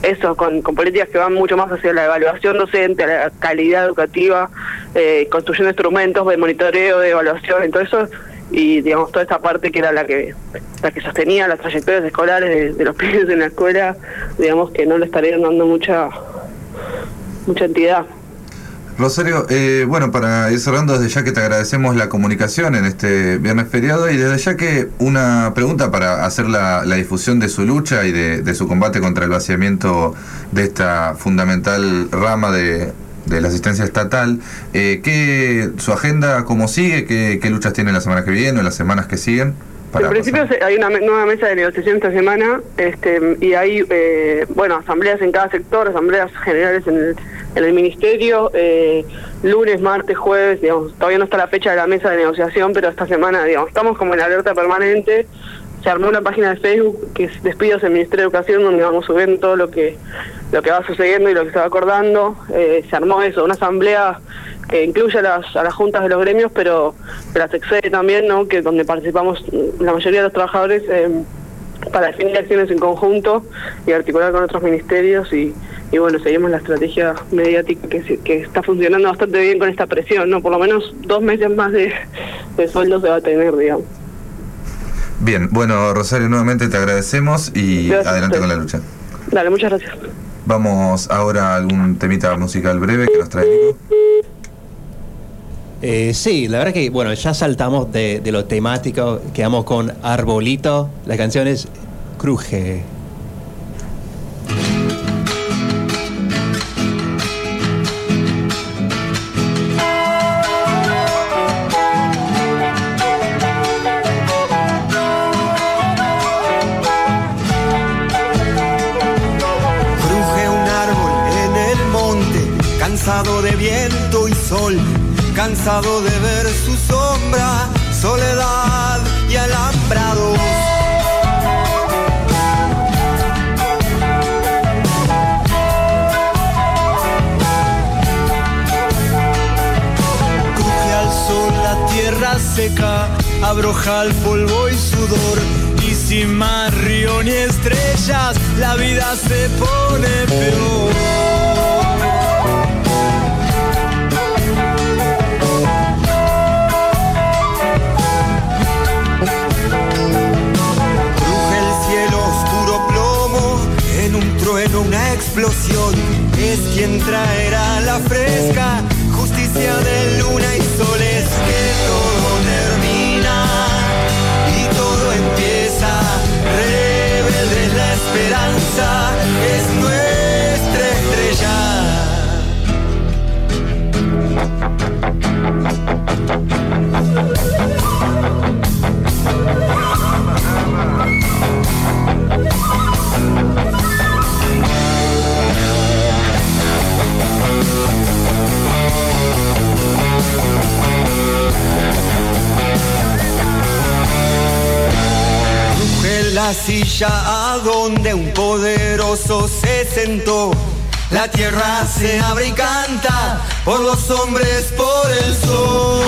eso, con, con políticas que van mucho más hacia la evaluación docente, la calidad educativa, eh, construyendo instrumentos de monitoreo, de evaluación, todo eso, y digamos toda esta parte que era la que la que sostenía las trayectorias escolares de, los pibes en la escuela, digamos que no le estarían dando mucha mucha entidad. Rosario, eh, bueno, para ir cerrando, desde ya que te agradecemos la comunicación en este viernes feriado y desde ya que una pregunta para hacer la, la difusión de su lucha y de su combate contra el vaciamiento de esta fundamental rama de, de la asistencia estatal. Eh, ¿qué, ¿Su agenda cómo sigue? ¿Qué, ¿Qué luchas tiene la semana que viene o las semanas que siguen? Para en principio hay una nueva mesa de negociación esta semana este, y hay, eh, bueno, asambleas en cada sector, asambleas generales en el, en el ministerio, eh, lunes, martes, jueves, digamos, todavía no está la fecha de la mesa de negociación, pero esta semana, digamos, estamos como en alerta permanente. Se armó una página de Facebook que es Despidos del Ministerio de Educación, donde vamos subiendo todo lo que lo que va sucediendo y lo que se va acordando. Eh, se armó eso, una asamblea que incluye a las, a las juntas de los gremios, pero las excede también, ¿no? que donde participamos la mayoría de los trabajadores eh, para definir acciones en conjunto y articular con otros ministerios y, y bueno, seguimos la estrategia mediática que, que está funcionando bastante bien con esta presión, ¿no? Por lo menos dos meses más de, de sueldo se va a tener, digamos. Bien, bueno, Rosario, nuevamente te agradecemos y Gracias adelante con la lucha. Dale, muchas gracias. Vamos ahora a algún temita musical breve que nos trae Nico. Eh, sí, la verdad que, bueno, ya saltamos de, de lo temático, quedamos con Arbolito, la canción es Cruje. Cansado de ver su sombra, soledad y alambrados. Cruje al sol la tierra seca, abroja el polvo y sudor. Y sin mar, río ni estrellas, la vida se pone peor. Explosión. Es quien traerá la fresca justicia de luna y la silla a donde un poderoso se sentó. La tierra se abre y canta por los hombres, por el sol.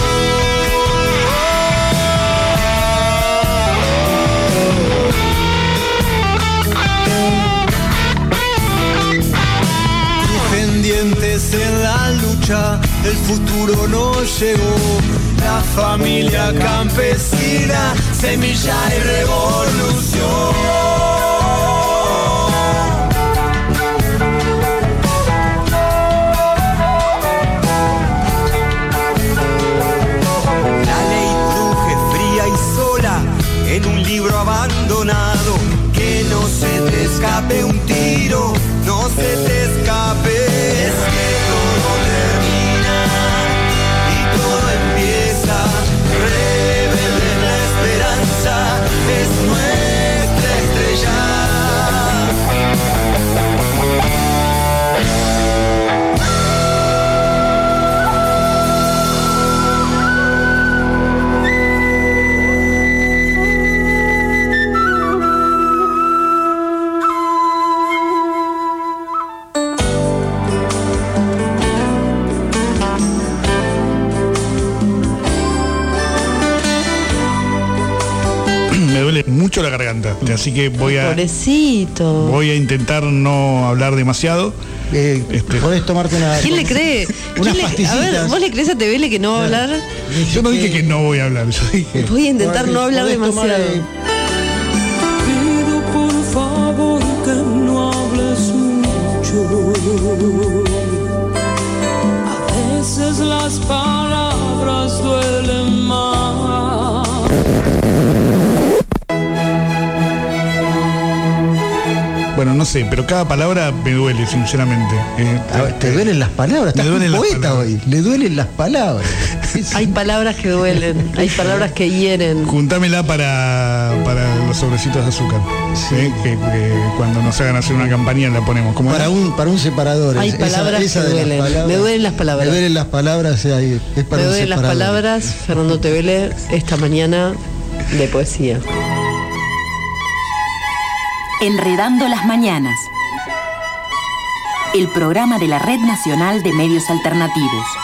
Crujen dientes en la lucha, el futuro no llegó. La familia campesina, semilla y revolución. La ley cruje fría y sola en un libro abandonado. Que no se te escape un tiro, garganta, así que voy a Pobrecito. voy a intentar no hablar demasiado. Este, Podés tomarte una. ¿Quién le cree? Unas ¿Quién le- a ver. ¿vos le crees a Tevele que no va a hablar? Yo no dije que no voy a hablar, yo dije. Voy a intentar no hablar Podés tomar, demasiado. eh, Pido por favor que no hables mucho. A veces las palabras Bueno, no sé, pero cada palabra me duele, sinceramente. Eh, a ver, te duelen las palabras, Me estás duelen un las poeta palabras. hoy, le duelen las palabras. Hay palabras que duelen, hay palabras que hieren. Juntámela para, para los sobrecitos de azúcar. ¿eh? Que, que cuando nos hagan hacer una campaña la ponemos. como Para un, para un separador. Hay esa- palabras esa que duelen. palabras- Me duelen las palabras. Me duelen las palabras, eh, ahí, es para Me un duelen las palabras, Fernando Tevele, esta mañana de poesía. Enredando las mañanas. El programa de la Red Nacional de Medios Alternativos.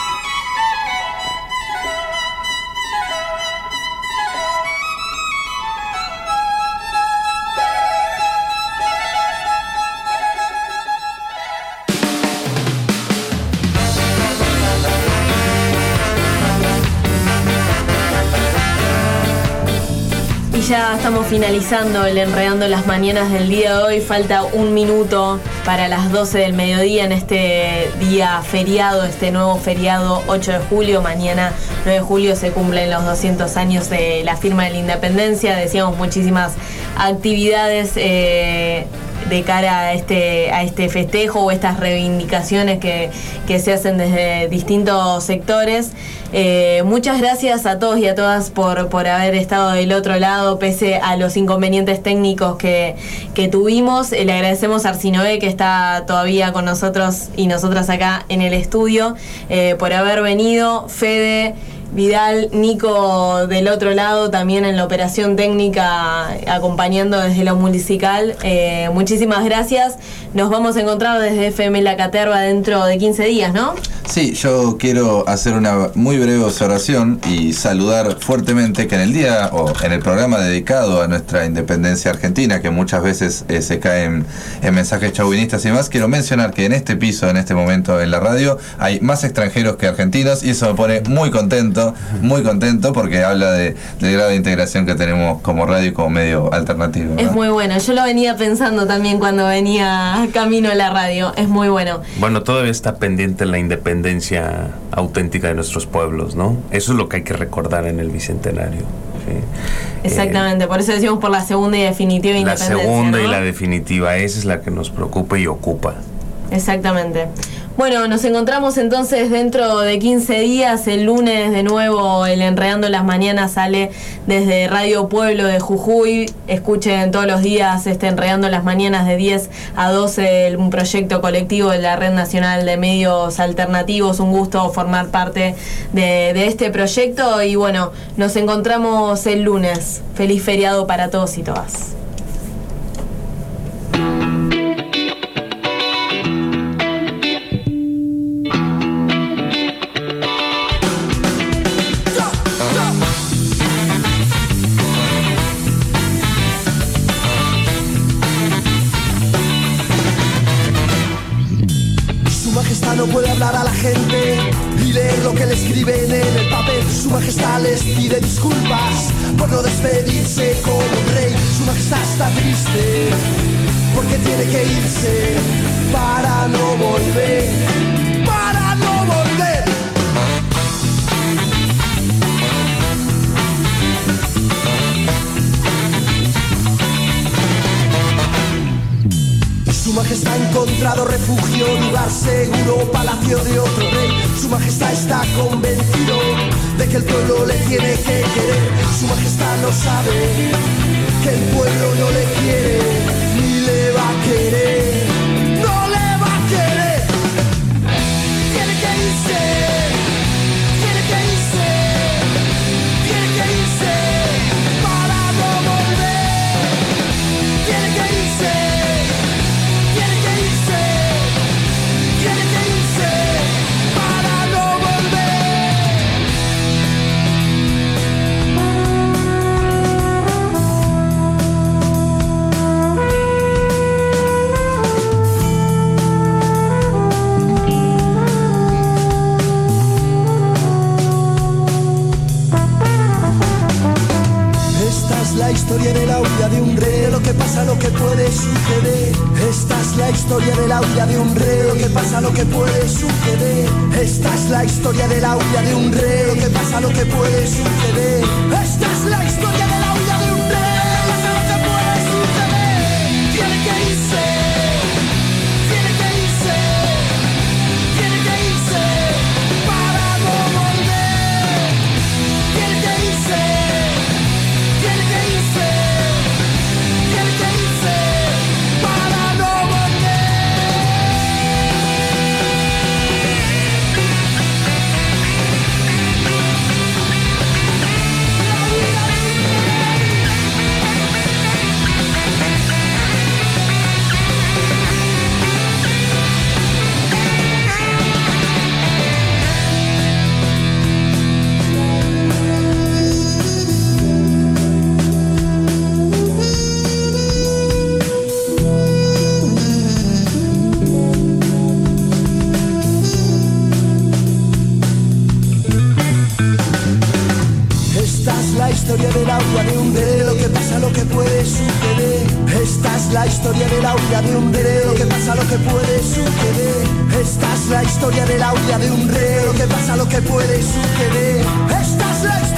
Finalizando el Enredando las Mañanas del día de hoy. Falta un minuto para las 12 del mediodía en este día feriado, este nuevo feriado 8 de julio. Mañana 9 de julio se cumplen los 200 años de la firma de la independencia. Decíamos muchísimas actividades. eh, de cara a este, a este festejo o estas reivindicaciones que, que se hacen desde distintos sectores. Eh, muchas gracias a todos y a todas por, por haber estado del otro lado, pese a los inconvenientes técnicos que, que tuvimos. Eh, le agradecemos a Arsinoe, que está todavía con nosotros y nosotras acá en el estudio, eh, por haber venido. Fede. Vidal, Nico del otro lado también en la operación técnica acompañando desde lo musical. Eh, muchísimas gracias. Nos vamos a encontrar desde FM La Caterva dentro de 15 días, ¿no? Sí, yo quiero hacer una muy breve observación y saludar fuertemente que en el día o en el programa dedicado a nuestra independencia argentina, que muchas veces eh, se caen en mensajes chauvinistas y demás, quiero mencionar que en este piso, en este momento en la radio, hay más extranjeros que argentinos y eso me pone muy contento, muy contento porque habla de, del grado de integración que tenemos como radio y como medio alternativo. Es muy bueno. Yo lo venía pensando también cuando venía camino a la radio. Es muy bueno. Bueno, todavía está pendiente la independencia auténtica de nuestros pueblos, ¿no? Eso es lo que hay que recordar en el Bicentenario. ¿sí? Exactamente, por eso decimos por la segunda y definitiva La independencia. segunda y la definitiva, esa es la que nos preocupa y ocupa. Exactamente. Bueno, nos encontramos entonces dentro de 15 días. El lunes de nuevo el Enredando las Mañanas sale desde Radio Pueblo de Jujuy. Escuchen todos los días este Enredando las Mañanas de 10 a 12, el- un proyecto colectivo de la Red Nacional de Medios Alternativos. Un gusto formar parte de, de este proyecto y bueno, nos encontramos el lunes. Feliz feriado para todos y todas. Su majestad está convencido de que el pueblo le tiene que querer. Su majestad no sabe que el pueblo no le quiere, ni le va a querer. Suceder. Esta es la historia de la huida de un rey, lo que pasa, lo que puede suceder. Esta es la historia de la huida de un rey, lo que pasa, lo que puede suceder. Esta es la historia de la puede suceder. Esta es la historia de la huida de un rey, lo que pasa, lo que puede suceder. Esta es la historia de la huida de un rey, lo que pasa, lo que puede suceder. Esta es la historia